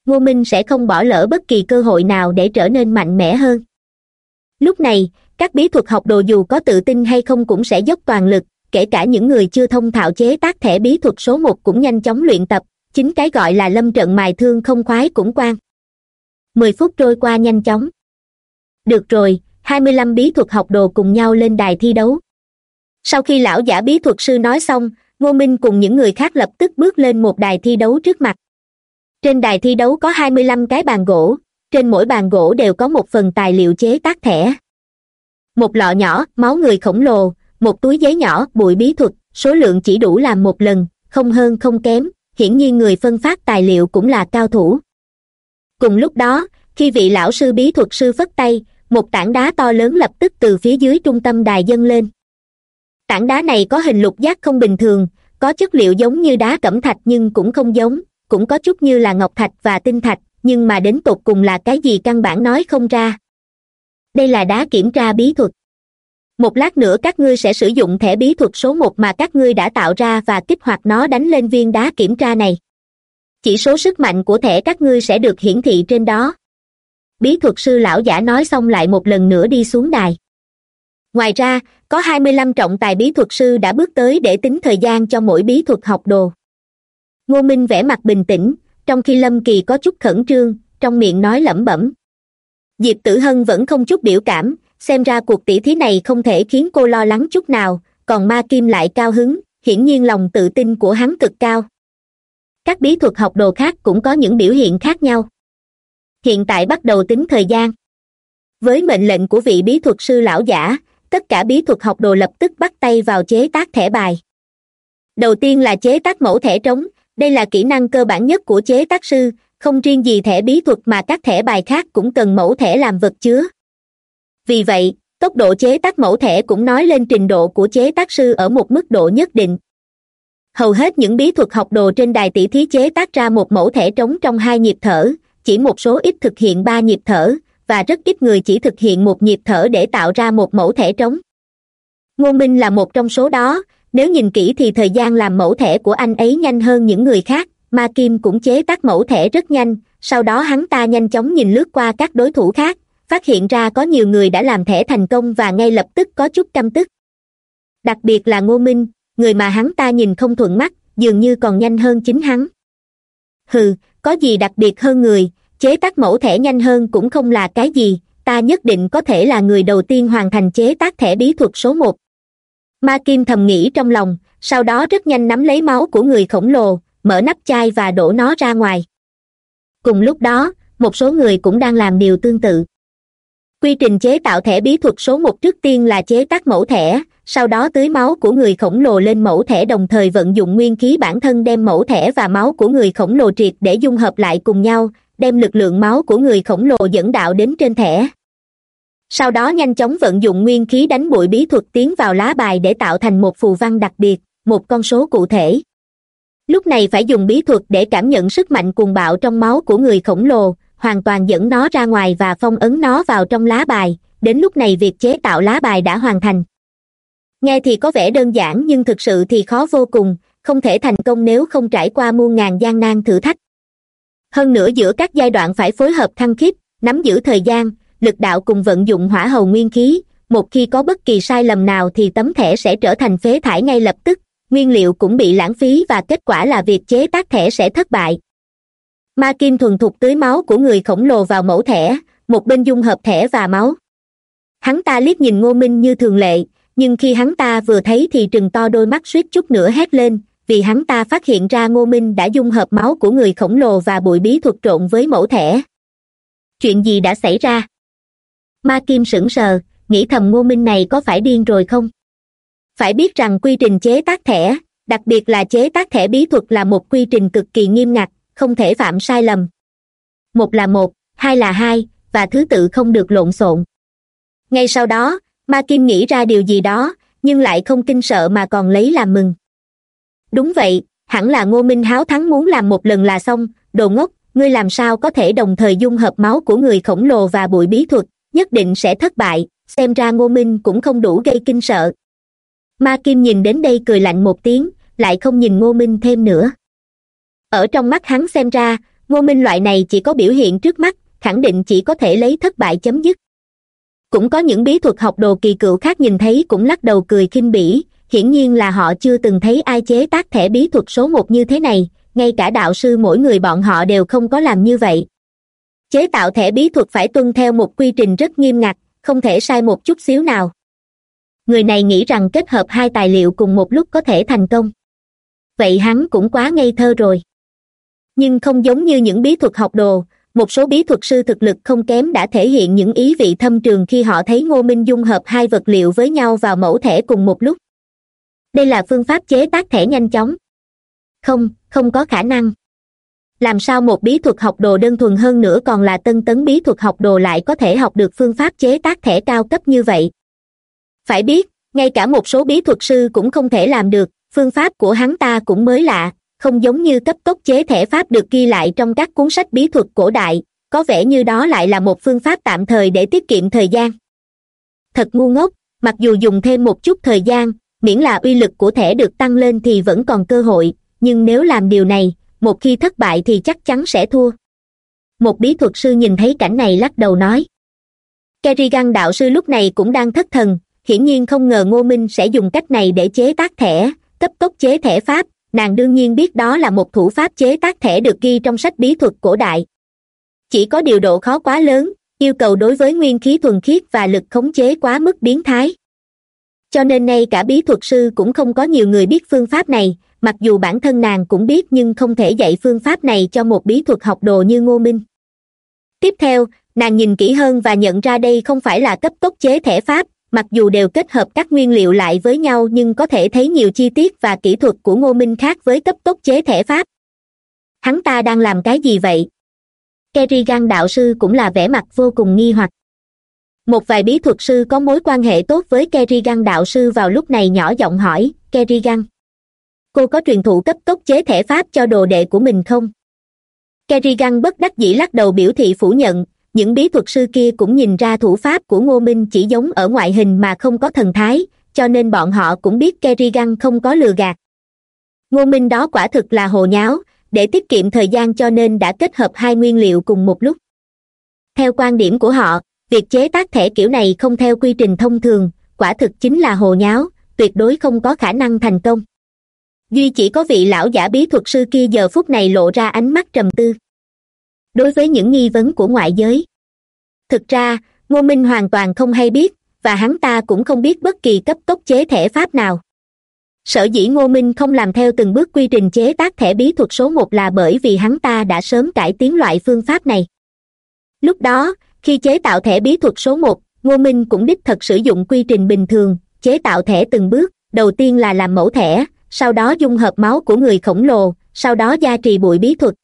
Ngô minh sẽ không bỏ lỡ bất kỳ cơ hội nào để trở nên mạnh mẽ hơn. Lúc này, các bí thuật học đồ dù có tự tin hay không cũng sẽ dốc toàn lực, kể cả những người chưa thông thạo chế tác thẻ bí thuật số một cũng nhanh chóng luyện tập, chính cái gọi là lâm trận mài thương không khoái cũng quan mười phút trôi qua nhanh chóng. Được rồi, hai mươi lăm bí thuật học đồ cùng nhau lên đài thi đấu. Sau khi lão giả bí thuật sư nói xong, ngô minh cùng những người khác lập tức bước lên một đài thi đấu trước mặt trên đài thi đấu có hai mươi lăm cái bàn gỗ, trên mỗi bàn gỗ đều có một phần tài liệu chế tác thẻ. Một lọ nhỏ, máu người khổng lồ, một túi giấy nhỏ, bụi bí thuật, số lượng chỉ đủ làm một lần, không hơn không kém, hiển nhiên người phân phát tài liệu cũng là cao thủ. Cùng lúc đó, khi vị lão sư bí thuật sư phất tay, một tảng đá to lớn lập tức từ phía dưới trung tâm đài dâng lên. Tảng đá này có hình lục giác không bình thường, có chất liệu giống như đá cẩm thạch nhưng cũng không giống cũng có chút như là ngọc thạch và tinh thạch, nhưng mà đến tột cùng là cái gì căn bản nói không ra. Đây là đá kiểm tra bí thuật. Một lát nữa các ngươi sẽ sử dụng thẻ bí thuật số một mà các ngươi đã tạo ra và kích hoạt nó đánh lên viên đá kiểm tra này. Chỉ số sức mạnh của thẻ các ngươi sẽ được hiển thị trên đó. Bí thuật sư lão giả nói xong lại một lần nữa đi xuống đài. Ngoài ra, có hai mươi lăm trọng tài bí thuật sư đã bước tới để tính thời gian cho mỗi bí thuật học đồ ngô minh vẻ mặt bình tĩnh, trong khi lâm kỳ có chút khẩn trương, trong miệng nói lẩm bẩm. Diệp tử hân vẫn không chút biểu cảm, xem ra cuộc tỷ thí này không thể khiến cô lo lắng chút nào, còn ma kim lại cao hứng, hiển nhiên lòng tự tin của hắn cực cao. Các bí thuật học đồ khác cũng có những biểu hiện khác nhau. Hiện tại bắt đầu tính thời gian. Với mệnh lệnh của vị bí thuật sư lão giả, tất cả bí thuật học đồ lập tức bắt tay vào chế tác thẻ bài. Đầu tiên là chế tác mẫu thẻ trống đây là kỹ năng cơ bản nhất của chế tác sư, không riêng gì thẻ bí thuật mà các thẻ bài khác cũng cần mẫu thẻ làm vật chứa. Vì vậy, tốc độ chế tác mẫu thẻ cũng nói lên trình độ của chế tác sư ở một mức độ nhất định. Hầu hết những bí thuật học đồ trên đài tỷ thí chế tác ra một mẫu thẻ trống trong hai nhịp thở, chỉ một số ít thực hiện ba nhịp thở, và rất ít người chỉ thực hiện một nhịp thở để tạo ra một mẫu thẻ trống. Ngô minh là một trong số đó nếu nhìn kỹ thì thời gian làm mẫu thẻ của anh ấy nhanh hơn những người khác ma kim cũng chế tác mẫu thẻ rất nhanh, sau đó hắn ta nhanh chóng nhìn lướt qua các đối thủ khác, phát hiện ra có nhiều người đã làm thẻ thành công và ngay lập tức có chút căm tức. Đặc biệt là ngô minh, người mà hắn ta nhìn không thuận mắt, dường như còn nhanh hơn chính hắn. Hừ, có gì đặc biệt hơn người, chế tác mẫu thẻ nhanh hơn cũng không là cái gì, ta nhất định có thể là người đầu tiên hoàn thành chế tác thẻ bí thuật số một ma kim thầm nghĩ trong lòng, sau đó rất nhanh nắm lấy máu của người khổng lồ, mở nắp chai và đổ nó ra ngoài. Cùng lúc đó, một số người cũng đang làm điều tương tự. Quy trình chế tạo thẻ bí thuật số một trước tiên là chế tác mẫu thẻ, sau đó tưới máu của người khổng lồ lên mẫu thẻ đồng thời vận dụng nguyên khí bản thân đem mẫu thẻ và máu của người khổng lồ triệt để dung hợp lại cùng nhau, đem lực lượng máu của người khổng lồ dẫn đạo đến trên thẻ sau đó nhanh chóng vận dụng nguyên khí đánh bụi bí thuật tiến vào lá bài để tạo thành một phù văn đặc biệt, một con số cụ thể. Lúc này phải dùng bí thuật để cảm nhận sức mạnh cuồng bạo trong máu của người khổng lồ, hoàn toàn dẫn nó ra ngoài và phong ấn nó vào trong lá bài. Đến lúc này việc chế tạo lá bài đã hoàn thành. Nghe thì có vẻ đơn giản nhưng thực sự thì khó vô cùng, không thể thành công nếu không trải qua muôn ngàn gian nan thử thách. Hơn nữa giữa các giai đoạn phải phối hợp thăng khít nắm giữ thời gian lực đạo cùng vận dụng hỏa hầu nguyên khí, một khi có bất kỳ sai lầm nào thì tấm thẻ sẽ trở thành phế thải ngay lập tức, nguyên liệu cũng bị lãng phí và kết quả là việc chế tác thẻ sẽ thất bại. Ma kim thuần thục tưới máu của người khổng lồ vào mẫu thẻ, một bên dung hợp thẻ và máu. Hắn ta liếc nhìn ngô minh như thường lệ, nhưng khi hắn ta vừa thấy thì trừng to đôi mắt suýt chút nữa hét lên, vì hắn ta phát hiện ra ngô minh đã dung hợp máu của người khổng lồ và bụi bí thuật trộn với mẫu thẻ. Chuyện gì đã xảy ra? Ma kim sững sờ, nghĩ thầm ngô minh này có phải điên rồi không? Phải biết rằng quy trình chế tác thẻ, đặc biệt là chế tác thẻ bí thuật là một quy trình cực kỳ nghiêm ngặt, không thể phạm sai lầm. Một là một, hai là hai, và thứ tự không được lộn xộn. Ngay sau đó, ma kim nghĩ ra điều gì đó, nhưng lại không kinh sợ mà còn lấy làm mừng. Đúng vậy, hẳn là ngô minh háo thắng muốn làm một lần là xong, đồ ngốc, ngươi làm sao có thể đồng thời dung hợp máu của người khổng lồ và bụi bí thuật? Nhất định sẽ thất bại, xem ra ngô minh cũng không đủ gây kinh sợ. Ma kim nhìn đến đây cười lạnh một tiếng, lại không nhìn ngô minh thêm nữa. Ở trong mắt hắn xem ra, ngô minh loại này chỉ có biểu hiện trước mắt, khẳng định chỉ có thể lấy thất bại chấm dứt. Cũng có những bí thuật học đồ kỳ cựu khác nhìn thấy cũng lắc đầu cười khinh bỉ, hiển nhiên là họ chưa từng thấy ai chế tác thẻ bí thuật số một như thế này, ngay cả đạo sư mỗi người bọn họ đều không có làm như vậy chế tạo thẻ bí thuật phải tuân theo một quy trình rất nghiêm ngặt, không thể sai một chút xíu nào. Người này nghĩ rằng kết hợp hai tài liệu cùng một lúc có thể thành công. Vậy hắn cũng quá ngây thơ rồi. Nhưng không giống như những bí thuật học đồ, một số bí thuật sư thực lực không kém đã thể hiện những ý vị thâm trường khi họ thấy ngô minh dung hợp hai vật liệu với nhau vào mẫu thẻ cùng một lúc. Đây là phương pháp chế tác thẻ nhanh chóng. Không không có khả năng làm sao một bí thuật học đồ đơn thuần hơn nữa còn là tân tấn bí thuật học đồ lại có thể học được phương pháp chế tác thẻ cao cấp như vậy? Phải biết, ngay cả một số bí thuật sư cũng không thể làm được, phương pháp của hắn ta cũng mới lạ, không giống như cấp tốc chế thẻ pháp được ghi lại trong các cuốn sách bí thuật cổ đại, có vẻ như đó lại là một phương pháp tạm thời để tiết kiệm thời gian. Thật ngu ngốc, mặc dù dùng thêm một chút thời gian, miễn là uy lực của thẻ được tăng lên thì vẫn còn cơ hội, nhưng nếu làm điều này một khi thất bại thì chắc chắn sẽ thua. Một bí thuật sư nhìn thấy cảnh này lắc đầu nói. Kerrigan đạo sư lúc này cũng đang thất thần, hiển nhiên không ngờ ngô minh sẽ dùng cách này để chế tác thẻ, cấp tốc chế thẻ pháp, nàng đương nhiên biết đó là một thủ pháp chế tác thẻ được ghi trong sách bí thuật cổ đại. Chỉ có điều độ khó quá lớn, yêu cầu đối với nguyên khí thuần khiết và lực khống chế quá mức biến thái. Cho nên nay cả bí thuật sư cũng không có nhiều người biết phương pháp này mặc dù bản thân nàng cũng biết nhưng không thể dạy phương pháp này cho một bí thuật học đồ như ngô minh. Tiếp theo, nàng nhìn kỹ hơn và nhận ra đây không phải là cấp tốc chế thể pháp, mặc dù đều kết hợp các nguyên liệu lại với nhau nhưng có thể thấy nhiều chi tiết và kỹ thuật của ngô minh khác với cấp tốc chế thể pháp. Hắn ta đang làm cái gì vậy? Kerrigan đạo sư cũng là vẻ mặt vô cùng nghi hoặc. Một vài bí thuật sư có mối quan hệ tốt với kerrigan đạo sư vào lúc này nhỏ giọng hỏi kerrigan cô có truyền thụ cấp tốc chế thể pháp cho đồ đệ của mình không? Kerrigan bất đắc dĩ lắc đầu biểu thị phủ nhận, những bí thuật sư kia cũng nhìn ra thủ pháp của ngô minh chỉ giống ở ngoại hình mà không có thần thái, cho nên bọn họ cũng biết kerrigan không có lừa gạt. Ngô minh đó quả thực là hồ nháo, để tiết kiệm thời gian cho nên đã kết hợp hai nguyên liệu cùng một lúc. Theo quan điểm của họ, việc chế tác thẻ kiểu này không theo quy trình thông thường, quả thực chính là hồ nháo, tuyệt đối không có khả năng thành công duy chỉ có vị lão giả bí thuật sư kia giờ phút này lộ ra ánh mắt trầm tư. Đối với những nghi vấn của ngoại giới, thực ra, ngô minh hoàn toàn không hay biết, và hắn ta cũng không biết bất kỳ cấp tốc chế thẻ pháp nào. Sở dĩ ngô minh không làm theo từng bước quy trình chế tác thẻ bí thuật số một là bởi vì hắn ta đã sớm cải tiến loại phương pháp này. Lúc đó, khi chế tạo thẻ bí thuật số một, ngô minh cũng đích thật sử dụng quy trình bình thường, chế tạo thẻ từng bước, đầu tiên là làm mẫu thẻ sau đó dung hợp máu của người khổng lồ, sau đó gia trì bụi bí thuật.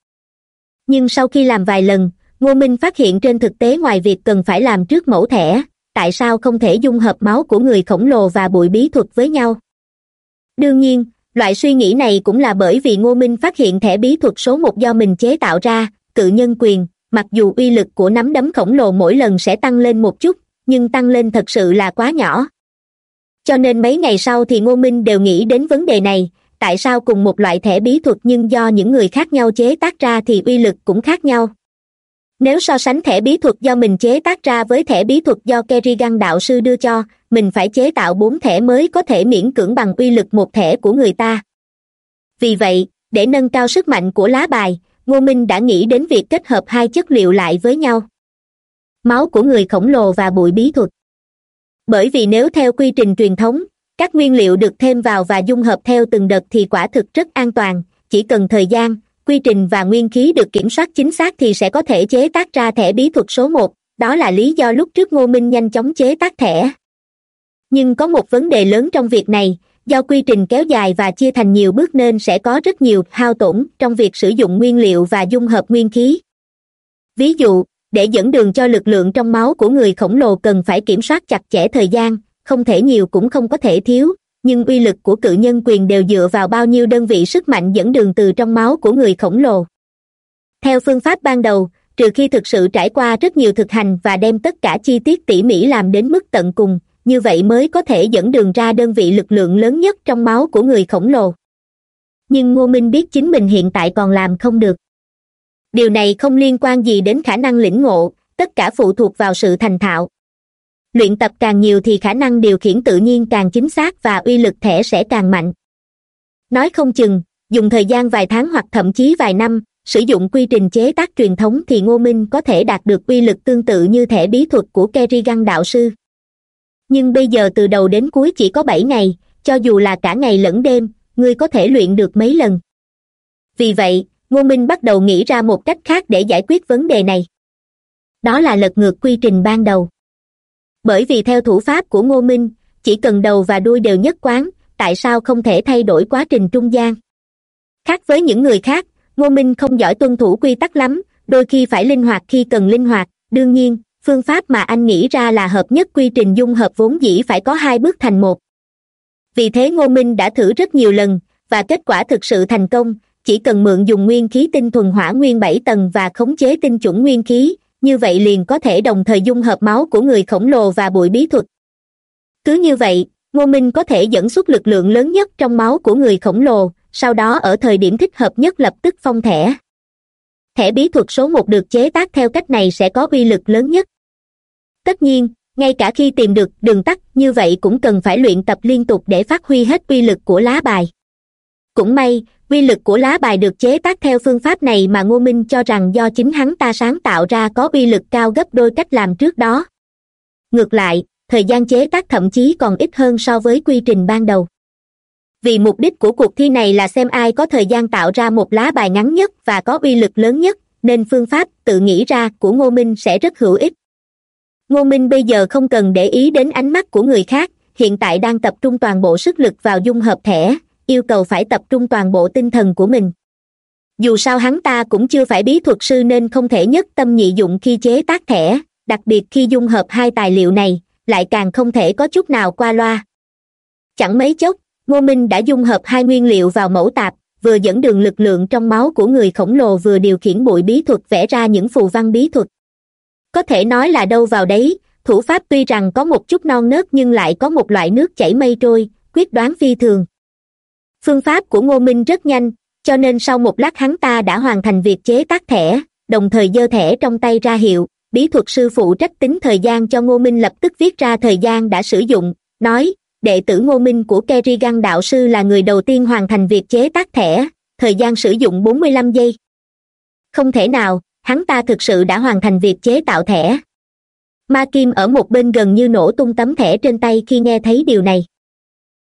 Nhưng sau khi làm vài lần, ngô minh phát hiện trên thực tế ngoài việc cần phải làm trước mẫu thẻ, tại sao không thể dung hợp máu của người khổng lồ và bụi bí thuật với nhau? Đương nhiên, loại suy nghĩ này cũng là bởi vì ngô minh phát hiện thẻ bí thuật số một do mình chế tạo ra cự nhân quyền, mặc dù uy lực của nắm đấm khổng lồ mỗi lần sẽ tăng lên một chút, nhưng tăng lên thật sự là quá nhỏ cho nên mấy ngày sau thì ngô minh đều nghĩ đến vấn đề này. Tại sao cùng một loại thẻ bí thuật nhưng do những người khác nhau chế tác ra thì uy lực cũng khác nhau? Nếu so sánh thẻ bí thuật do mình chế tác ra với thẻ bí thuật do kerrigan đạo sư đưa cho, mình phải chế tạo bốn thẻ mới có thể miễn cưỡng bằng uy lực một thẻ của người ta. Vì vậy, để nâng cao sức mạnh của lá bài, ngô minh đã nghĩ đến việc kết hợp hai chất liệu lại với nhau. Máu của người khổng lồ và bụi bí thuật bởi vì nếu theo quy trình truyền thống, các nguyên liệu được thêm vào và dung hợp theo từng đợt thì quả thực rất an toàn. Chỉ cần thời gian, quy trình và nguyên khí được kiểm soát chính xác thì sẽ có thể chế tác ra thẻ bí thuật số một. Đó là lý do lúc trước ngô minh nhanh chóng chế tác thẻ. Nhưng có một vấn đề lớn trong việc này, do quy trình kéo dài và chia thành nhiều bước nên sẽ có rất nhiều hao tổn trong việc sử dụng nguyên liệu và dung hợp nguyên khí. Ví dụ để dẫn đường cho lực lượng trong máu của người khổng lồ cần phải kiểm soát chặt chẽ thời gian, không thể nhiều cũng không có thể thiếu. Nhưng uy lực của cự nhân quyền đều dựa vào bao nhiêu đơn vị sức mạnh dẫn đường từ trong máu của người khổng lồ. Theo phương pháp ban đầu, trừ khi thực sự trải qua rất nhiều thực hành và đem tất cả chi tiết tỉ mỉ làm đến mức tận cùng, như vậy mới có thể dẫn đường ra đơn vị lực lượng lớn nhất trong máu của người khổng lồ. Nhưng ngô minh biết chính mình hiện tại còn làm không được điều này không liên quan gì đến khả năng lĩnh ngộ, tất cả phụ thuộc vào sự thành thạo. Luyện tập càng nhiều thì khả năng điều khiển tự nhiên càng chính xác và uy lực thẻ sẽ càng mạnh. Nói không chừng, dùng thời gian vài tháng hoặc thậm chí vài năm, sử dụng quy trình chế tác truyền thống thì ngô minh có thể đạt được uy lực tương tự như thẻ bí thuật của kerrigan đạo sư. Nhưng bây giờ từ đầu đến cuối chỉ có bảy ngày, cho dù là cả ngày lẫn đêm, ngươi có thể luyện được mấy lần? Vì vậy ngô minh bắt đầu nghĩ ra một cách khác để giải quyết vấn đề này. Đó là lật ngược quy trình ban đầu. Bởi vì theo thủ pháp của ngô minh, chỉ cần đầu và đuôi đều nhất quán, tại sao không thể thay đổi quá trình trung gian? Khác với những người khác, ngô minh không giỏi tuân thủ quy tắc lắm, đôi khi phải linh hoạt khi cần linh hoạt. Đương nhiên, phương pháp mà anh nghĩ ra là hợp nhất quy trình dung hợp vốn dĩ phải có hai bước thành một. Vì thế ngô minh đã thử rất nhiều lần, và kết quả thực sự thành công chỉ cần mượn dùng nguyên khí tinh thuần hỏa nguyên bảy tầng và khống chế tinh chuẩn nguyên khí, như vậy liền có thể đồng thời dung hợp máu của người khổng lồ và bụi bí thuật. Cứ như vậy, ngô minh có thể dẫn xuất lực lượng lớn nhất trong máu của người khổng lồ, sau đó ở thời điểm thích hợp nhất lập tức phong thẻ. Thẻ bí thuật số một được chế tác theo cách này sẽ có uy lực lớn nhất. Tất nhiên, ngay cả khi tìm được, đường tắt, như vậy cũng cần phải luyện tập liên tục để phát huy hết uy lực của lá bài cũng may, quy lực của lá bài được chế tác theo phương pháp này mà ngô minh cho rằng do chính hắn ta sáng tạo ra có uy lực cao gấp đôi cách làm trước đó. Ngược lại, thời gian chế tác thậm chí còn ít hơn so với quy trình ban đầu. Vì mục đích của cuộc thi này là xem ai có thời gian tạo ra một lá bài ngắn nhất và có uy lực lớn nhất, nên phương pháp tự nghĩ ra của ngô minh sẽ rất hữu ích. Ngô minh bây giờ không cần để ý đến ánh mắt của người khác, hiện tại đang tập trung toàn bộ sức lực vào dung hợp thẻ yêu cầu phải tập trung toàn bộ tinh thần của mình. Dù sao hắn ta cũng chưa phải bí thuật sư nên không thể nhất tâm nhị dụng khi chế tác thẻ, đặc biệt khi dung hợp hai tài liệu này, lại càng không thể có chút nào qua loa. Chẳng mấy chốc, ngô minh đã dung hợp hai nguyên liệu vào mẫu tạp, vừa dẫn đường lực lượng trong máu của người khổng lồ vừa điều khiển bụi bí thuật vẽ ra những phù văn bí thuật. Có thể nói là đâu vào đấy, thủ pháp tuy rằng có một chút non nớt nhưng lại có một loại nước chảy mây trôi, quyết đoán phi thường phương pháp của ngô minh rất nhanh, cho nên sau một lát hắn ta đã hoàn thành việc chế tác thẻ, đồng thời giơ thẻ trong tay ra hiệu, bí thuật sư phụ trách tính thời gian cho ngô minh lập tức viết ra thời gian đã sử dụng, nói, đệ tử ngô minh của kerrigan đạo sư là người đầu tiên hoàn thành việc chế tác thẻ, thời gian sử dụng bốn mươi lăm giây. Không thể nào, hắn ta thực sự đã hoàn thành việc chế tạo thẻ. Ma kim ở một bên gần như nổ tung tấm thẻ trên tay khi nghe thấy điều này.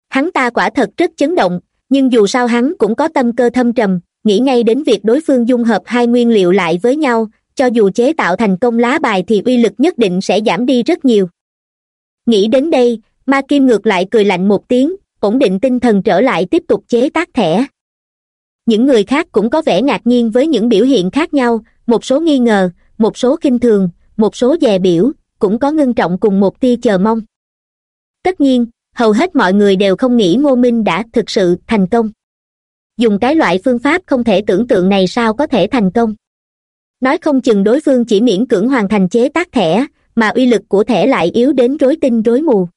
Hắn ta quả thật rất chấn động nhưng dù sao hắn cũng có tâm cơ thâm trầm, nghĩ ngay đến việc đối phương dung hợp hai nguyên liệu lại với nhau, cho dù chế tạo thành công lá bài thì uy lực nhất định sẽ giảm đi rất nhiều. Nghĩ đến đây, ma kim ngược lại cười lạnh một tiếng, ổn định tinh thần trở lại tiếp tục chế tác thẻ. Những người khác cũng có vẻ ngạc nhiên với những biểu hiện khác nhau, một số nghi ngờ, một số kinh thường, một số dè biểu, cũng có ngưng trọng cùng một tia chờ mong. Tất nhiên hầu hết mọi người đều không nghĩ ngô minh đã thực sự thành công. Dùng cái loại phương pháp không thể tưởng tượng này sao có thể thành công? Nói không chừng đối phương chỉ miễn cưỡng hoàn thành chế tác thẻ, mà uy lực của thẻ lại yếu đến rối tinh rối mù.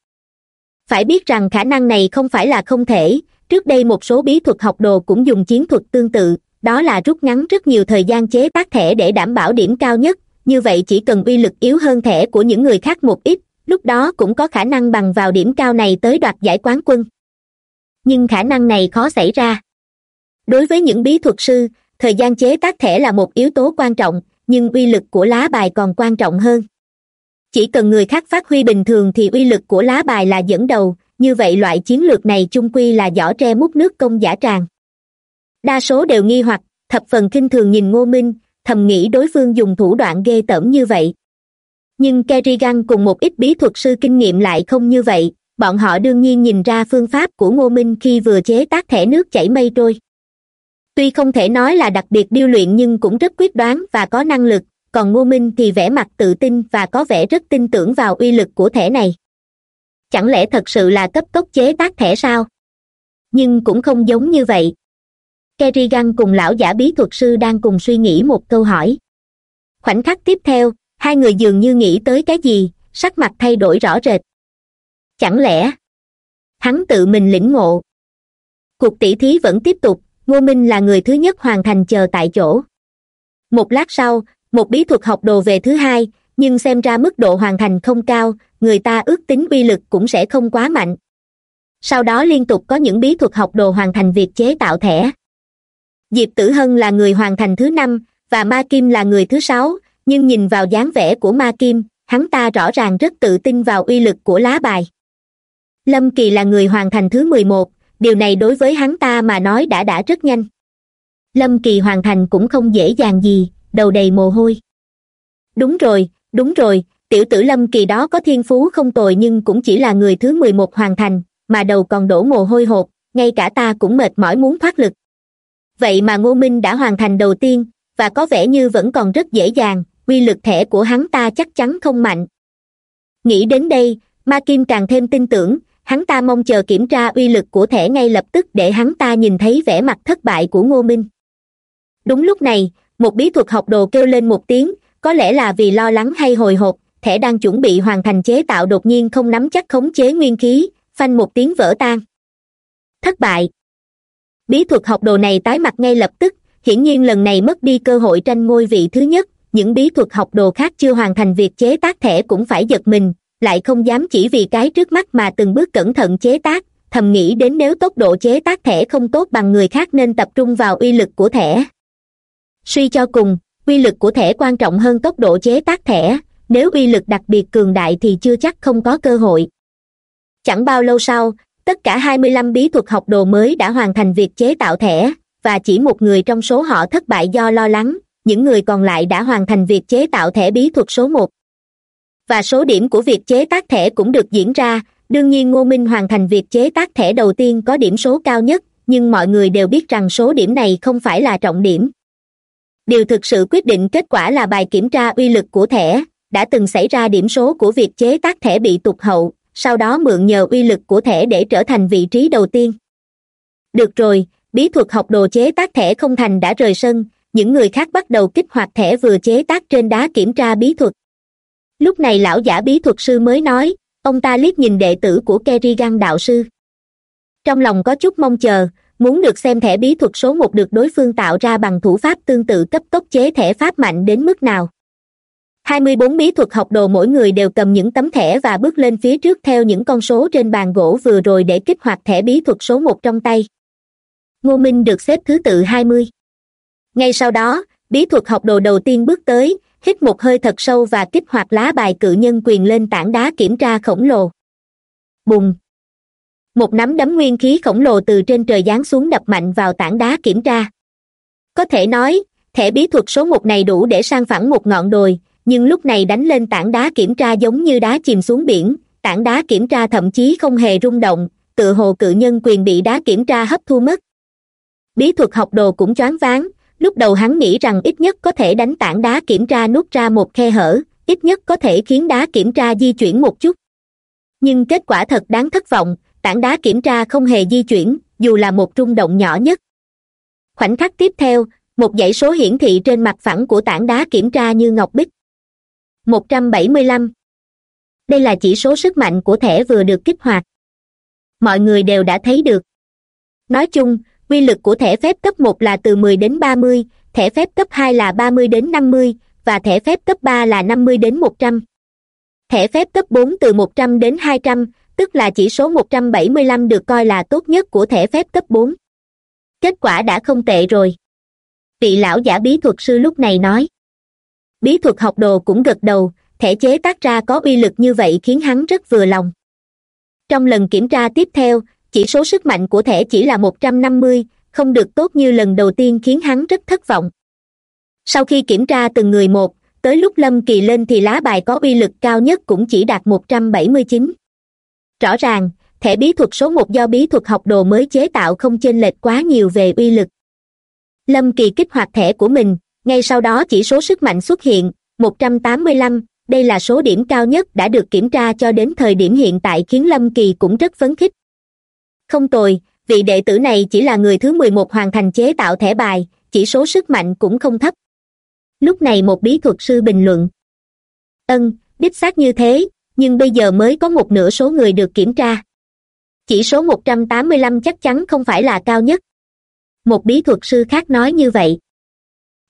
Phải biết rằng khả năng này không phải là không thể, trước đây một số bí thuật học đồ cũng dùng chiến thuật tương tự, đó là rút ngắn rất nhiều thời gian chế tác thẻ để đảm bảo điểm cao nhất, như vậy chỉ cần uy lực yếu hơn thẻ của những người khác một ít lúc đó cũng có khả năng bằng vào điểm cao này tới đoạt giải quán quân. Nhưng khả năng này khó xảy ra. Đối với những bí thuật sư, thời gian chế tác thẻ là một yếu tố quan trọng, nhưng uy lực của lá bài còn quan trọng hơn. Chỉ cần người khác phát huy bình thường thì uy lực của lá bài là dẫn đầu, như vậy loại chiến lược này chung quy là giỏ tre múc nước công giả tràng. Đa số đều nghi hoặc, thập phần kinh thường nhìn ngô minh, thầm nghĩ đối phương dùng thủ đoạn ghê tởm như vậy nhưng kerrigan cùng một ít bí thuật sư kinh nghiệm lại không như vậy, bọn họ đương nhiên nhìn ra phương pháp của ngô minh khi vừa chế tác thẻ nước chảy mây trôi. Tuy không thể nói là đặc biệt điêu luyện nhưng cũng rất quyết đoán và có năng lực, còn ngô minh thì vẻ mặt tự tin và có vẻ rất tin tưởng vào uy lực của thẻ này. Chẳng lẽ thật sự là cấp tốc chế tác thẻ sao? Nhưng cũng không giống như vậy. Kerrigan cùng lão giả bí thuật sư đang cùng suy nghĩ một câu hỏi. Khoảnh khắc tiếp theo hai người dường như nghĩ tới cái gì, sắc mặt thay đổi rõ rệt. Chẳng lẽ, hắn tự mình lĩnh ngộ? Cuộc tỷ thí vẫn tiếp tục, ngô minh là người thứ nhất hoàn thành chờ tại chỗ. Một lát sau, một bí thuật học đồ về thứ hai, nhưng xem ra mức độ hoàn thành không cao, người ta ước tính uy lực cũng sẽ không quá mạnh. Sau đó liên tục có những bí thuật học đồ hoàn thành việc chế tạo thẻ. Diệp tử hân là người hoàn thành thứ năm, và ma kim là người thứ sáu nhưng nhìn vào dáng vẻ của ma kim, hắn ta rõ ràng rất tự tin vào uy lực của lá bài. Lâm kỳ là người hoàn thành thứ mười một, điều này đối với hắn ta mà nói đã đã rất nhanh. Lâm kỳ hoàn thành cũng không dễ dàng gì, đầu đầy mồ hôi. Đúng rồi đúng rồi, tiểu tử lâm kỳ đó có thiên phú không tồi nhưng cũng chỉ là người thứ mười một hoàn thành, mà đầu còn đổ mồ hôi hột, ngay cả ta cũng mệt mỏi muốn thoát lực. Vậy mà ngô minh đã hoàn thành đầu tiên, và có vẻ như vẫn còn rất dễ dàng uy lực thẻ của hắn ta chắc chắn không mạnh. Nghĩ đến đây, ma kim càng thêm tin tưởng, hắn ta mong chờ kiểm tra uy lực của thẻ ngay lập tức để hắn ta nhìn thấy vẻ mặt thất bại của ngô minh. Đúng lúc này, một bí thuật học đồ kêu lên một tiếng, có lẽ là vì lo lắng hay hồi hộp, thẻ đang chuẩn bị hoàn thành chế tạo đột nhiên không nắm chắc khống chế nguyên khí, phanh một tiếng vỡ tan. Thất bại. Bí thuật học đồ này tái mặt ngay lập tức, hiển nhiên lần này mất đi cơ hội tranh ngôi vị thứ nhất những bí thuật học đồ khác chưa hoàn thành việc chế tác thẻ cũng phải giật mình, lại không dám chỉ vì cái trước mắt mà từng bước cẩn thận chế tác, thầm nghĩ đến nếu tốc độ chế tác thẻ không tốt bằng người khác nên tập trung vào uy lực của thẻ. Suy cho cùng, uy lực của thẻ quan trọng hơn tốc độ chế tác thẻ, nếu uy lực đặc biệt cường đại thì chưa chắc không có cơ hội. Chẳng bao lâu sau, tất cả hai mươi lăm bí thuật học đồ mới đã hoàn thành việc chế tạo thẻ, và chỉ một người trong số họ thất bại do lo lắng những người còn lại đã hoàn thành việc chế tạo thẻ bí thuật số một. Và số điểm của việc chế tác thẻ cũng được diễn ra. Đương nhiên ngô minh hoàn thành việc chế tác thẻ đầu tiên có điểm số cao nhất, nhưng mọi người đều biết rằng số điểm này không phải là trọng điểm. Điều thực sự quyết định kết quả là bài kiểm tra uy lực của thẻ. Đã từng xảy ra điểm số của việc chế tác thẻ bị tụt hậu, sau đó mượn nhờ uy lực của thẻ để trở thành vị trí đầu tiên. Được rồi, bí thuật học đồ chế tác thẻ không thành đã rời sân những người khác bắt đầu kích hoạt thẻ vừa chế tác trên đá kiểm tra bí thuật. Lúc này lão giả bí thuật sư mới nói, ông ta liếc nhìn đệ tử của kerrigan đạo sư. Trong lòng có chút mong chờ, muốn được xem thẻ bí thuật số một được đối phương tạo ra bằng thủ pháp tương tự cấp tốc chế thẻ pháp mạnh đến mức nào. Hai mươi bốn bí thuật học đồ mỗi người đều cầm những tấm thẻ và bước lên phía trước theo những con số trên bàn gỗ vừa rồi để kích hoạt thẻ bí thuật số một trong tay. Ngô minh được xếp thứ tự hai mươi ngay sau đó, bí thuật học đồ đầu tiên bước tới, hít một hơi thật sâu và kích hoạt lá bài cự nhân quyền lên tảng đá kiểm tra khổng lồ. Bùng! Một nắm đấm nguyên khí khổng lồ từ trên trời giáng xuống đập mạnh vào tảng đá kiểm tra. Có thể nói, thẻ bí thuật số một này đủ để sang phẳng một ngọn đồi, nhưng lúc này đánh lên tảng đá kiểm tra giống như đá chìm xuống biển, tảng đá kiểm tra thậm chí không hề rung động, tự hồ cự nhân quyền bị đá kiểm tra hấp thu mất. Bí thuật học đồ cũng choáng váng lúc đầu hắn nghĩ rằng ít nhất có thể đánh tảng đá kiểm tra nút ra một khe hở, ít nhất có thể khiến đá kiểm tra di chuyển một chút. Nhưng kết quả thật đáng thất vọng, tảng đá kiểm tra không hề di chuyển, dù là một rung động nhỏ nhất. Khoảnh khắc tiếp theo, một dãy số hiển thị trên mặt phẳng của tảng đá kiểm tra như ngọc bích. một trăm bảy mươi lăm. Đây là chỉ số sức mạnh của thẻ vừa được kích hoạt. Mọi người đều đã thấy được. Nói chung quy lực của thẻ phép cấp một là từ mười đến ba mươi, thẻ phép cấp hai là ba mươi đến năm mươi, và thẻ phép cấp ba là năm mươi đến một trăm. Thẻ phép cấp bốn từ một trăm đến hai trăm, tức là chỉ số một trăm bảy mươi lăm được coi là tốt nhất của thẻ phép cấp bốn. Kết quả đã không tệ rồi. Vị lão giả bí thuật sư lúc này nói. Bí thuật học đồ cũng gật đầu, thẻ chế tác ra có uy lực như vậy khiến hắn rất vừa lòng. Trong lần kiểm tra tiếp theo chỉ số sức mạnh của thẻ chỉ là một trăm năm mươi, không được tốt như lần đầu tiên khiến hắn rất thất vọng. Sau khi kiểm tra từng người một, tới lúc lâm kỳ lên thì lá bài có uy lực cao nhất cũng chỉ đạt một trăm bảy mươi chín. Rõ ràng, thẻ bí thuật số một do bí thuật học đồ mới chế tạo không chênh lệch quá nhiều về uy lực. Lâm kỳ kích hoạt thẻ của mình, ngay sau đó chỉ số sức mạnh xuất hiện, một trăm tám mươi lăm, đây là số điểm cao nhất đã được kiểm tra cho đến thời điểm hiện tại khiến lâm kỳ cũng rất phấn khích không tồi, vị đệ tử này chỉ là người thứ mười một hoàn thành chế tạo thẻ bài, chỉ số sức mạnh cũng không thấp. Lúc này một bí thuật sư bình luận. Ân, đích xác như thế, nhưng bây giờ mới có một nửa số người được kiểm tra. Chỉ số một trăm tám mươi lăm chắc chắn không phải là cao nhất. Một bí thuật sư khác nói như vậy.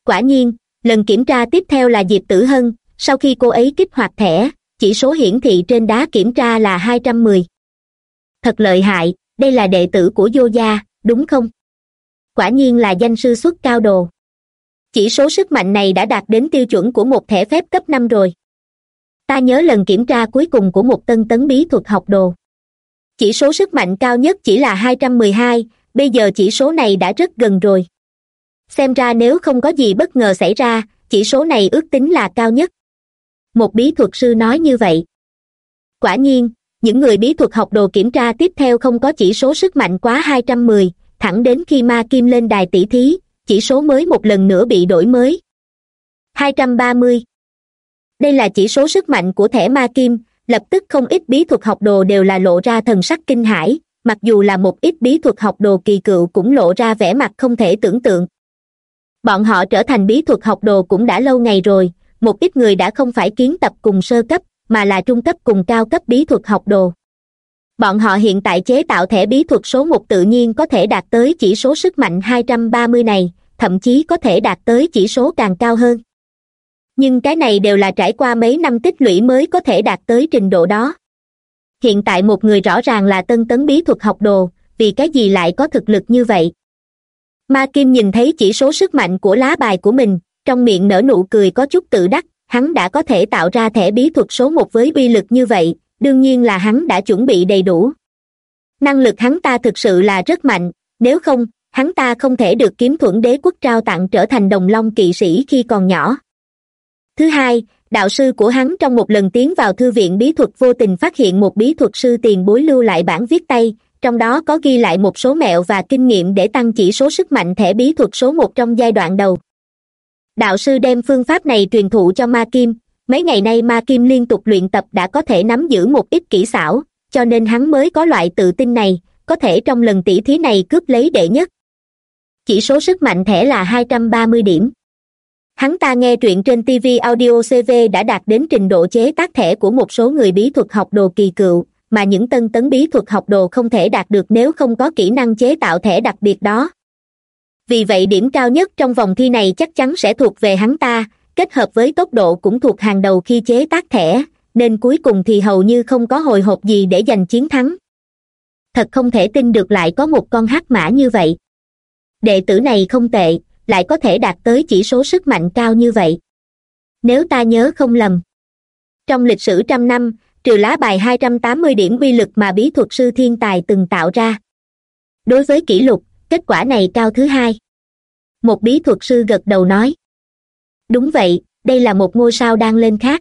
Quả nhiên, lần kiểm tra tiếp theo là diệp tử hân, sau khi cô ấy kích hoạt thẻ, chỉ số hiển thị trên đá kiểm tra là hai trăm mười. Thật lợi hại đây là đệ tử của vô gia, đúng không? Quả nhiên là danh sư xuất cao đồ. Chỉ số sức mạnh này đã đạt đến tiêu chuẩn của một thẻ phép cấp năm rồi. Ta nhớ lần kiểm tra cuối cùng của một tân tấn bí thuật học đồ. Chỉ số sức mạnh cao nhất chỉ là hai trăm mười hai, bây giờ chỉ số này đã rất gần rồi. Xem ra nếu không có gì bất ngờ xảy ra, chỉ số này ước tính là cao nhất. Một bí thuật sư nói như vậy. Quả nhiên những người bí thuật học đồ kiểm tra tiếp theo không có chỉ số sức mạnh quá hai trăm mười, thẳng đến khi ma kim lên đài tỷ thí, chỉ số mới một lần nữa bị đổi mới. hai trăm ba mươi. Đây là chỉ số sức mạnh của thẻ ma kim, lập tức không ít bí thuật học đồ đều là lộ ra thần sắc kinh hãi, mặc dù là một ít bí thuật học đồ kỳ cựu cũng lộ ra vẻ mặt không thể tưởng tượng. Bọn họ trở thành bí thuật học đồ cũng đã lâu ngày rồi, một ít người đã không phải kiến tập cùng sơ cấp mà là trung cấp cùng cao cấp bí thuật học đồ. Bọn họ hiện tại chế tạo thẻ bí thuật số một tự nhiên có thể đạt tới chỉ số sức mạnh hai trăm ba mươi này, thậm chí có thể đạt tới chỉ số càng cao hơn. Nhưng cái này đều là trải qua mấy năm tích lũy mới có thể đạt tới trình độ đó. Hiện tại một người rõ ràng là tân tấn bí thuật học đồ, vì cái gì lại có thực lực như vậy? Ma kim nhìn thấy chỉ số sức mạnh của lá bài của mình, trong miệng nở nụ cười có chút tự đắc hắn đã có thể tạo ra thẻ bí thuật số một với uy lực như vậy, đương nhiên là hắn đã chuẩn bị đầy đủ. Năng lực hắn ta thực sự là rất mạnh, nếu không, hắn ta không thể được kiếm thuẫn đế quốc trao tặng trở thành đồng long kỵ sĩ khi còn nhỏ. Thứ hai, đạo sư của hắn trong một lần tiến vào thư viện bí thuật vô tình phát hiện một bí thuật sư tiền bối lưu lại bản viết tay, trong đó có ghi lại một số mẹo và kinh nghiệm để tăng chỉ số sức mạnh thẻ bí thuật số một trong giai đoạn đầu đạo sư đem phương pháp này truyền thụ cho ma kim. Mấy ngày nay ma kim liên tục luyện tập đã có thể nắm giữ một ít kỹ xảo, cho nên hắn mới có loại tự tin này, có thể trong lần tỉ thí này cướp lấy đệ nhất. Chỉ số sức mạnh thẻ là hai trăm ba mươi điểm. Hắn ta nghe truyện trên tv audio cv đã đạt đến trình độ chế tác thẻ của một số người bí thuật học đồ kỳ cựu, mà những tân tấn bí thuật học đồ không thể đạt được nếu không có kỹ năng chế tạo thẻ đặc biệt đó vì vậy điểm cao nhất trong vòng thi này chắc chắn sẽ thuộc về hắn ta, kết hợp với tốc độ cũng thuộc hàng đầu khi chế tác thẻ, nên cuối cùng thì hầu như không có hồi hộp gì để giành chiến thắng. Thật không thể tin được lại có một con hắc mã như vậy. Đệ tử này không tệ, lại có thể đạt tới chỉ số sức mạnh cao như vậy. Nếu ta nhớ không lầm, trong lịch sử trăm năm, trừ lá bài hai trăm tám mươi điểm uy lực mà bí thuật sư thiên tài từng tạo ra. Đối với kỷ lục kết quả này cao thứ hai. Một bí thuật sư gật đầu nói. Đúng vậy, đây là một ngôi sao đang lên khác.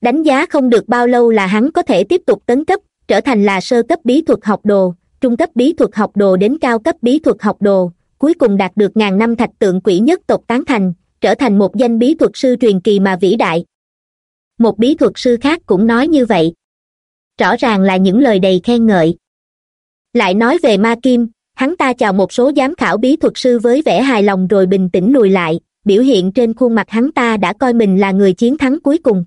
Đánh giá không được bao lâu là hắn có thể tiếp tục tấn cấp, trở thành là sơ cấp bí thuật học đồ, trung cấp bí thuật học đồ đến cao cấp bí thuật học đồ, cuối cùng đạt được ngàn năm thạch tượng quỷ nhất tộc tán thành, trở thành một danh bí thuật sư truyền kỳ mà vĩ đại. Một bí thuật sư khác cũng nói như vậy. Rõ ràng là những lời đầy khen ngợi. Lại nói về ma kim hắn ta chào một số giám khảo bí thuật sư với vẻ hài lòng rồi bình tĩnh lùi lại, biểu hiện trên khuôn mặt hắn ta đã coi mình là người chiến thắng cuối cùng.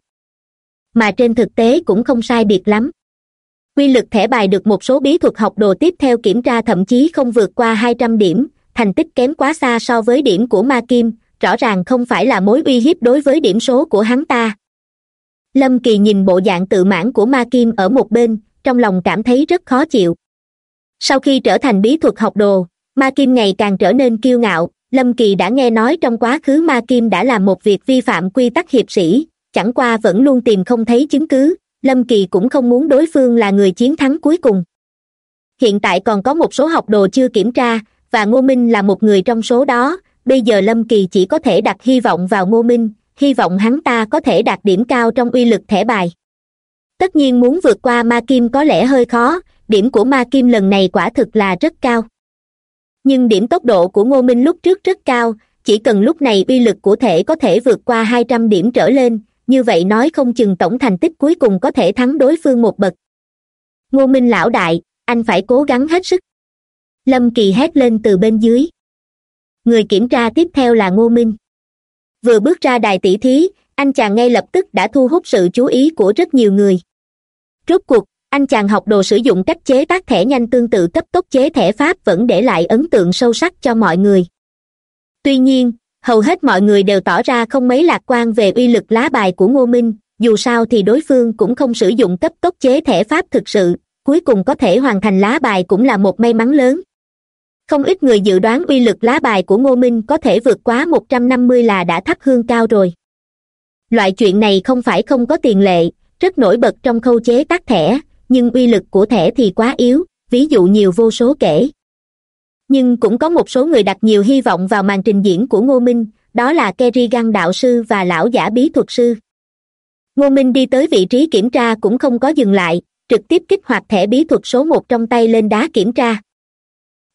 Mà trên thực tế cũng không sai biệt lắm. Quy lực thẻ bài được một số bí thuật học đồ tiếp theo kiểm tra thậm chí không vượt qua hai trăm điểm, thành tích kém quá xa so với điểm của ma kim, rõ ràng không phải là mối uy hiếp đối với điểm số của hắn ta. Lâm kỳ nhìn bộ dạng tự mãn của ma kim ở một bên, trong lòng cảm thấy rất khó chịu sau khi trở thành bí thuật học đồ, ma kim ngày càng trở nên kiêu ngạo, lâm kỳ đã nghe nói trong quá khứ ma kim đã làm một việc vi phạm quy tắc hiệp sĩ, chẳng qua vẫn luôn tìm không thấy chứng cứ, lâm kỳ cũng không muốn đối phương là người chiến thắng cuối cùng. Hiện tại còn có một số học đồ chưa kiểm tra, và ngô minh là một người trong số đó, bây giờ lâm kỳ chỉ có thể đặt hy vọng vào ngô minh, hy vọng hắn ta có thể đạt điểm cao trong uy lực thẻ bài. Tất nhiên muốn vượt qua ma kim có lẽ hơi khó điểm của ma kim lần này quả thực là rất cao. Nhưng điểm tốc độ của ngô minh lúc trước rất cao, chỉ cần lúc này uy lực của thể có thể vượt qua hai trăm điểm trở lên, như vậy nói không chừng tổng thành tích cuối cùng có thể thắng đối phương một bậc. Ngô minh lão đại, anh phải cố gắng hết sức. Lâm kỳ hét lên từ bên dưới. Người kiểm tra tiếp theo là ngô minh. Vừa bước ra đài tỷ thí, anh chàng ngay lập tức đã thu hút sự chú ý của rất nhiều người. Rốt cuộc anh chàng học đồ sử dụng cách chế tác thẻ nhanh tương tự cấp tốc chế thẻ pháp vẫn để lại ấn tượng sâu sắc cho mọi người. Tuy nhiên, hầu hết mọi người đều tỏ ra không mấy lạc quan về uy lực lá bài của ngô minh, dù sao thì đối phương cũng không sử dụng cấp tốc chế thẻ pháp thực sự, cuối cùng có thể hoàn thành lá bài cũng là một may mắn lớn. Không ít người dự đoán uy lực lá bài của ngô minh có thể vượt quá một trăm năm mươi là đã thắp hương cao rồi. Loại chuyện này không phải không có tiền lệ, rất nổi bật trong khâu chế tác thẻ nhưng uy lực của thẻ thì quá yếu, ví dụ nhiều vô số kể. Nhưng cũng có một số người đặt nhiều hy vọng vào màn trình diễn của ngô minh, đó là kerrigan đạo sư và lão giả bí thuật sư. Ngô minh đi tới vị trí kiểm tra cũng không có dừng lại, trực tiếp kích hoạt thẻ bí thuật số một trong tay lên đá kiểm tra.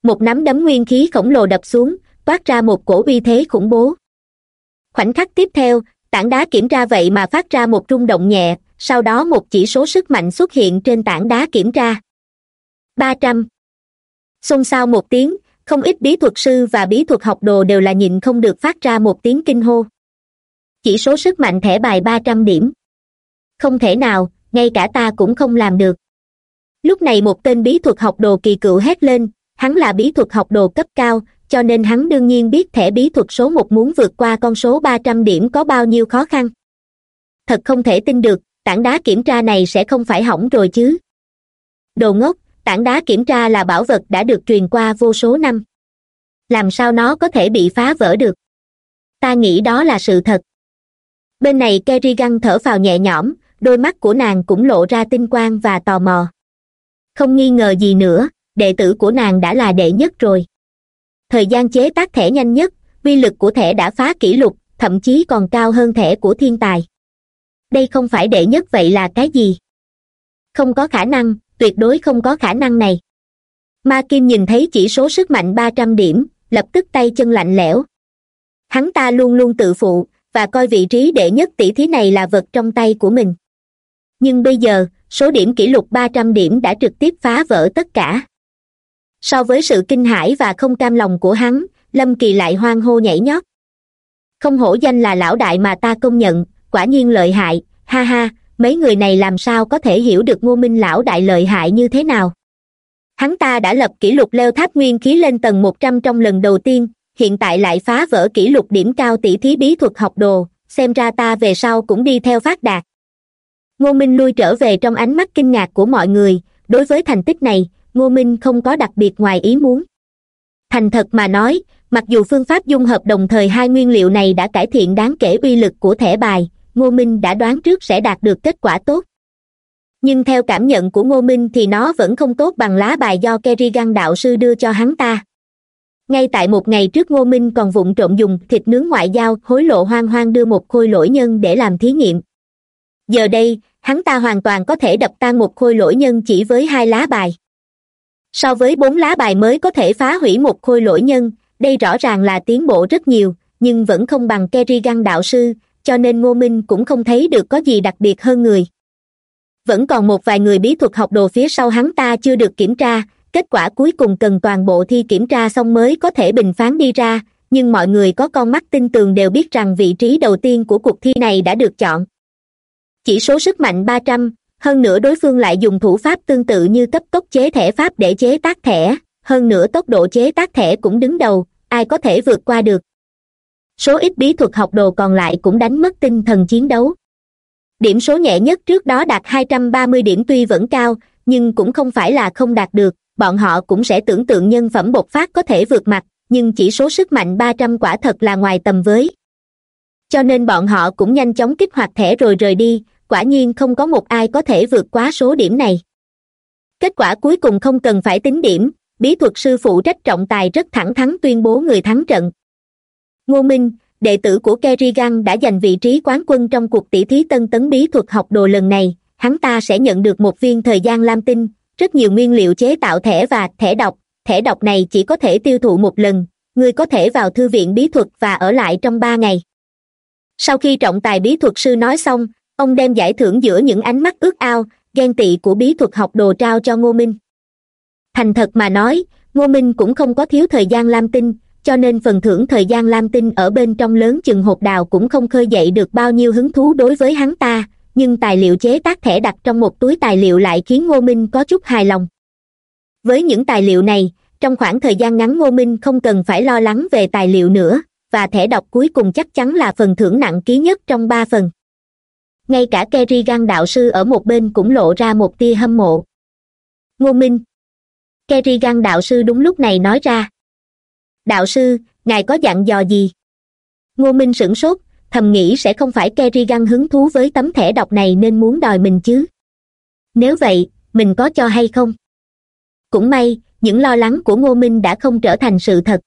Một nắm đấm nguyên khí khổng lồ đập xuống, toát ra một cổ uy thế khủng bố. Khoảnh khắc tiếp theo tảng đá kiểm tra vậy mà phát ra một rung động nhẹ, sau đó một chỉ số sức mạnh xuất hiện trên tảng đá kiểm tra. Ba trăm. Xôn xao một tiếng, không ít bí thuật sư và bí thuật học đồ đều là nhịn không được phát ra một tiếng kinh hô. Chỉ số sức mạnh thẻ bài ba trăm điểm. Không thể nào, ngay cả ta cũng không làm được. Lúc này một tên bí thuật học đồ kỳ cựu hét lên, hắn là bí thuật học đồ cấp cao cho nên hắn đương nhiên biết thẻ bí thuật số một muốn vượt qua con số ba trăm điểm có bao nhiêu khó khăn. Thật không thể tin được, tảng đá kiểm tra này sẽ không phải hỏng rồi chứ. Đồ ngốc, tảng đá kiểm tra là bảo vật đã được truyền qua vô số năm. Làm sao nó có thể bị phá vỡ được? Ta nghĩ đó là sự thật. Bên này kerrigan thở phào nhẹ nhõm, đôi mắt của nàng cũng lộ ra tinh quang và tò mò. Không nghi ngờ gì nữa, đệ tử của nàng đã là đệ nhất rồi thời gian chế tác thẻ nhanh nhất uy lực của thẻ đã phá kỷ lục, thậm chí còn cao hơn thẻ của thiên tài. Đây không phải đệ nhất vậy là cái gì? Không có khả năng, tuyệt đối không có khả năng này. Ma kim nhìn thấy chỉ số sức mạnh ba trăm điểm, lập tức tay chân lạnh lẽo. Hắn ta luôn luôn tự phụ, và coi vị trí đệ nhất tỷ thí này là vật trong tay của mình. Nhưng bây giờ, số điểm kỷ lục ba trăm điểm đã trực tiếp phá vỡ tất cả so với sự kinh hãi và không cam lòng của hắn, lâm kỳ lại hoang hô nhảy nhót. Không hổ danh là lão đại mà ta công nhận, quả nhiên lợi hại, ha ha, mấy người này làm sao có thể hiểu được ngô minh lão đại lợi hại như thế nào? Hắn ta đã lập kỷ lục leo tháp nguyên khí lên tầng một trăm trong lần đầu tiên, hiện tại lại phá vỡ kỷ lục điểm cao tỷ thí bí thuật học đồ, xem ra ta về sau cũng đi theo phát đạt. Ngô minh lui trở về trong ánh mắt kinh ngạc của mọi người, đối với thành tích này ngô minh không có đặc biệt ngoài ý muốn. Thành thật mà nói, mặc dù phương pháp dung hợp đồng thời hai nguyên liệu này đã cải thiện đáng kể uy lực của thẻ bài, ngô minh đã đoán trước sẽ đạt được kết quả tốt. Nhưng theo cảm nhận của ngô minh thì nó vẫn không tốt bằng lá bài do kerrigan đạo sư đưa cho hắn ta. Ngay tại một ngày trước ngô minh còn vụng trộm dùng thịt nướng ngoại giao, hối lộ hoang hoang đưa một khôi lỗi nhân để làm thí nghiệm. Giờ đây, hắn ta hoàn toàn có thể đập tan một khôi lỗi nhân chỉ với hai lá bài so với bốn lá bài mới có thể phá hủy một khôi lỗi nhân, đây rõ ràng là tiến bộ rất nhiều, nhưng vẫn không bằng kerrigan đạo sư, cho nên ngô minh cũng không thấy được có gì đặc biệt hơn người. Vẫn còn một vài người bí thuật học đồ phía sau hắn ta chưa được kiểm tra, kết quả cuối cùng cần toàn bộ thi kiểm tra xong mới có thể bình phán đi ra, nhưng mọi người có con mắt tin tường đều biết rằng vị trí đầu tiên của cuộc thi này đã được chọn. Chỉ số sức mạnh ba trăm hơn nữa đối phương lại dùng thủ pháp tương tự như cấp tốc chế thẻ pháp để chế tác thẻ. Hơn nữa tốc độ chế tác thẻ cũng đứng đầu, ai có thể vượt qua được. Số ít bí thuật học đồ còn lại cũng đánh mất tinh thần chiến đấu. Điểm số nhẹ nhất trước đó đạt hai trăm ba mươi điểm tuy vẫn cao, nhưng cũng không phải là không đạt được. Bọn họ cũng sẽ tưởng tượng nhân phẩm bộc phát có thể vượt mặt, nhưng chỉ số sức mạnh ba trăm quả thật là ngoài tầm với. Cho nên bọn họ cũng nhanh chóng kích hoạt thẻ rồi rời đi quả nhiên không có một ai có thể vượt quá số điểm này. Kết quả cuối cùng không cần phải tính điểm, bí thuật sư phụ trách trọng tài rất thẳng thắn tuyên bố người thắng trận. Ngô minh, đệ tử của kerrigan đã giành vị trí quán quân trong cuộc tỷ thí tân tấn bí thuật học đồ lần này, hắn ta sẽ nhận được một viên thời gian lam tinh, rất nhiều nguyên liệu chế tạo thẻ và thẻ đọc thẻ đọc này chỉ có thể tiêu thụ một lần ngươi có thể vào thư viện bí thuật và ở lại trong ba ngày. Sau khi trọng tài bí thuật sư nói xong ông đem giải thưởng giữa những ánh mắt ước ao, ghen tị của bí thuật học đồ trao cho ngô minh. Thành thật mà nói, ngô minh cũng không có thiếu thời gian lam tinh, cho nên phần thưởng thời gian lam tinh ở bên trong lớn chừng hộp đào cũng không khơi dậy được bao nhiêu hứng thú đối với hắn ta, nhưng tài liệu chế tác thẻ đặt trong một túi tài liệu lại khiến ngô minh có chút hài lòng. Với những tài liệu này, trong khoảng thời gian ngắn ngô minh không cần phải lo lắng về tài liệu nữa, và thẻ đọc cuối cùng chắc chắn là phần thưởng nặng ký nhất trong ba phần ngay cả kerrigan đạo sư ở một bên cũng lộ ra một tia hâm mộ. Ngô minh. Kerrigan đạo sư đúng lúc này nói ra. Đạo sư, ngài có dặn dò gì? Ngô minh sửng sốt, thầm nghĩ sẽ không phải kerrigan hứng thú với tấm thẻ đọc này nên muốn đòi mình chứ. Nếu vậy, mình có cho hay không? Cũng may, những lo lắng của ngô minh đã không trở thành sự thật.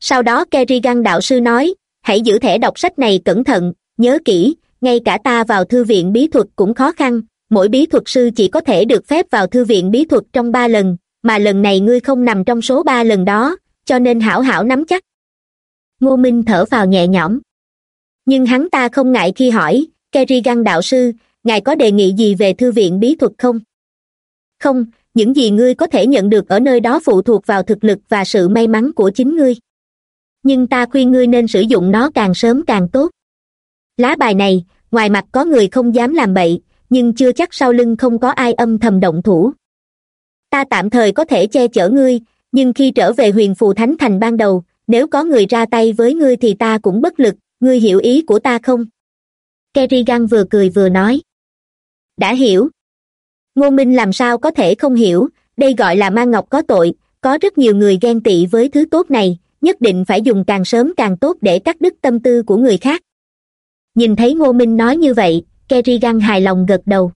Sau đó kerrigan đạo sư nói, hãy giữ thẻ đọc sách này cẩn thận, nhớ kỹ ngay cả ta vào thư viện bí thuật cũng khó khăn, mỗi bí thuật sư chỉ có thể được phép vào thư viện bí thuật trong ba lần, mà lần này ngươi không nằm trong số ba lần đó, cho nên hảo hảo nắm chắc. Ngô minh thở vào nhẹ nhõm. Nhưng hắn ta không ngại khi hỏi kerrigan đạo sư, ngài có đề nghị gì về thư viện bí thuật không? Không, những gì ngươi có thể nhận được ở nơi đó phụ thuộc vào thực lực và sự may mắn của chính ngươi. Nhưng ta khuyên ngươi nên sử dụng nó càng sớm càng tốt. Lá bài này ngoài mặt có người không dám làm bậy, nhưng chưa chắc sau lưng không có ai âm thầm động thủ. Ta tạm thời có thể che chở ngươi, nhưng khi trở về huyền phù thánh thành ban đầu, nếu có người ra tay với ngươi thì ta cũng bất lực, ngươi hiểu ý của ta không? Kerrigan vừa cười vừa nói. Đã hiểu. Ngô minh làm sao có thể không hiểu, đây gọi là ma ngọc có tội, có rất nhiều người ghen tị với thứ tốt này, nhất định phải dùng càng sớm càng tốt để cắt đứt tâm tư của người khác nhìn thấy ngô minh nói như vậy, kerrigan hài lòng gật đầu.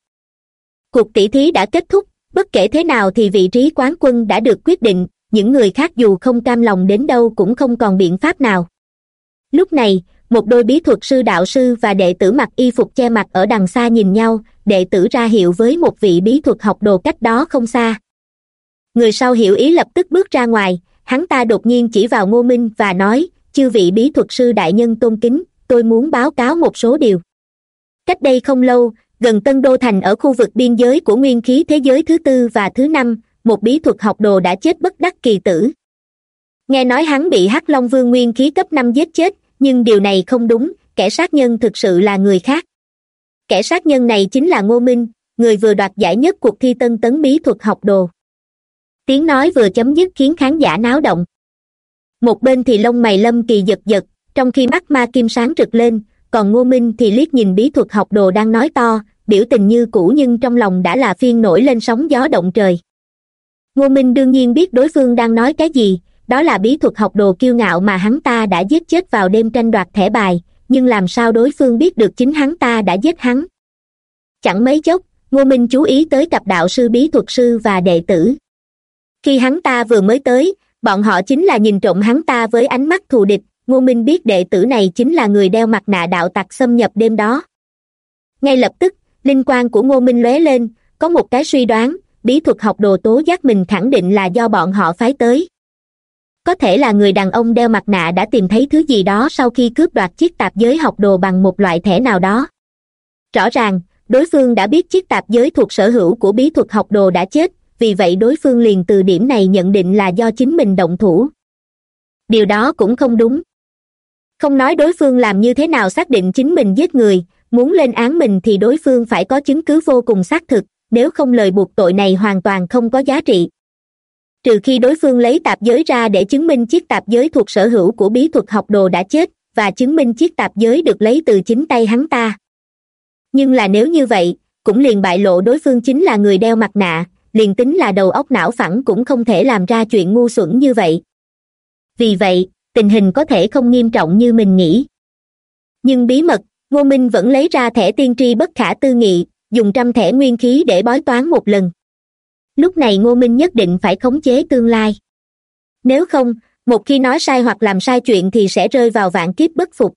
Cuộc tỷ thí đã kết thúc, bất kể thế nào thì vị trí quán quân đã được quyết định, những người khác dù không cam lòng đến đâu cũng không còn biện pháp nào. Lúc này, một đôi bí thuật sư đạo sư và đệ tử mặc y phục che mặt ở đằng xa nhìn nhau, đệ tử ra hiệu với một vị bí thuật học đồ cách đó không xa. Người sau hiểu ý lập tức bước ra ngoài, hắn ta đột nhiên chỉ vào ngô minh và nói, chư vị bí thuật sư đại nhân tôn kính tôi muốn báo cáo một số điều. Cách đây không lâu, gần tân đô thành ở khu vực biên giới của nguyên khí thế giới thứ tư và thứ năm, một bí thuật học đồ đã chết bất đắc kỳ tử. Nghe nói hắn bị hắc long vương nguyên khí cấp năm giết chết, nhưng điều này không đúng, kẻ sát nhân thực sự là người khác. Kẻ sát nhân này chính là ngô minh, người vừa đoạt giải nhất cuộc thi tân tấn bí thuật học đồ. Tiếng nói vừa chấm dứt khiến khán giả náo động. Một bên thì lông mày lâm kỳ giật giật trong khi mắt ma kim sáng rực lên, còn ngô minh thì liếc nhìn bí thuật học đồ đang nói to, biểu tình như cũ nhưng trong lòng đã là phiên nổi lên sóng gió động trời. Ngô minh đương nhiên biết đối phương đang nói cái gì, đó là bí thuật học đồ kiêu ngạo mà hắn ta đã giết chết vào đêm tranh đoạt thẻ bài, nhưng làm sao đối phương biết được chính hắn ta đã giết hắn? Chẳng mấy chốc, ngô minh chú ý tới cặp đạo sư bí thuật sư và đệ tử. Khi hắn ta vừa mới tới, bọn họ chính là nhìn trộm hắn ta với ánh mắt thù địch ngô minh biết đệ tử này chính là người đeo mặt nạ đạo tặc xâm nhập đêm đó. Ngay lập tức, linh quan của ngô minh lóe lên, có một cái suy đoán, bí thuật học đồ tố giác mình khẳng định là do bọn họ phái tới. Có thể là người đàn ông đeo mặt nạ đã tìm thấy thứ gì đó sau khi cướp đoạt chiếc tạp giới học đồ bằng một loại thẻ nào đó. Rõ ràng, đối phương đã biết chiếc tạp giới thuộc sở hữu của bí thuật học đồ đã chết, vì vậy đối phương liền từ điểm này nhận định là do chính mình động thủ. Điều đó cũng không đúng không nói đối phương làm như thế nào xác định chính mình giết người, muốn lên án mình thì đối phương phải có chứng cứ vô cùng xác thực, nếu không lời buộc tội này hoàn toàn không có giá trị. Trừ khi đối phương lấy tạp giới ra để chứng minh chiếc tạp giới thuộc sở hữu của bí thuật học đồ đã chết, và chứng minh chiếc tạp giới được lấy từ chính tay hắn ta. Nhưng là nếu như vậy, cũng liền bại lộ đối phương chính là người đeo mặt nạ, liền tính là đầu óc não phẳng cũng không thể làm ra chuyện ngu xuẩn như vậy. Vì vậy tình hình có thể không nghiêm trọng như mình nghĩ. Nhưng bí mật ngô minh vẫn lấy ra thẻ tiên tri bất khả tư nghị, dùng trăm thẻ nguyên khí để bói toán một lần. Lúc này ngô minh nhất định phải khống chế tương lai. Nếu không, một khi nói sai hoặc làm sai chuyện thì sẽ rơi vào vạn kiếp bất phục.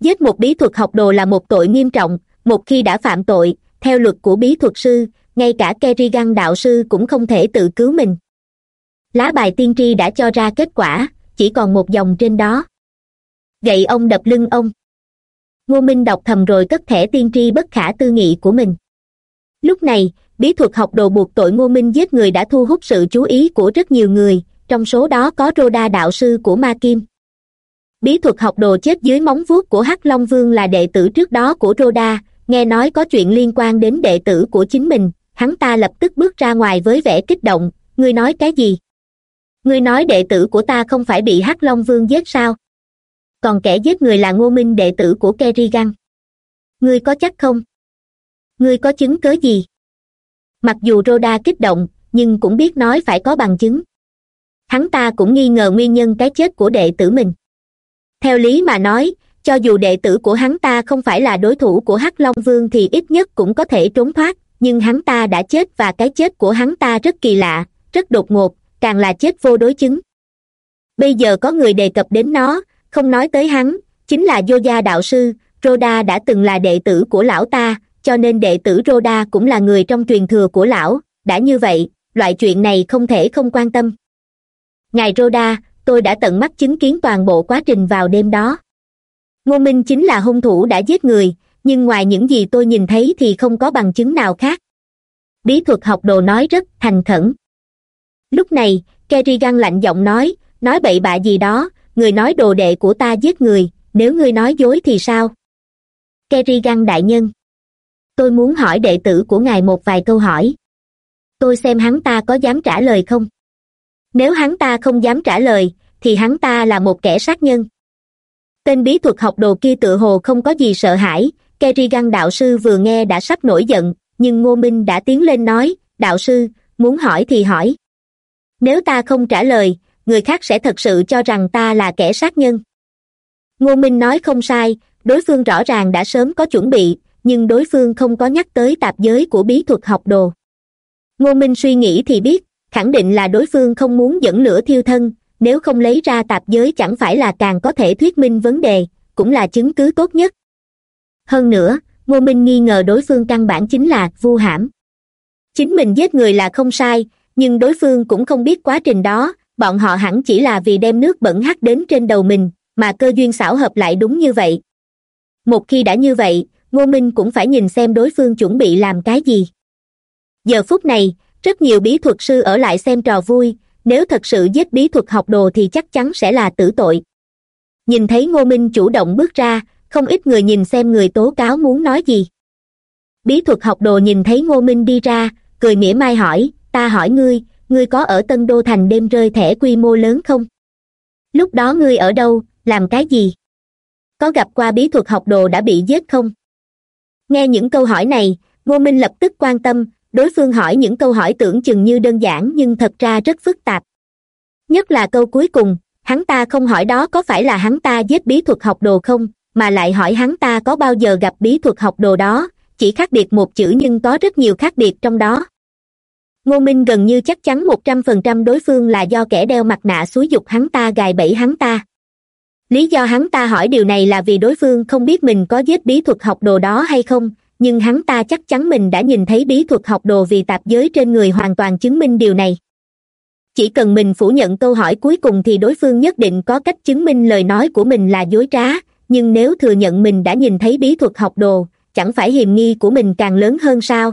Giết một bí thuật học đồ là một tội nghiêm trọng, một khi đã phạm tội, theo luật của bí thuật sư, ngay cả kerrigan đạo sư cũng không thể tự cứu mình. Lá bài tiên tri đã cho ra kết quả chỉ còn một dòng trên đó. Gậy ông đập lưng ông. Ngô minh đọc thầm rồi cất thẻ tiên tri bất khả tư nghị của mình. Lúc này, bí thuật học đồ buộc tội ngô minh giết người đã thu hút sự chú ý của rất nhiều người, trong số đó có rô đa đạo sư của ma kim. Bí thuật học đồ chết dưới móng vuốt của hắc long vương là đệ tử trước đó của rô đa nghe nói có chuyện liên quan đến đệ tử của chính mình, hắn ta lập tức bước ra ngoài với vẻ kích động, ngươi nói cái gì? Ngươi nói đệ tử của ta không phải bị hắc long vương giết sao? Còn kẻ giết người là ngô minh đệ tử của kerrigan. Ngươi có chắc không? Ngươi có chứng cớ gì? Mặc dù Roda kích động, nhưng cũng biết nói phải có bằng chứng. Hắn ta cũng nghi ngờ nguyên nhân cái chết của đệ tử mình. Theo lý mà nói, cho dù đệ tử của hắn ta không phải là đối thủ của hắc long vương thì ít nhất cũng có thể trốn thoát, nhưng hắn ta đã chết và cái chết của hắn ta rất kỳ lạ, rất đột ngột càng là chết vô đối chứng. Bây giờ có người đề cập đến nó không nói tới hắn chính là vô gia đạo sư roda đã từng là đệ tử của lão ta cho nên đệ tử roda cũng là người trong truyền thừa của lão đã như vậy loại chuyện này không thể không quan tâm. Ngài roda, tôi đã tận mắt chứng kiến toàn bộ quá trình vào đêm đó. Ngô minh chính là hung thủ đã giết người nhưng ngoài những gì tôi nhìn thấy thì không có bằng chứng nào khác. Bí thuật học đồ nói rất thành khẩn lúc này, kerrigan lạnh giọng nói nói bậy bạ gì đó, người nói đồ đệ của ta giết người, nếu ngươi nói dối thì sao? Kerrigan đại nhân. Tôi muốn hỏi đệ tử của ngài một vài câu hỏi. Tôi xem hắn ta có dám trả lời không? Nếu hắn ta không dám trả lời, thì hắn ta là một kẻ sát nhân. Tên bí thuật học đồ kia tự hồ không có gì sợ hãi, kerrigan đạo sư vừa nghe đã sắp nổi giận, nhưng ngô minh đã tiến lên nói, đạo sư, muốn hỏi thì hỏi nếu ta không trả lời, người khác sẽ thật sự cho rằng ta là kẻ sát nhân. Ngô minh nói không sai, đối phương rõ ràng đã sớm có chuẩn bị, nhưng đối phương không có nhắc tới tạp giới của bí thuật học đồ. Ngô minh suy nghĩ thì biết, khẳng định là đối phương không muốn dẫn lửa thiêu thân, nếu không lấy ra tạp giới chẳng phải là càng có thể thuyết minh vấn đề, cũng là chứng cứ tốt nhất. Hơn nữa, ngô minh nghi ngờ đối phương căn bản chính là vu hãm. Chính mình giết người là không sai nhưng đối phương cũng không biết quá trình đó, bọn họ hẳn chỉ là vì đem nước bẩn hắt đến trên đầu mình, mà cơ duyên xảo hợp lại đúng như vậy. Một khi đã như vậy, ngô minh cũng phải nhìn xem đối phương chuẩn bị làm cái gì. Giờ phút này, rất nhiều bí thuật sư ở lại xem trò vui, nếu thật sự giết bí thuật học đồ thì chắc chắn sẽ là tử tội. Nhìn thấy ngô minh chủ động bước ra, không ít người nhìn xem người tố cáo muốn nói gì. Bí thuật học đồ nhìn thấy ngô minh đi ra, cười mỉa mai hỏi ta hỏi ngươi ngươi có ở tân đô thành đêm rơi thẻ quy mô lớn không? Lúc đó ngươi ở đâu, làm cái gì? Có gặp qua bí thuật học đồ đã bị giết không? Nghe những câu hỏi này, ngô minh lập tức quan tâm, đối phương hỏi những câu hỏi tưởng chừng như đơn giản nhưng thật ra rất phức tạp. Nhất là câu cuối cùng, hắn ta không hỏi đó có phải là hắn ta giết bí thuật học đồ không, mà lại hỏi hắn ta có bao giờ gặp bí thuật học đồ đó, chỉ khác biệt một chữ nhưng có rất nhiều khác biệt trong đó ngô minh gần như chắc chắn một trăm phần trăm đối phương là do kẻ đeo mặt nạ xúi dục hắn ta gài bẫy hắn ta. Lý do hắn ta hỏi điều này là vì đối phương không biết mình có giết bí thuật học đồ đó hay không, nhưng hắn ta chắc chắn mình đã nhìn thấy bí thuật học đồ vì tạp giới trên người hoàn toàn chứng minh điều này. Chỉ cần mình phủ nhận câu hỏi cuối cùng thì đối phương nhất định có cách chứng minh lời nói của mình là dối trá, nhưng nếu thừa nhận mình đã nhìn thấy bí thuật học đồ, chẳng phải hiềm nghi của mình càng lớn hơn sao?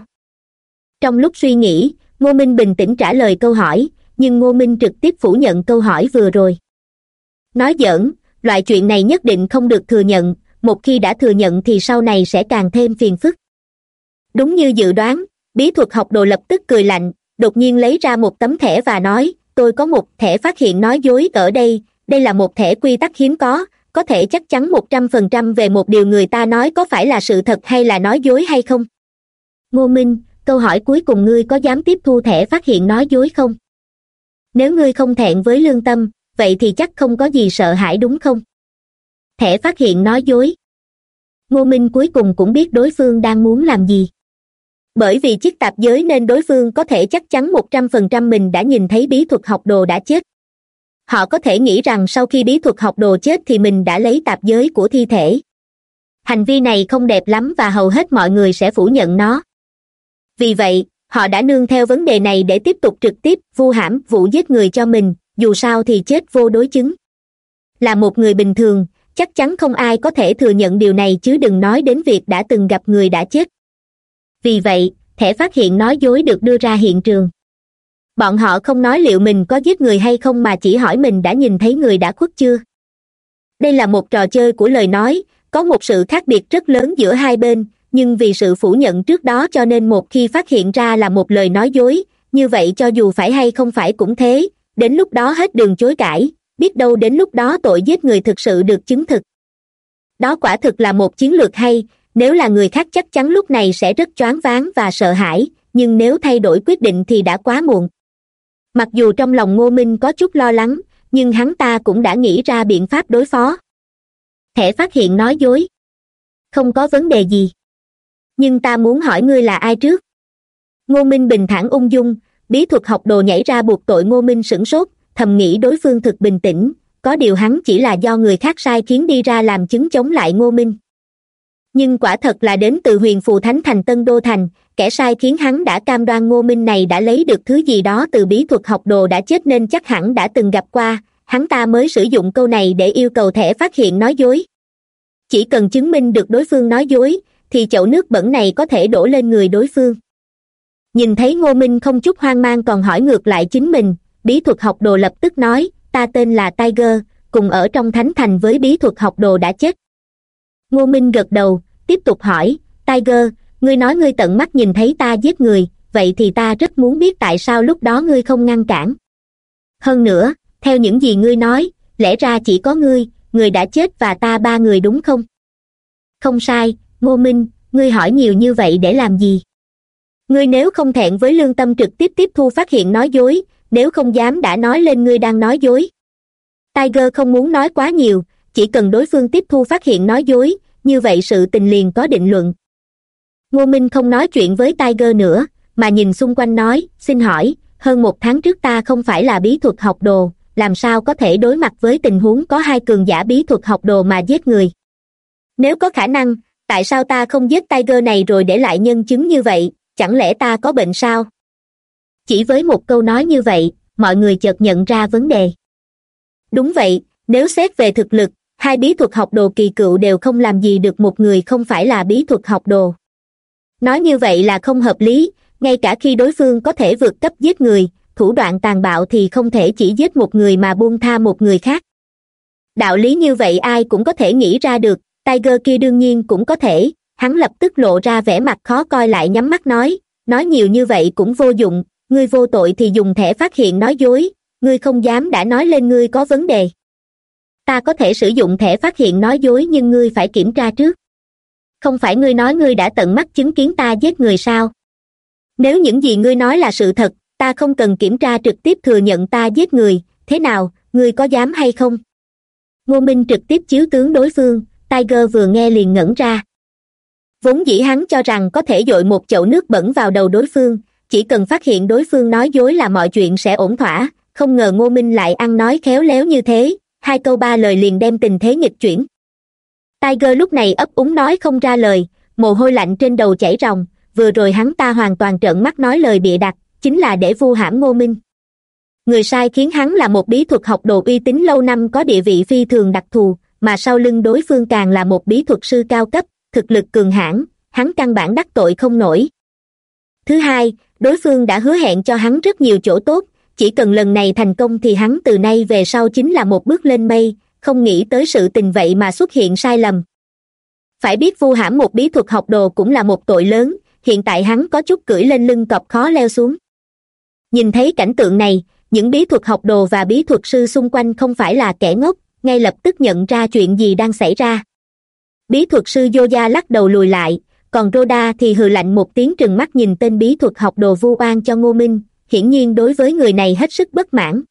Trong lúc suy nghĩ ngô minh bình tĩnh trả lời câu hỏi, nhưng ngô minh trực tiếp phủ nhận câu hỏi vừa rồi. Nói giỡn, loại chuyện này nhất định không được thừa nhận, một khi đã thừa nhận thì sau này sẽ càng thêm phiền phức. Đúng như dự đoán, bí thuật học đồ lập tức cười lạnh, đột nhiên lấy ra một tấm thẻ và nói, tôi có một thẻ phát hiện nói dối ở đây đây là một thẻ quy tắc hiếm có có thể chắc chắn một trăm phần trăm về một điều người ta nói có phải là sự thật hay là nói dối hay không? Ngô minh câu hỏi cuối cùng ngươi có dám tiếp thu thẻ phát hiện nói dối không? Nếu ngươi không thẹn với lương tâm, vậy thì chắc không có gì sợ hãi đúng không? Thẻ phát hiện nói dối. Ngô minh cuối cùng cũng biết đối phương đang muốn làm gì. Bởi vì chiếc tạp giới nên đối phương có thể chắc chắn một trăm phần trăm mình đã nhìn thấy bí thuật học đồ đã chết. Họ có thể nghĩ rằng sau khi bí thuật học đồ chết thì mình đã lấy tạp giới của thi thể. Hành vi này không đẹp lắm và hầu hết mọi người sẽ phủ nhận nó vì vậy, họ đã nương theo vấn đề này để tiếp tục trực tiếp vu hãm vụ giết người cho mình, dù sao thì chết vô đối chứng. Là một người bình thường, chắc chắn không ai có thể thừa nhận điều này chứ đừng nói đến việc đã từng gặp người đã chết. Vì vậy, thẻ phát hiện nói dối được đưa ra hiện trường. Bọn họ không nói liệu mình có giết người hay không mà chỉ hỏi mình đã nhìn thấy người đã khuất chưa. Đây là một trò chơi của lời nói, có một sự khác biệt rất lớn giữa hai bên nhưng vì sự phủ nhận trước đó cho nên một khi phát hiện ra là một lời nói dối, như vậy cho dù phải hay không phải cũng thế, đến lúc đó hết đường chối cãi, biết đâu đến lúc đó tội giết người thực sự được chứng thực. Đó quả thực là một chiến lược hay, nếu là người khác chắc chắn lúc này sẽ rất choáng váng và sợ hãi, nhưng nếu thay đổi quyết định thì đã quá muộn. Mặc dù trong lòng ngô minh có chút lo lắng, nhưng hắn ta cũng đã nghĩ ra biện pháp đối phó. Thẻ phát hiện nói dối. Không có vấn đề gì nhưng ta muốn hỏi ngươi là ai trước? Ngô minh bình thản ung dung, bí thuật học đồ nhảy ra buộc tội ngô minh sửng sốt, thầm nghĩ đối phương thực bình tĩnh, có điều hắn chỉ là do người khác sai khiến đi ra làm chứng chống lại ngô minh. Nhưng quả thật là đến từ huyền phù thánh thành tân đô thành, kẻ sai khiến hắn đã cam đoan ngô minh này đã lấy được thứ gì đó từ bí thuật học đồ đã chết nên chắc hẳn đã từng gặp qua, hắn ta mới sử dụng câu này để yêu cầu thẻ phát hiện nói dối. Chỉ cần chứng minh được đối phương nói dối thì chậu nước bẩn này có thể đổ lên người đối phương. Nhìn thấy ngô minh không chút hoang mang còn hỏi ngược lại chính mình, bí thuật học đồ lập tức nói, ta tên là tiger, cùng ở trong thánh thành với bí thuật học đồ đã chết. Ngô minh gật đầu, tiếp tục hỏi, tiger, ngươi nói ngươi tận mắt nhìn thấy ta giết người, vậy thì ta rất muốn biết tại sao lúc đó ngươi không ngăn cản. Hơn nữa, theo những gì ngươi nói, lẽ ra chỉ có ngươi, người đã chết và ta ba người đúng không? Không sai ngô minh, ngươi hỏi nhiều như vậy để làm gì? Ngươi nếu không thẹn với lương tâm trực tiếp tiếp thu phát hiện nói dối, nếu không dám đã nói lên ngươi đang nói dối. Tiger không muốn nói quá nhiều, chỉ cần đối phương tiếp thu phát hiện nói dối, như vậy sự tình liền có định luận. Ngô minh không nói chuyện với tiger nữa, mà nhìn xung quanh nói, xin hỏi, hơn một tháng trước ta không phải là bí thuật học đồ, làm sao có thể đối mặt với tình huống có hai cường giả bí thuật học đồ mà giết người? Nếu có khả năng tại sao ta không giết tiger này rồi để lại nhân chứng như vậy? Chẳng lẽ ta có bệnh sao? Chỉ với một câu nói như vậy, mọi người chợt nhận ra vấn đề. Đúng vậy, nếu xét về thực lực, hai bí thuật học đồ kỳ cựu đều không làm gì được một người không phải là bí thuật học đồ. Nói như vậy là không hợp lý, ngay cả khi đối phương có thể vượt cấp giết người, thủ đoạn tàn bạo thì không thể chỉ giết một người mà buông tha một người khác. Đạo lý như vậy ai cũng có thể nghĩ ra được tiger kia đương nhiên cũng có thể. Hắn lập tức lộ ra vẻ mặt khó coi lại nhắm mắt nói nói nhiều như vậy cũng vô dụng, ngươi vô tội thì dùng thẻ phát hiện nói dối, ngươi không dám đã nói lên ngươi có vấn đề. Ta có thể sử dụng thẻ phát hiện nói dối nhưng ngươi phải kiểm tra trước. Không phải ngươi nói ngươi đã tận mắt chứng kiến ta giết người sao? Nếu những gì ngươi nói là sự thật, ta không cần kiểm tra trực tiếp thừa nhận ta giết người, thế nào, ngươi có dám hay không? Ngô minh trực tiếp chiếu tướng đối phương tiger vừa nghe liền ngẩn ra. Vốn dĩ hắn cho rằng có thể dội một chậu nước bẩn vào đầu đối phương, chỉ cần phát hiện đối phương nói dối là mọi chuyện sẽ ổn thỏa, không ngờ ngô minh lại ăn nói khéo léo như thế, hai câu ba lời liền đem tình thế nghịch chuyển. Tiger lúc này ấp úng nói không ra lời, mồ hôi lạnh trên đầu chảy ròng, vừa rồi hắn ta hoàn toàn trợn mắt nói lời bịa đặt, chính là để vu hãm ngô minh. Người sai khiến hắn là một bí thuật học đồ uy tín lâu năm có địa vị phi thường đặc thù mà sau lưng đối phương càng là một bí thuật sư cao cấp, thực lực cường hãn, hắn căn bản đắc tội không nổi. Thứ hai, đối phương đã hứa hẹn cho hắn rất nhiều chỗ tốt, chỉ cần lần này thành công thì hắn từ nay về sau chính là một bước lên mây, không nghĩ tới sự tình vậy mà xuất hiện sai lầm. Phải biết vu hãm một bí thuật học đồ cũng là một tội lớn, hiện tại hắn có chút cưỡi lên lưng cọp khó leo xuống. Nhìn thấy cảnh tượng này, những bí thuật học đồ và bí thuật sư xung quanh không phải là kẻ ngốc ngay lập tức nhận ra chuyện gì đang xảy ra. Bí thuật sư Dô gia lắc đầu lùi lại, còn roda thì hừ lạnh một tiếng trừng mắt nhìn tên bí thuật học đồ vu oan cho ngô minh, hiển nhiên đối với người này hết sức bất mãn.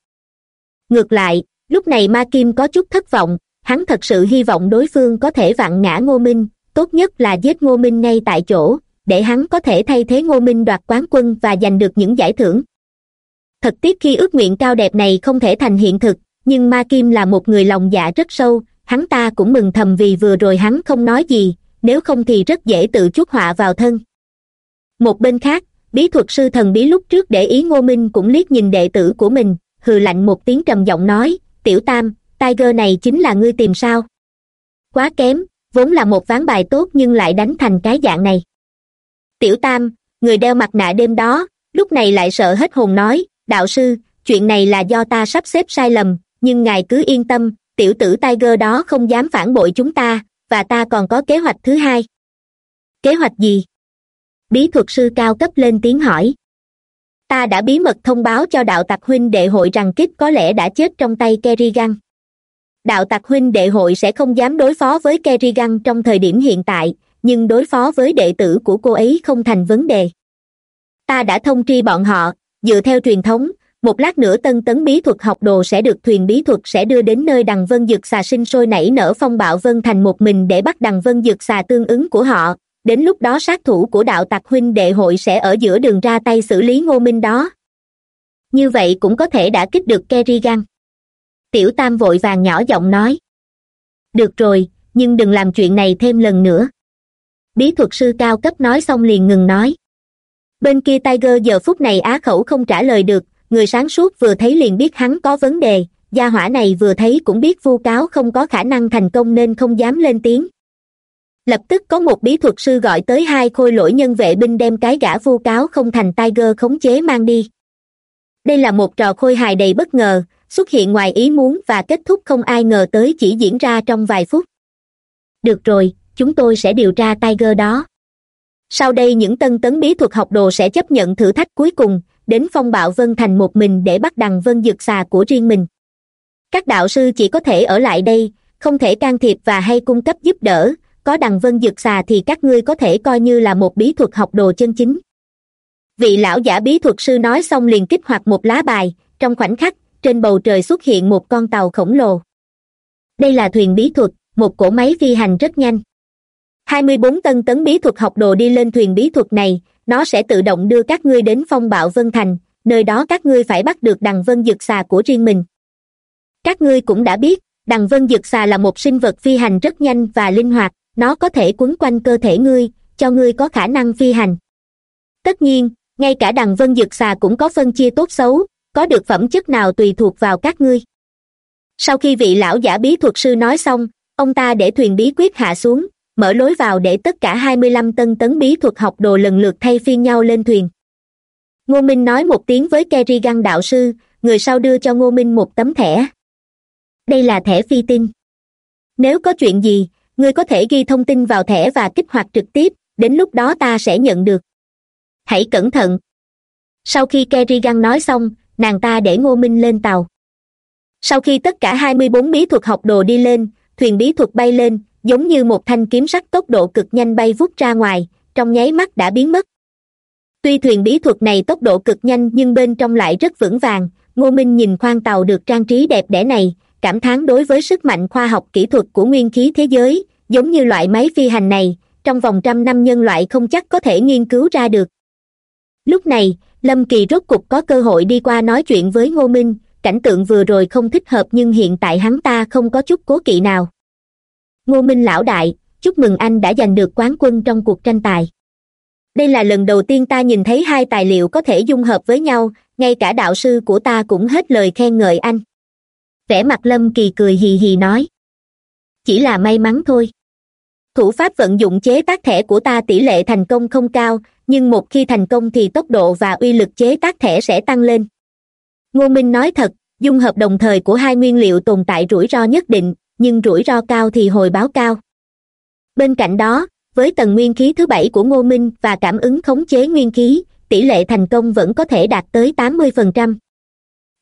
Ngược lại, lúc này ma kim có chút thất vọng, hắn thật sự hy vọng đối phương có thể vặn ngã ngô minh, tốt nhất là giết ngô minh ngay tại chỗ, để hắn có thể thay thế ngô minh đoạt quán quân và giành được những giải thưởng. Thật tiếc khi ước nguyện cao đẹp này không thể thành hiện thực nhưng ma kim là một người lòng dạ rất sâu, hắn ta cũng mừng thầm vì vừa rồi hắn không nói gì, nếu không thì rất dễ tự chuốc họa vào thân. Một bên khác, bí thuật sư thần bí lúc trước để ý ngô minh cũng liếc nhìn đệ tử của mình, hừ lạnh một tiếng trầm giọng nói, tiểu tam, tiger này chính là ngươi tìm sao? Quá kém, vốn là một ván bài tốt nhưng lại đánh thành cái dạng này. Tiểu tam, người đeo mặt nạ đêm đó, lúc này lại sợ hết hồn nói, đạo sư, chuyện này là do ta sắp xếp sai lầm nhưng ngài cứ yên tâm, tiểu tử tiger đó không dám phản bội chúng ta, và ta còn có kế hoạch thứ hai. Kế hoạch gì? Bí thuật sư cao cấp lên tiếng hỏi. Ta đã bí mật thông báo cho đạo tặc huynh đệ hội rằng kích có lẽ đã chết trong tay kerrigan. Đạo tặc huynh đệ hội sẽ không dám đối phó với kerrigan trong thời điểm hiện tại, nhưng đối phó với đệ tử của cô ấy không thành vấn đề. Ta đã thông tri bọn họ, dựa theo truyền thống một lát nữa tân tấn bí thuật học đồ sẽ được thuyền bí thuật sẽ đưa đến nơi đằng vân dược xà sinh sôi nảy nở phong bạo vân thành một mình để bắt đằng vân dược xà tương ứng của họ. Đến lúc đó sát thủ của đạo tặc huynh đệ hội sẽ ở giữa đường ra tay xử lý ngô minh đó. Như vậy cũng có thể đã kích được kerrigan. Tiểu tam vội vàng nhỏ giọng nói. Được rồi, nhưng đừng làm chuyện này thêm lần nữa. Bí thuật sư cao cấp nói xong liền ngừng nói. Bên kia tiger giờ phút này á khẩu không trả lời được người sáng suốt vừa thấy liền biết hắn có vấn đề, gia hỏa này vừa thấy cũng biết vu cáo không có khả năng thành công nên không dám lên tiếng. Lập tức có một bí thuật sư gọi tới hai khôi lỗi nhân vệ binh đem cái gã vu cáo không thành tiger khống chế mang đi. Đây là một trò khôi hài đầy bất ngờ, xuất hiện ngoài ý muốn và kết thúc không ai ngờ tới chỉ diễn ra trong vài phút. Được rồi, chúng tôi sẽ điều tra tiger đó. Sau đây những tân tấn bí thuật học đồ sẽ chấp nhận thử thách cuối cùng đến phong bạo vân thành một mình để bắt đằng vân dược xà của riêng mình. Các đạo sư chỉ có thể ở lại đây, không thể can thiệp và hay cung cấp giúp đỡ, có đằng vân dược xà thì các ngươi có thể coi như là một bí thuật học đồ chân chính. Vị lão giả bí thuật sư nói xong liền kích hoạt một lá bài, trong khoảnh khắc, trên bầu trời xuất hiện một con tàu khổng lồ. Đây là thuyền bí thuật, một cỗ máy phi hành rất nhanh. Hai mươi bốn tân tấn bí thuật học đồ đi lên thuyền bí thuật này nó sẽ tự động đưa các ngươi đến phong bạo vân thành, nơi đó các ngươi phải bắt được đằng vân dực xà của riêng mình. Các ngươi cũng đã biết, đằng vân dực xà là một sinh vật phi hành rất nhanh và linh hoạt, nó có thể quấn quanh cơ thể ngươi, cho ngươi có khả năng phi hành. Tất nhiên, ngay cả đằng vân dực xà cũng có phân chia tốt xấu, có được phẩm chất nào tùy thuộc vào các ngươi. Sau khi vị lão giả bí thuật sư nói xong, ông ta để thuyền bí quyết hạ xuống mở lối vào để tất cả hai mươi lăm tân tấn bí thuật học đồ lần lượt thay phiên nhau lên thuyền. Ngô minh nói một tiếng với kerrigan đạo sư, người sau đưa cho ngô minh một tấm thẻ. Đây là thẻ phi tin nếu có chuyện gì, ngươi có thể ghi thông tin vào thẻ và kích hoạt trực tiếp, đến lúc đó ta sẽ nhận được. Hãy cẩn thận. Sau khi kerrigan nói xong, nàng ta để ngô minh lên tàu. Sau khi tất cả hai mươi bốn bí thuật học đồ đi lên, thuyền bí thuật bay lên giống như một thanh kiếm sắt tốc độ cực nhanh bay vút ra ngoài, trong nháy mắt đã biến mất. Tuy thuyền bí thuật này tốc độ cực nhanh nhưng bên trong lại rất vững vàng, ngô minh nhìn khoang tàu được trang trí đẹp đẽ này, cảm thán đối với sức mạnh khoa học kỹ thuật của nguyên khí thế giới, giống như loại máy phi hành này, trong vòng trăm năm nhân loại không chắc có thể nghiên cứu ra được. Lúc này, lâm kỳ rốt cục có cơ hội đi qua nói chuyện với ngô minh, cảnh tượng vừa rồi không thích hợp nhưng hiện tại hắn ta không có chút cố kỵ nào ngô minh lão đại, chúc mừng anh đã giành được quán quân trong cuộc tranh tài. Đây là lần đầu tiên ta nhìn thấy hai tài liệu có thể dung hợp với nhau, ngay cả đạo sư của ta cũng hết lời khen ngợi anh. Vẻ mặt lâm kỳ cười hì hì nói. Chỉ là may mắn thôi. Thủ pháp vận dụng chế tác thẻ của ta tỷ lệ thành công không cao, nhưng một khi thành công thì tốc độ và uy lực chế tác thẻ sẽ tăng lên. Ngô minh nói thật, dung hợp đồng thời của hai nguyên liệu tồn tại rủi ro nhất định nhưng rủi ro cao thì hồi báo cao. Bên cạnh đó, với tầng nguyên khí thứ bảy của ngô minh và cảm ứng khống chế nguyên khí, tỷ lệ thành công vẫn có thể đạt tới tám mươi phần trăm.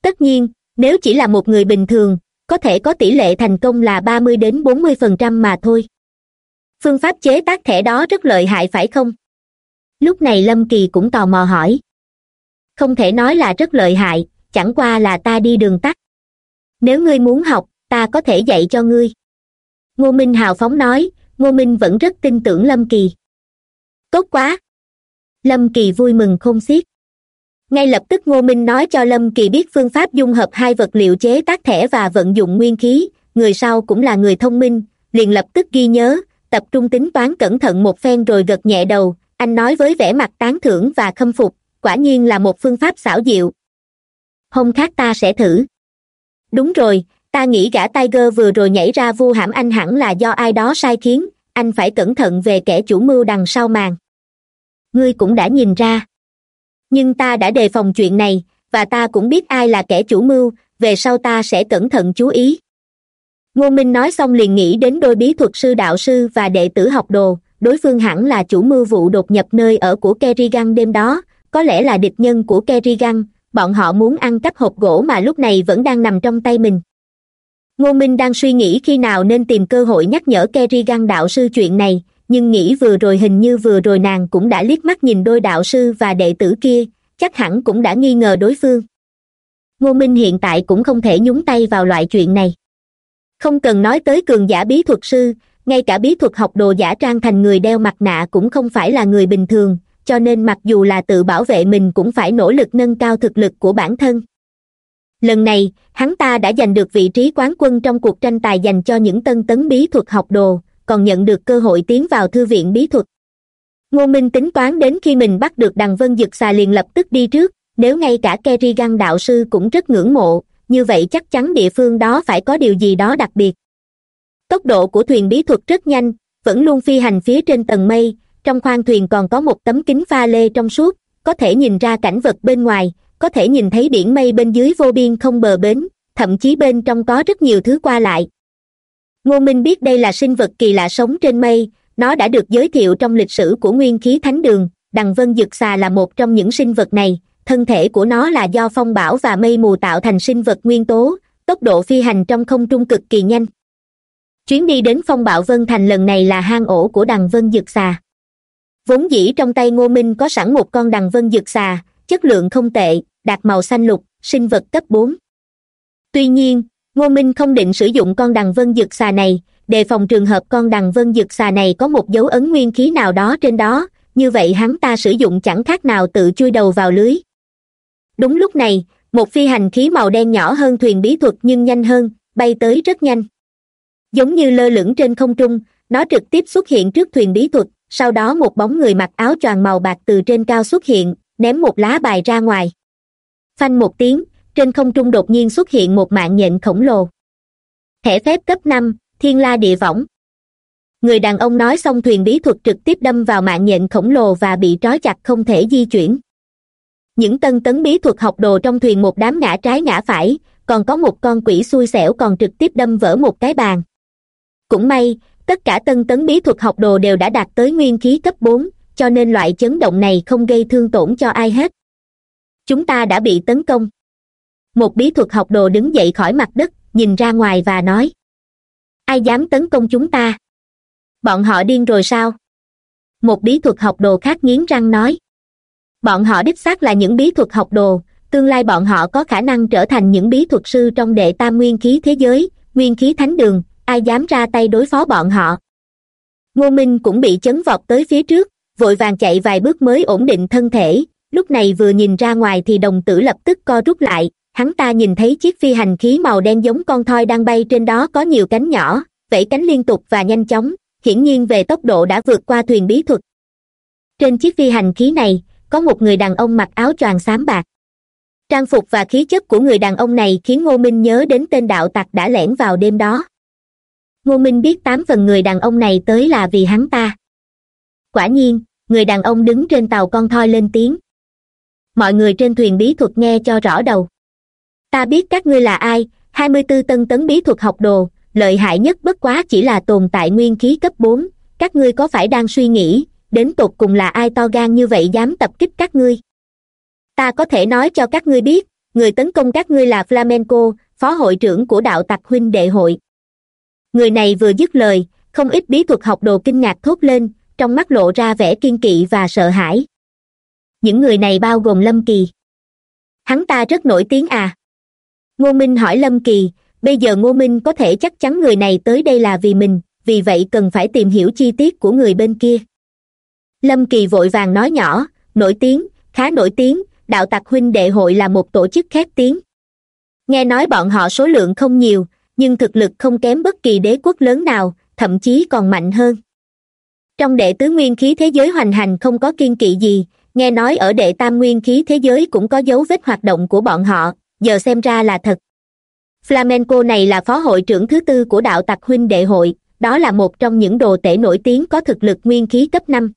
Tất nhiên, nếu chỉ là một người bình thường, có thể có tỷ lệ thành công là ba mươi đến bốn mươi phần trăm mà thôi. Phương pháp chế tác thẻ đó rất lợi hại phải không? Lúc này lâm kỳ cũng tò mò hỏi. Không thể nói là rất lợi hại, chẳng qua là ta đi đường tắt. Nếu ngươi muốn học ta có thể dạy cho ngươi. Ngô minh hào phóng nói, ngô minh vẫn rất tin tưởng lâm kỳ. Tốt quá. Lâm kỳ vui mừng không xiết. Ngay lập tức ngô minh nói cho lâm kỳ biết phương pháp dung hợp hai vật liệu chế tác thẻ và vận dụng nguyên khí, người sau cũng là người thông minh, liền lập tức ghi nhớ, tập trung tính toán cẩn thận một phen rồi gật nhẹ đầu, anh nói với vẻ mặt tán thưởng và khâm phục, quả nhiên là một phương pháp xảo diệu. Hôm khác ta sẽ thử. Đúng rồi ta nghĩ gã tiger vừa rồi nhảy ra vu hãm anh hẳn là do ai đó sai khiến, anh phải cẩn thận về kẻ chủ mưu đằng sau màn. Ngươi cũng đã nhìn ra. Nhưng ta đã đề phòng chuyện này, và ta cũng biết ai là kẻ chủ mưu, về sau ta sẽ cẩn thận chú ý. Ngô minh nói xong liền nghĩ đến đôi bí thuật sư đạo sư và đệ tử học đồ, đối phương hẳn là chủ mưu vụ đột nhập nơi ở của kerrigan đêm đó, có lẽ là địch nhân của kerrigan, bọn họ muốn ăn cắp hộp gỗ mà lúc này vẫn đang nằm trong tay mình ngô minh đang suy nghĩ khi nào nên tìm cơ hội nhắc nhở kerrigan đạo sư chuyện này, nhưng nghĩ vừa rồi hình như vừa rồi nàng cũng đã liếc mắt nhìn đôi đạo sư và đệ tử kia, chắc hẳn cũng đã nghi ngờ đối phương. Ngô minh hiện tại cũng không thể nhúng tay vào loại chuyện này. Không cần nói tới cường giả bí thuật sư, ngay cả bí thuật học đồ giả trang thành người đeo mặt nạ cũng không phải là người bình thường, cho nên mặc dù là tự bảo vệ mình cũng phải nỗ lực nâng cao thực lực của bản thân lần này, hắn ta đã giành được vị trí quán quân trong cuộc tranh tài dành cho những tân tấn bí thuật học đồ, còn nhận được cơ hội tiến vào thư viện bí thuật. Ngô minh tính toán đến khi mình bắt được đằng vân dực xà liền lập tức đi trước, nếu ngay cả kerrigan đạo sư cũng rất ngưỡng mộ, như vậy chắc chắn địa phương đó phải có điều gì đó đặc biệt. Tốc độ của thuyền bí thuật rất nhanh, vẫn luôn phi hành phía trên tầng mây, trong khoang thuyền còn có một tấm kính pha lê trong suốt, có thể nhìn ra cảnh vật bên ngoài có thể nhìn thấy biển mây bên dưới vô biên không bờ bến, thậm chí bên trong có rất nhiều thứ qua lại. Ngô minh biết đây là sinh vật kỳ lạ sống trên mây, nó đã được giới thiệu trong lịch sử của nguyên khí thánh đường, đằng vân dực xà là một trong những sinh vật này, thân thể của nó là do phong bão và mây mù tạo thành sinh vật nguyên tố, tốc độ phi hành trong không trung cực kỳ nhanh. Chuyến đi đến phong bạo vân thành lần này là hang ổ của đằng vân dực xà. Vốn dĩ trong tay ngô minh có sẵn một con đằng vân dực xà, chất lượng không tệ đạt màu xanh lục, sinh vật cấp bốn. Tuy nhiên, ngô minh không định sử dụng con đằng vân dực xà này, đề phòng trường hợp con đằng vân dực xà này có một dấu ấn nguyên khí nào đó trên đó, như vậy hắn ta sử dụng chẳng khác nào tự chui đầu vào lưới. Đúng lúc này, một phi hành khí màu đen nhỏ hơn thuyền bí thuật nhưng nhanh hơn, bay tới rất nhanh. Giống như lơ lửng trên không trung, nó trực tiếp xuất hiện trước thuyền bí thuật, sau đó một bóng người mặc áo choàng màu bạc từ trên cao xuất hiện, ném một lá bài ra ngoài phanh một tiếng, trên không trung đột nhiên xuất hiện một mạng nhện khổng lồ. Thẻ phép cấp năm, thiên la địa võng. Người đàn ông nói xong thuyền bí thuật trực tiếp đâm vào mạng nhện khổng lồ và bị trói chặt không thể di chuyển. Những tân tấn bí thuật học đồ trong thuyền một đám ngã trái ngã phải, còn có một con quỷ xui xẻo còn trực tiếp đâm vỡ một cái bàn. Cũng may, tất cả tân tấn bí thuật học đồ đều đã đạt tới nguyên khí cấp bốn, cho nên loại chấn động này không gây thương tổn cho ai hết chúng ta đã bị tấn công. Một bí thuật học đồ đứng dậy khỏi mặt đất, nhìn ra ngoài và nói. Ai dám tấn công chúng ta? Bọn họ điên rồi sao? Một bí thuật học đồ khác nghiến răng nói. Bọn họ đích xác là những bí thuật học đồ, tương lai bọn họ có khả năng trở thành những bí thuật sư trong đệ tam nguyên khí thế giới, nguyên khí thánh đường, ai dám ra tay đối phó bọn họ? Ngô minh cũng bị chấn vọt tới phía trước, vội vàng chạy vài bước mới ổn định thân thể lúc này vừa nhìn ra ngoài thì đồng tử lập tức co rút lại, hắn ta nhìn thấy chiếc phi hành khí màu đen giống con thoi đang bay trên đó có nhiều cánh nhỏ, vẫy cánh liên tục và nhanh chóng, hiển nhiên về tốc độ đã vượt qua thuyền bí thuật. Trên chiếc phi hành khí này, có một người đàn ông mặc áo choàng xám bạc. Trang phục và khí chất của người đàn ông này khiến ngô minh nhớ đến tên đạo tặc đã lẻn vào đêm đó. Ngô minh biết tám phần người đàn ông này tới là vì hắn ta. Quả nhiên, người đàn ông đứng trên tàu con thoi lên tiếng mọi người trên thuyền bí thuật nghe cho rõ đầu. Ta biết các ngươi là ai, hai mươi b ố tân tấn bí thuật học đồ, lợi hại nhất bất quá chỉ là tồn tại nguyên khí cấp bốn. Các ngươi có phải đang suy nghĩ, đến tột cùng là ai to gan như vậy dám tập kích các ngươi? Ta có thể nói cho các ngươi biết, người tấn công các ngươi là flamenco, phó hội trưởng của đạo tặc huynh đệ hội. Người này vừa dứt lời, không ít bí thuật học đồ kinh ngạc thốt lên, trong mắt lộ ra vẻ kiên kỵ và sợ hãi những người này bao gồm lâm kỳ. Hắn ta rất nổi tiếng à? Ngô minh hỏi lâm kỳ, bây giờ ngô minh có thể chắc chắn người này tới đây là vì mình, vì vậy cần phải tìm hiểu chi tiết của người bên kia. Lâm kỳ vội vàng nói nhỏ, nổi tiếng, khá nổi tiếng, đạo tặc huynh đệ hội là một tổ chức khét tiếng. Nghe nói bọn họ số lượng không nhiều, nhưng thực lực không kém bất kỳ đế quốc lớn nào, thậm chí còn mạnh hơn. Trong đệ tứ nguyên khí thế giới hoành hành không có kiên kỵ gì nghe nói ở đệ tam nguyên khí thế giới cũng có dấu vết hoạt động của bọn họ, giờ xem ra là thật. Flamenco này là phó hội trưởng thứ tư của đạo tặc huynh đệ hội, đó là một trong những đồ tể nổi tiếng có thực lực nguyên khí cấp năm.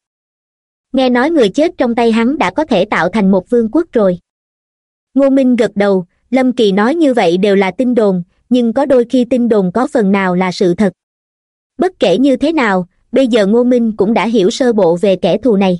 Nghe nói người chết trong tay hắn đã có thể tạo thành một vương quốc rồi. Ngô minh gật đầu, lâm kỳ nói như vậy đều là tin đồn, nhưng có đôi khi tin đồn có phần nào là sự thật. Bất kể như thế nào, bây giờ ngô minh cũng đã hiểu sơ bộ về kẻ thù này